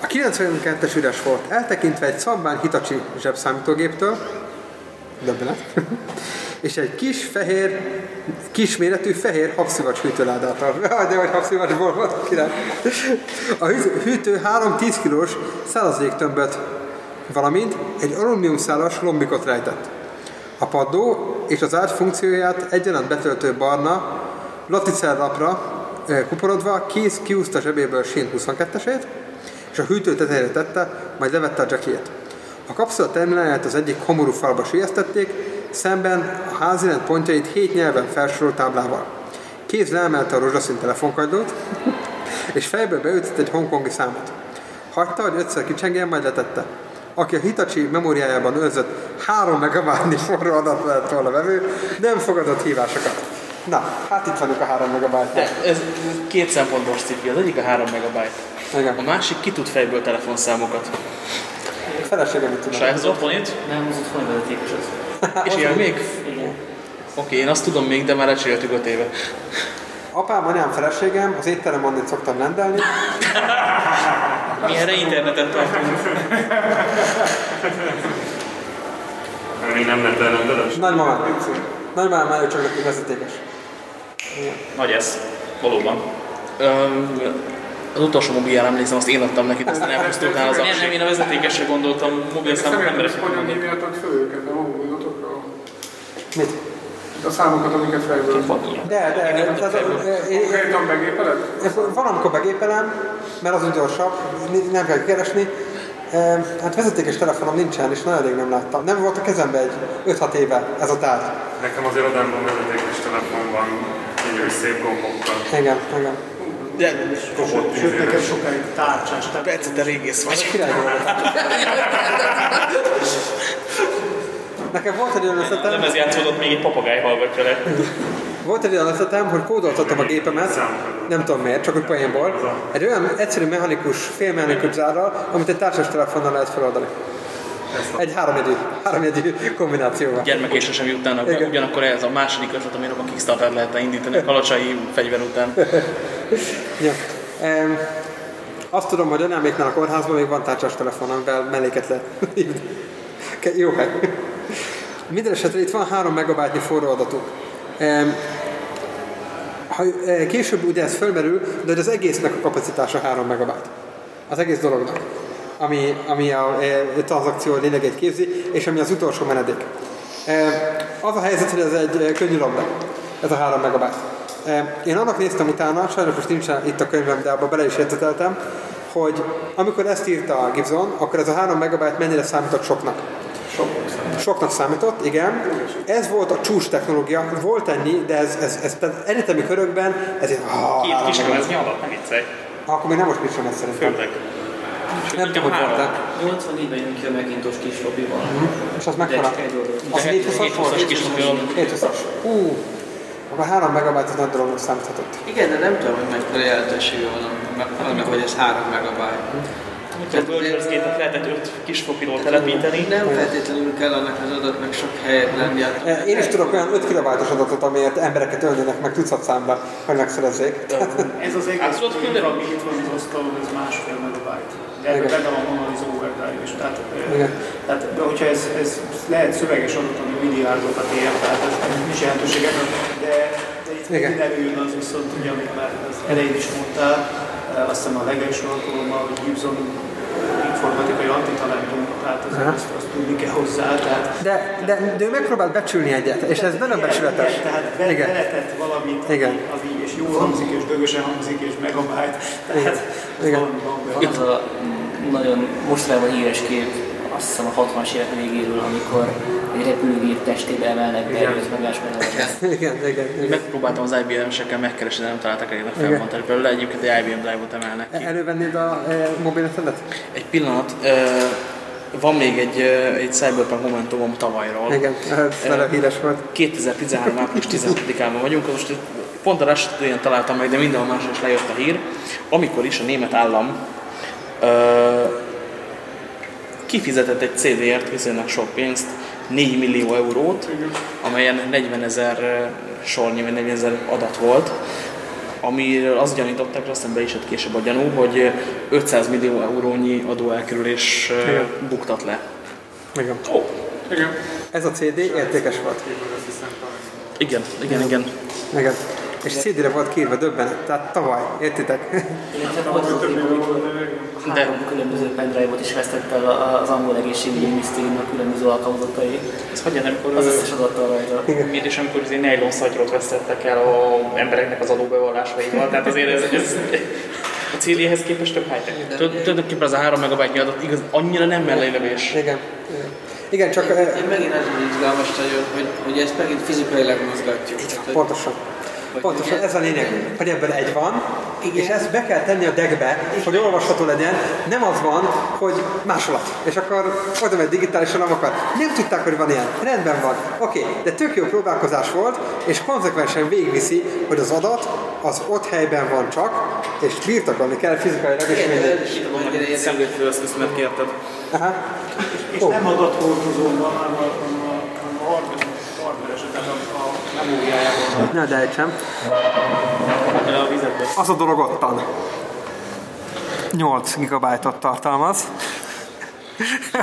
A 92-es üres volt, eltekintve egy szabvány Hitachi zsebszámítógéptől, döbbenet, és egy kis fehér, kisméretű fehér habszivacs hűtőládától. Jaj, de hogy habszivacsból volt, király. A hű- hűtő 3-10 kilós százaléktömböt, valamint egy alumíniumszálas lombikot rejtett. A padló és az ágy funkcióját egyaránt betöltő barna laticellapra kuporodva kész kiúzta zsebéből Sén 22-esét, és a hűtő tetejére tette, majd levette a jackjét. A kapszula terminálját az egyik homorú falba sülyeztették, szemben a házirend pontjait hét nyelven felsorolt táblával. Kézre emelte a rózsaszín telefonkagylót, és fejből beütött egy hongkongi számot. Hagyta, hogy ötször kicsengjen, majd letette. Aki a Hitachi memóriájában őrzött 3 megabájtnyi forró adat lett volna vevő, nem fogadott hívásokat. Na, hát itt vagyunk a 3 megabájt. De ez két szempontból szipi. Az egyik a 3 megabyte. A másik ki tud fejből telefonszámokat. A feleségem mit tudom. Saját az otthonit? Nem, az otthoni vezetékes az. És ilyen még? Igen. Oké, én azt tudom még, de már lecseréltük 5 éve. Apám, anyám, feleségem, az étterem annit szoktam rendelni. Mi erre internetet tartunk. Még nem lett elrendelés. Nagymamám. Nagymamám már ő csak neki vezetékes. Nagy ez. Valóban. Öm, az utolsó mobiljára emlékszem, azt én adtam neki, de aztán elpusztultál az Nem, nem, én a vezetékesre gondoltam, mobil számot nem Személyes, merek hogyan hívjátok föl őket a mobilotokra? Mit? a számokat, amiket fejből. De, de, tehát, ö, én- Konkrétan begépeled? Van, amikor begépelem, mert az úgy gyorsabb, nem kell keresni. E, Hát vezetékes telefonom nincsen, és nagyon rég nem láttam. Nem volt a kezembe egy 5-6 éve ez a tárgy. Nekem az irodámban vezetékes telefon van, gyönyörű szép gombokkal. Igen, igen. De Sőt, nekem sokáig tárcsás. tehát- persze te régész vagy. Király. Nekem volt egy olyan Nem ötletem, ez játszódott, még egy papagáj hallgatja le. volt egy olyan ötletem, hogy kódoltatom a gépemet, nem tudom miért, csak úgy poénból, egy olyan egyszerű mechanikus, félmechanikus zárral, amit egy társas telefonnal lehet feloldani. Egy háromjegyű, háromjegyű kombinációval. Gyermekésre sem jutnának be, ugyanakkor ez a második ötlet, amire a Kickstarter lehetne indítani a kalacsai fegyver után. Ja. Em, azt tudom, hogy anyáméknál a kórházban még van tárcsás telefon, amivel melléket lehet Jó hely. Minden esetre itt van 3 megabájtnyi forró adatuk. Em, ha, eh, később ugye ez fölmerül, de az egésznek a kapacitása 3 megabyte. Az egész dolognak. Ami, ami a e, tranzakció lényegét képzi, és ami az utolsó menedék. E, az a helyzet, hogy ez egy e, könnyű labda. Ez a 3 megabyte. E, én annak néztem utána, sajnos most nincsen itt a könyvem, de abba bele is érteteltem, hogy amikor ezt írta a Gibson, akkor ez a 3 megabyte mennyire számított soknak. Soknak számított, igen. Ez volt a csúcs technológia, volt ennyi, de ez, ez, ez tehát egyetemi körökben, ez egy... Ah, Két kis alatt, nem viccelj. Akkor még nem sem ez szerintem. Főleg. Nem tudom, hogy volt 84-ben jön ki a Macintosh kis floppyval. És az mekkora? Az 720-as volt? 720-as kis floppyval. 720-as. Hú, akkor 3 megabyte az nagy dolognak számíthatott. Igen, de nem tudom, hogy mekkora jelentősége van annak, hogy ez 3 megabyte. A Bölcsözgépet lehetett öt kis flopiról telepíteni. Nem feltétlenül kell annak az adatnak sok helyet lennie. E, Én is tudok olyan 5 kilobájtos adatot, amiért embereket ölnének meg tucat számba, hogy megszerezzék. Ez az egész Hát tudod, van az asztalon, ez másfél megabyte. Ebben Igen. benne van Monaliz overdrive is. Tehát, Igen. tehát de hogyha ez, ez lehet szöveges adat, ami milliárdokat ér, tehát ez nincs jelentősége, de, de itt Igen. kiderül az viszont, ugye, amit már az elején is mondtál, azt hiszem a legelső alkalommal, hogy Gibson informatikai antitalentum, tehát az, azt, azt tudni kell hozzá. Tehát, De, de, de ő megpróbált becsülni egyet, és ez nagyon becsületes. Igen, tehát be, Igen. beletett valamit, Igen. ami, ami és jól hangzik, és bőgösen hangzik, és. Igen. Tehát Igen. van, van benne. Az a nagyon mostanában híres kép, azt hiszem a 60-as évek végéről, amikor egy repülőgép testébe emelnek be, és meg Igen, igen, igen. Megpróbáltam az IBM-esekkel megkeresni, de nem találtak nagy felbontani belőle. Egyébként egy IBM drive-ot emelnek ki. Elővennéd a e, mobilnetedet? Egy pillanat, ö, van még egy, ö, egy Cyberpunk Momentumom tavalyról. Igen, ez nagyon híres volt. 2013. április 16-án vagyunk, most pont a Rushdie-en találtam meg, de mindenhol máshol is lejött a hír, amikor is a német állam kifizetett egy CD-ért viszonylag sok pénzt, 4 millió eurót, amelyen 40 ezer sornyi, vagy 40 ezer adat volt, amiről azt gyanították, és aztán be is jött később a gyanú, hogy 500 millió eurónyi adóelkerülés Igen. buktat le. Igen. Ó, igen. Ez a CD értékes volt. Igen, igen, igen. Igen. És CD-re volt kiírva döbbenet, tehát tavaly, értitek? Illetve volt az amikor három különböző pendrive-ot is vesztett el az angol egészségügyi minisztériumnak különböző alkalmazottai. Ez hagyján, amikor... Az összes adattal rajta. Miért is amikor az nylon szatyrot vesztettek el a embereknek az adóbevallásaival, tehát azért ez, ez a céljához képest több. Tud- Tulajdonképpen az a 3 megabyte adat igaz, annyira nem mellélövés. Igen. Igen. Igen, csak e, Én megint az hogy izgalmas nagyon, hogy, hogy ezt megint fizikailag mozgatjuk. Tehát, hogy- pontosan. hogy Pontosan ez a lényeg, hogy ebből egy van, Igen. és ezt be kell tenni a deckbe, hogy olvasható legyen. Nem az van, hogy másolat. És akkor oda megy digitálisan akar. Nem tudták, hogy van ilyen. Rendben van. Oké, de tök jó próbálkozás volt, és konzekvensen végviszi, hogy az adat az ott helyben van csak, és birtokolni kell fizikailag, és mindegy. kérted. Aha. És nem adathordozón van, hanem a, hardware tehát a, a memóriájában. Ne, de egy sem. A. Az a dolog ottan. 8 gigabájtot tartalmaz.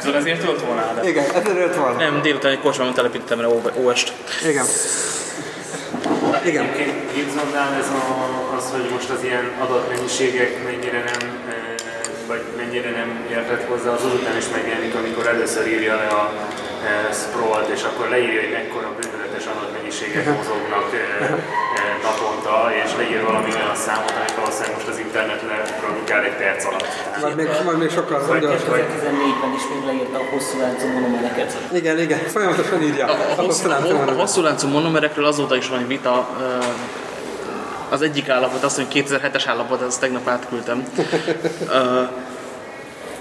Szóval ezért tölt volna át. Igen, ez előtt van. Nem, délután egy kocsmában telepítettem rá OS-t. Igen. Igen. Egyébként Gibsonnál ez a, az, hogy most az ilyen adatmennyiségek mennyire nem, eh, vagy mennyire nem értett hozzá, az azután is megjelenik, amikor először írja le a eh, scrollt, és akkor leírja, hogy mekkora bővületes adatmennyiség mennyiségek mozognak eh, eh, naponta, és leír valami olyan számot, amit valószínűleg most az internet leprodukál egy perc alatt. Majd még, majd még sokkal gyorsabb. 2014-ben is még leírta a hosszú láncú monomereket. Igen, igen, folyamatosan írja. A, a, hosszú, a, hosszú láncú monomerekről azóta is van egy vita. Az egyik állapot, azt mondja, 2007-es állapot, ezt tegnap átküldtem.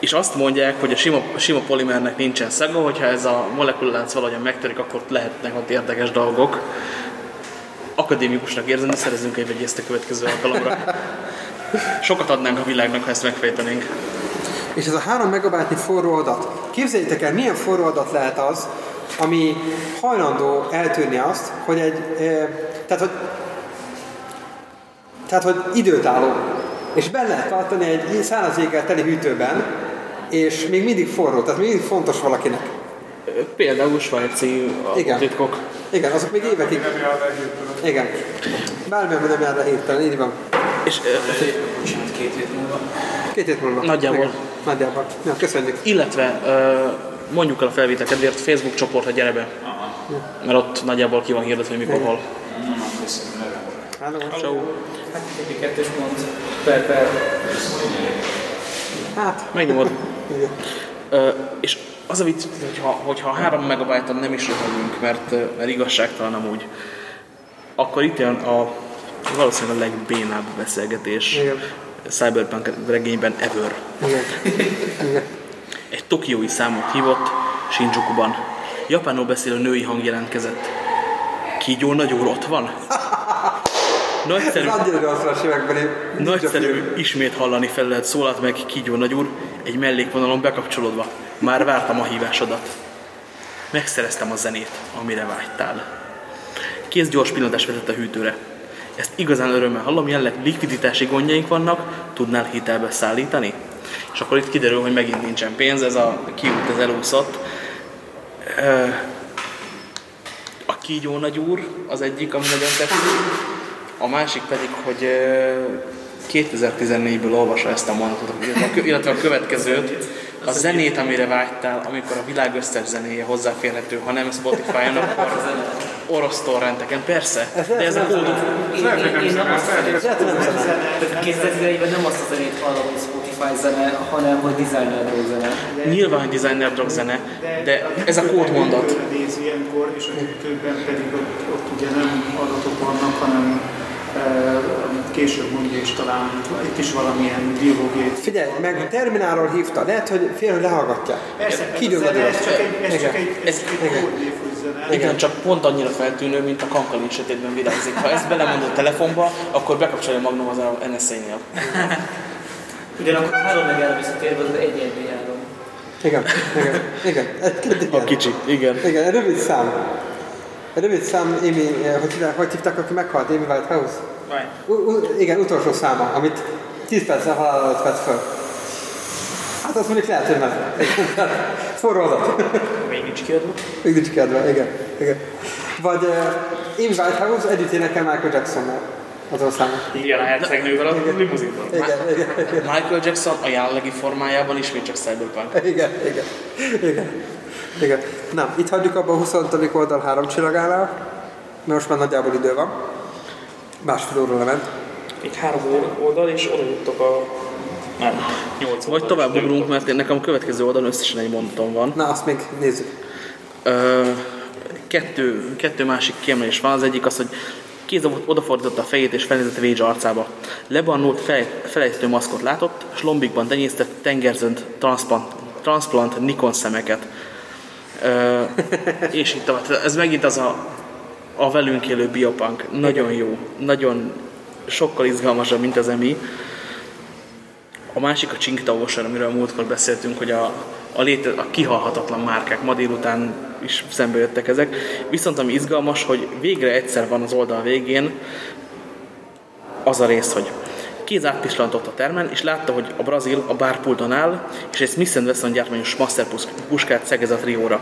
És azt mondják, hogy a sima, sima polimernek nincsen szaga, hogyha ez a molekulálánc valahogyan megtörik, akkor lehetnek ott érdekes dolgok. Akadémikusnak érzem, de szerezünk egy vegyészt a következő alkalomra. Sokat adnánk a világnak, ha ezt megfejtenénk. És ez a 3 megabájtnyi forró adat. Képzeljétek el, milyen forró adat lehet az, ami hajlandó eltűrni azt, hogy egy, e, tehát, hogy, tehát, hogy időtálló. És be lehet tartani egy száraz jéggel teli hűtőben, és még mindig forró, tehát még mindig fontos valakinek. Például svájci Igen. titkok. Igen, azok még évekig... Igen. Bármilyen nem jár le hirtelen, így van. És Bocsánat, két hét múlva. Két hét múlva. Nagyjából. Igen. Nagyjából. Ja, köszönjük. Illetve mondjuk el a felvétel kedvéért Facebook csoportra gyere be. Mert ott nagyjából ki van hirdetve, hogy mikor hol. Hello. Ciao. Hát egy kettős pont per per. Hát, Megnyomod. Igen. És az a vicc, hogyha, hogyha 3 megabájton nem is röhögünk, mert, mert igazságtalan amúgy, akkor itt jön a valószínűleg a legbénább beszélgetés Igen. Cyberpunk regényben ever. Igen. Igen. Egy tokiói számot hívott Shinjukuban. Japánul beszélő női hang jelentkezett. Kígyó nagy úr ott van? Nagyszerű, Ez annyira 80-as évekbeli... nagyszerű ismét hallani felület szólalt meg Kígyó nagy úr egy mellékvonalon bekapcsolódva. Már vártam a hívásodat. Megszereztem a zenét, amire vágytál. Kéz gyors pillantás vetett a hűtőre. Ezt igazán örömmel hallom, jelenleg likviditási gondjaink vannak, tudnál hitelbe szállítani? És akkor itt kiderül, hogy megint nincsen pénz, ez a kiút, ez elúszott. A kígyó nagy úr az egyik, ami nagyon tetszik. A másik pedig, hogy 2014-ből olvasva ezt a mondatot, illetve a következőt, a zenét, amire vágytál, amikor a világ összes zenéje hozzáférhető, ha nem Spotify-on, akkor orosz torrenteken, persze, de ez a kód, Én, én, én nem azt a Ez lehet, hogy nem zene. Tehát 2011-ben nem azt a zenét hallom, hogy Spotify zene, hanem hogy designer dolg zene. nyilván, hogy designer drog zene, de ez a kódmondat. Ilyenkor, és a YouTube-ben pedig ott, ott ugye nem adatok vannak, hanem e, amit később mondja, és talán itt is valamilyen biológiai Figyelj, meg Terminálról hívta, lehet, hogy fél, hogy lehallgatják. Persze, a nagy ez csak egy, ez Igen. csak egy, ez egy Igen. Igen, csak pont annyira feltűnő, mint a kankalin sötétben virágzik. Ha ezt belemondod a telefonba, akkor bekapcsolja Magnum az a NSA-nél. Ugyanakkor a három megálló visszatérve az egy 1 3 Igen, igen, igen. Egy, igen. A kicsi, igen. Igen, egy rövid szám. Rövid szám, Amy, eh, hogy, hívták- hogy hívták, aki meghalt, Amy Whitehouse? U- igen, utolsó száma, amit 10 perccel halál alatt vett föl. Hát azt mondjuk lehet, hogy nem. Forró adat. Még nincs kiadva. Még nincs kedve, igen. igen. Vagy uh, Amy Whitehouse együtt énekel Michael Jacksonnal. Azon a számon. Igen, a hercegnővel a limuzinban. Igen, igen, igen. Michael Jackson a jelenlegi formájában ismét csak cyberpunk. Igen, igen, igen. Igen. Na, itt hagyjuk abba a 20. oldal három csillagánál, mert most már nagyjából idő van. Másfél óra lement. Még három oldal, és oda jutottak a... Nem, nyolc Vagy tovább ugrunk, mert én nekem a következő oldalon összesen egy mondatom van. Na, azt még nézzük. Ö, kettő, kettő másik kiemelés van. Az egyik az, hogy Kéz odafordította a fejét és felnézett Vége arcába. Lebannult fej, felejtő maszkot látott, és lombikban tenyésztett tengerzönt transplant, transplant Nikon szemeket. És itt tovább. Ez megint az a, a velünk élő biopunk. Nagyon jó. Nagyon sokkal izgalmasabb, mint az emi. A másik a Csingta Ocean, amiről múltkor beszéltünk, hogy a, a, léte, a kihalhatatlan márkák ma délután is szembe jöttek ezek. Viszont ami izgalmas, hogy végre egyszer van az oldal végén az a rész, hogy kéz átpislantott a termen, és látta, hogy a brazil a bárpulton áll, és egy Smith Wesson gyártmányos Master puskát szegez a trióra.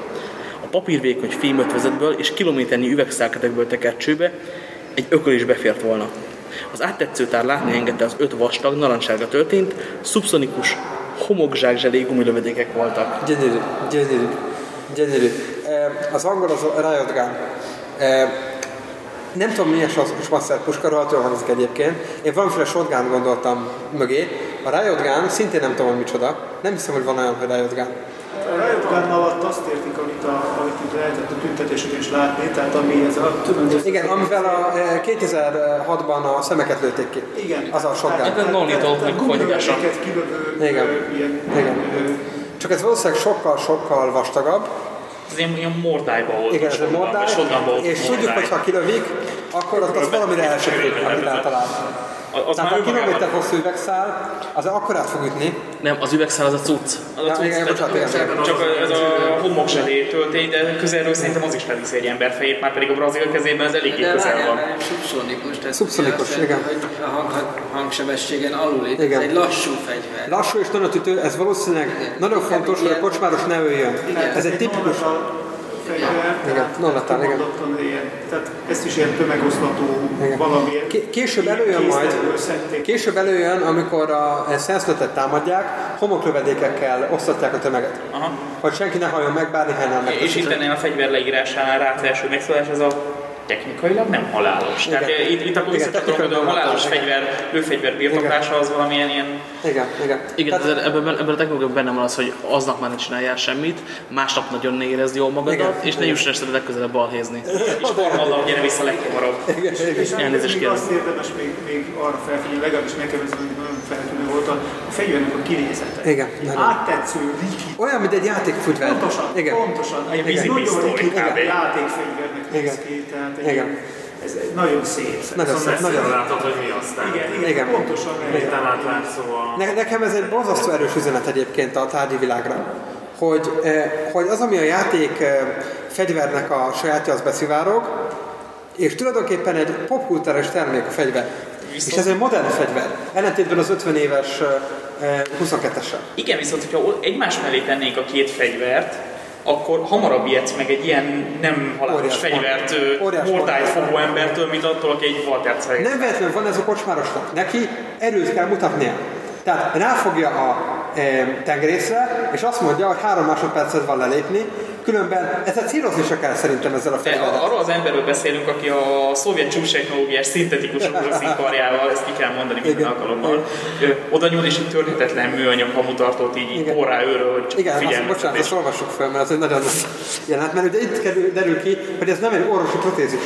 A papírvékony fémötvezetből és kilométernyi üvegszálketekből tekert csőbe egy ököl is befért volna. Az áttetszőtár látni engedte az öt vastag, narancssárga történt, szubszonikus, homokzsák zselé gumilövedékek voltak. Gyönyörű, gyönyörű, gyönyörű. Az angol az a Riot Gun. Nem tudom, milyen Schwarzer puska, rohadtul hangzik egyébként. Én valamiféle shotgun gondoltam mögé. A Riot Gun szintén nem tudom, hogy micsoda. Nem hiszem, hogy van olyan, hogy Riot Gun. A Riot Gun alatt azt értik, amit, a, amit itt lehetett a tüntetéseken is látni, tehát ami ez a tömeges... Igen, amivel a eh, 2006-ban a szemeket lőtték ki. Igen. Az a shotgun. Ebben kibövő Igen. ö, ilyen, Igen. ö, Csak ez valószínűleg sokkal-sokkal vastagabb. Ez ilyen, ilyen mordályba volt. Igen, ez egy mordály, és tudjuk, hogy ha kilövik, akkor ott az valamire elsöprik, amit eltalál. Az Tehát már a kilométer hosszú üvegszál, az akkor át fog ütni. Nem, az üvegszál az a cucc. Az a Ja, cucc, igen, tehát bocsánat, igen, igen. Csak ez a homokselé töltény, de közelről szerintem az is leviszi egy ember fejét, már pedig a brazil kezében ez eléggé közel van. szubszonikus, tehát Szubszonikus, igen. A hang, hangsebességen aluli, ez Igen. egy lassú fegyver. Lassú és nagyon ütő, ez valószínűleg nagyon fontos, hogy a kocsmáros ne öljön. Ez egy tipikus... fegyver, Igen, tehát non-lethal, igen. kimondottan ilyen, tehát ezt is ilyen tömegoszlató Igen. valami. Ké- Később ilyen előjön majd, szedték. később előjön, amikor a szenszletet támadják, homoklövedékekkel osztatják a tömeget. Aha. Hogy senki ne halljon meg, bármi helyen meg. És itt a fegyver leírásánál rá az első megszólás, ez a technikailag nem halálos. Igen. Tehát eh, itt, itt akkor Igen, visszacsatolom, hogy a halálos halálos, fegyver, lőfegyver birtoklása az valamilyen ilyen Igen, igen. Igen, Tehát- ebben, ebben a technológiában benne van az, hogy aznap már ne csináljál semmit, másnap nagyon ne érezd jól magadat, Igen, és ne igen. juss este legközelebb balhézni. és formadalom gyere vissza leghamarabb. igen, igen. És Elnézést még kérem. azt érdemes még, még arra felfigyelni, legalábbis nekem ez nagyon feltűnő volt, a, fegyvernek a kinézete. Igen, áttetsző, riki. Olyan, mint egy játékfegyver. Pontosan, Igen. pontosan. Egy riki kb. játékfegyvernek néz Igen. ki, tehát Igen. ez egy nagyon szép. Nagyon szép, Messziről nagyon látod, hogy mi aztán. Igen, igen, Igen. pontosan. Átlát, szóval... Ne, nekem ez egy borzasztó erős üzenet egyébként a tárgyi világra, hogy, eh, hogy az, ami a játék eh, fegyvernek a sajátja, az beszivárog, és tulajdonképpen egy popkultúrás termék a fegyver. És ez egy modern fegyver, ellentétben az 50 éves eh, eh, 22-essel. Igen, viszont hogyha egymás mellé tennénk a két fegyvert, akkor hamarabb ijedsz meg egy ilyen nem halálos Óriás fegyvert, mond- fogó embertől, mint attól, aki egy valtert szerez. Nem véletlenül van ez a kocsmárosnak. Neki erőt kell mutatnia. Tehát ráfogja a tengerészre, és azt mondja, hogy három másodpercet van lelépni, különben ezzel célozni se kell szerintem ezzel a fegyverrel. arról az emberről beszélünk, aki a szovjet csúcstechnológiás szintetikus karjával, ezt ki kell mondani minden Igen. alkalommal, oda nyúl és egy törhetetlen műanyag hamutartót így, így porrá őről, hogy csak Igen, azt, bocsánat, azt olvassuk fel, mert ez egy nagyon nagy jelent, mert ugye itt kerül, derül ki, hogy ez nem egy orvosi protézis.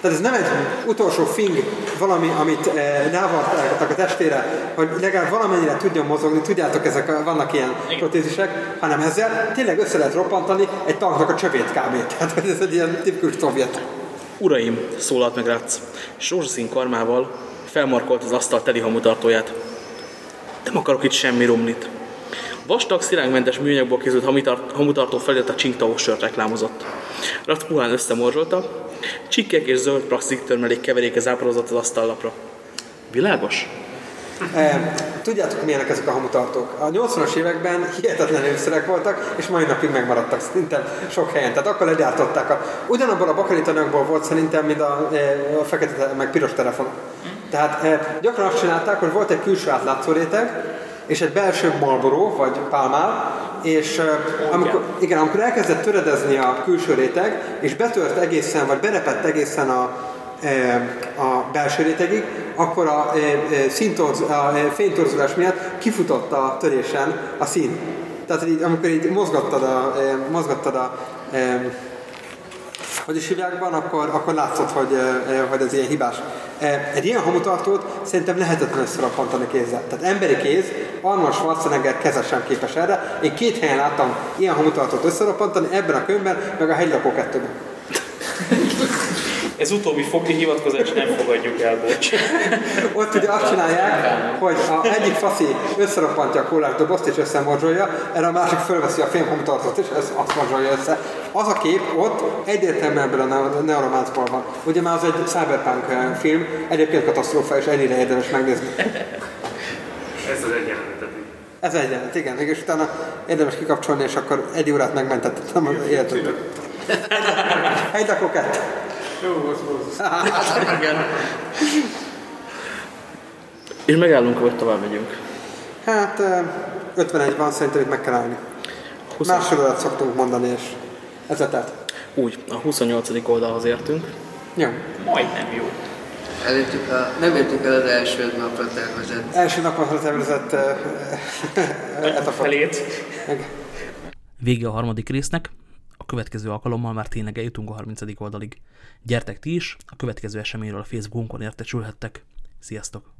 Tehát ez nem egy utolsó fing, valami, amit eh, rávarták a testére, hogy legalább valamennyire tudjon mozogni, tudjátok, ezek a, vannak ilyen protézisek, hanem ezzel tényleg össze lehet roppantani egy tanknak a csövét kb. Tehát ez egy ilyen tipikus szovjet. Uraim, szólalt meg Ratz, és rózsaszín karmával felmarkolt az asztal teli hamutartóját. Nem akarok itt semmi romlit. Vastag, szilánkmentes műanyagból készült hamutartó felirat a Csingtao sört reklámozott. Ratz puhán összemorzsolta, csikkek és zöld praxik törmelék keveréke záporozott az asztallapra. Világos? E, tudjátok, milyenek ezek a hamutartók? A 80-as években hihetetlen évszerek voltak, és mai napig megmaradtak szerintem sok helyen. Tehát akkor legyártották. A, ugyanabból a bakelitanyagból volt szerintem, mint a, e, a fekete meg piros telefon. Tehát e, gyakran azt csinálták, hogy volt egy külső átlátszó réteg, és egy belső Marlboro, vagy pálmál, és amikor, igen, amikor elkezdett töredezni a külső réteg, és betört egészen, vagy berepett egészen a, a belső rétegig, akkor a, színtorz, a fénytorzulás miatt kifutott a törésen a szín. Tehát így, amikor így mozgattad a, mozgattad a hogy is hívják van, akkor, akkor látszott, hogy, hogy ez ilyen hibás. Egy ilyen hamutartót szerintem lehetetlen összerappantani kézzel. Tehát emberi kéz, Arnold Schwarzenegger keze sem képes erre. Én két helyen láttam ilyen hamutartót összerappantani, ebben a könyvben, meg a hegylakó kettőben. Ez utóbbi fogli hivatkozást nem fogadjuk el, bocs. Ott ugye azt csinálják, hogy a egyik faszi összerappantja a kólás dobozt és összemorzsolja, erre a másik fölveszi a fémhamutartót és ezt azt morzsolja össze. Az a kép ott egyértelműen ebből a neo- neurománcból van. Ugye már az egy cyberpunk eh, film, egyébként katasztrófa, és ennyire érdemes megnézni. Ez az egyenletet. Ez egy jelenet, igen. És utána érdemes kikapcsolni, és akkor egy órát megmentettem az életet. Egy lakó kettő. Jó volt. Igen. És megállunk, vagy tovább megyünk. Hát eh, 51 van, szerintem itt meg kell állni. 20... Másfél órát szoktunk mondani, és ez a tett. Úgy, a 28. oldalhoz értünk. Jó. Majdnem jó. Elértük a, nem értük el az első napra tervezett. Első napra tervezett uh, etapot. felét. Vége a harmadik résznek, a következő alkalommal már tényleg eljutunk a 30. oldalig. Gyertek ti is, a következő eseményről a Facebookon értesülhettek. Sziasztok!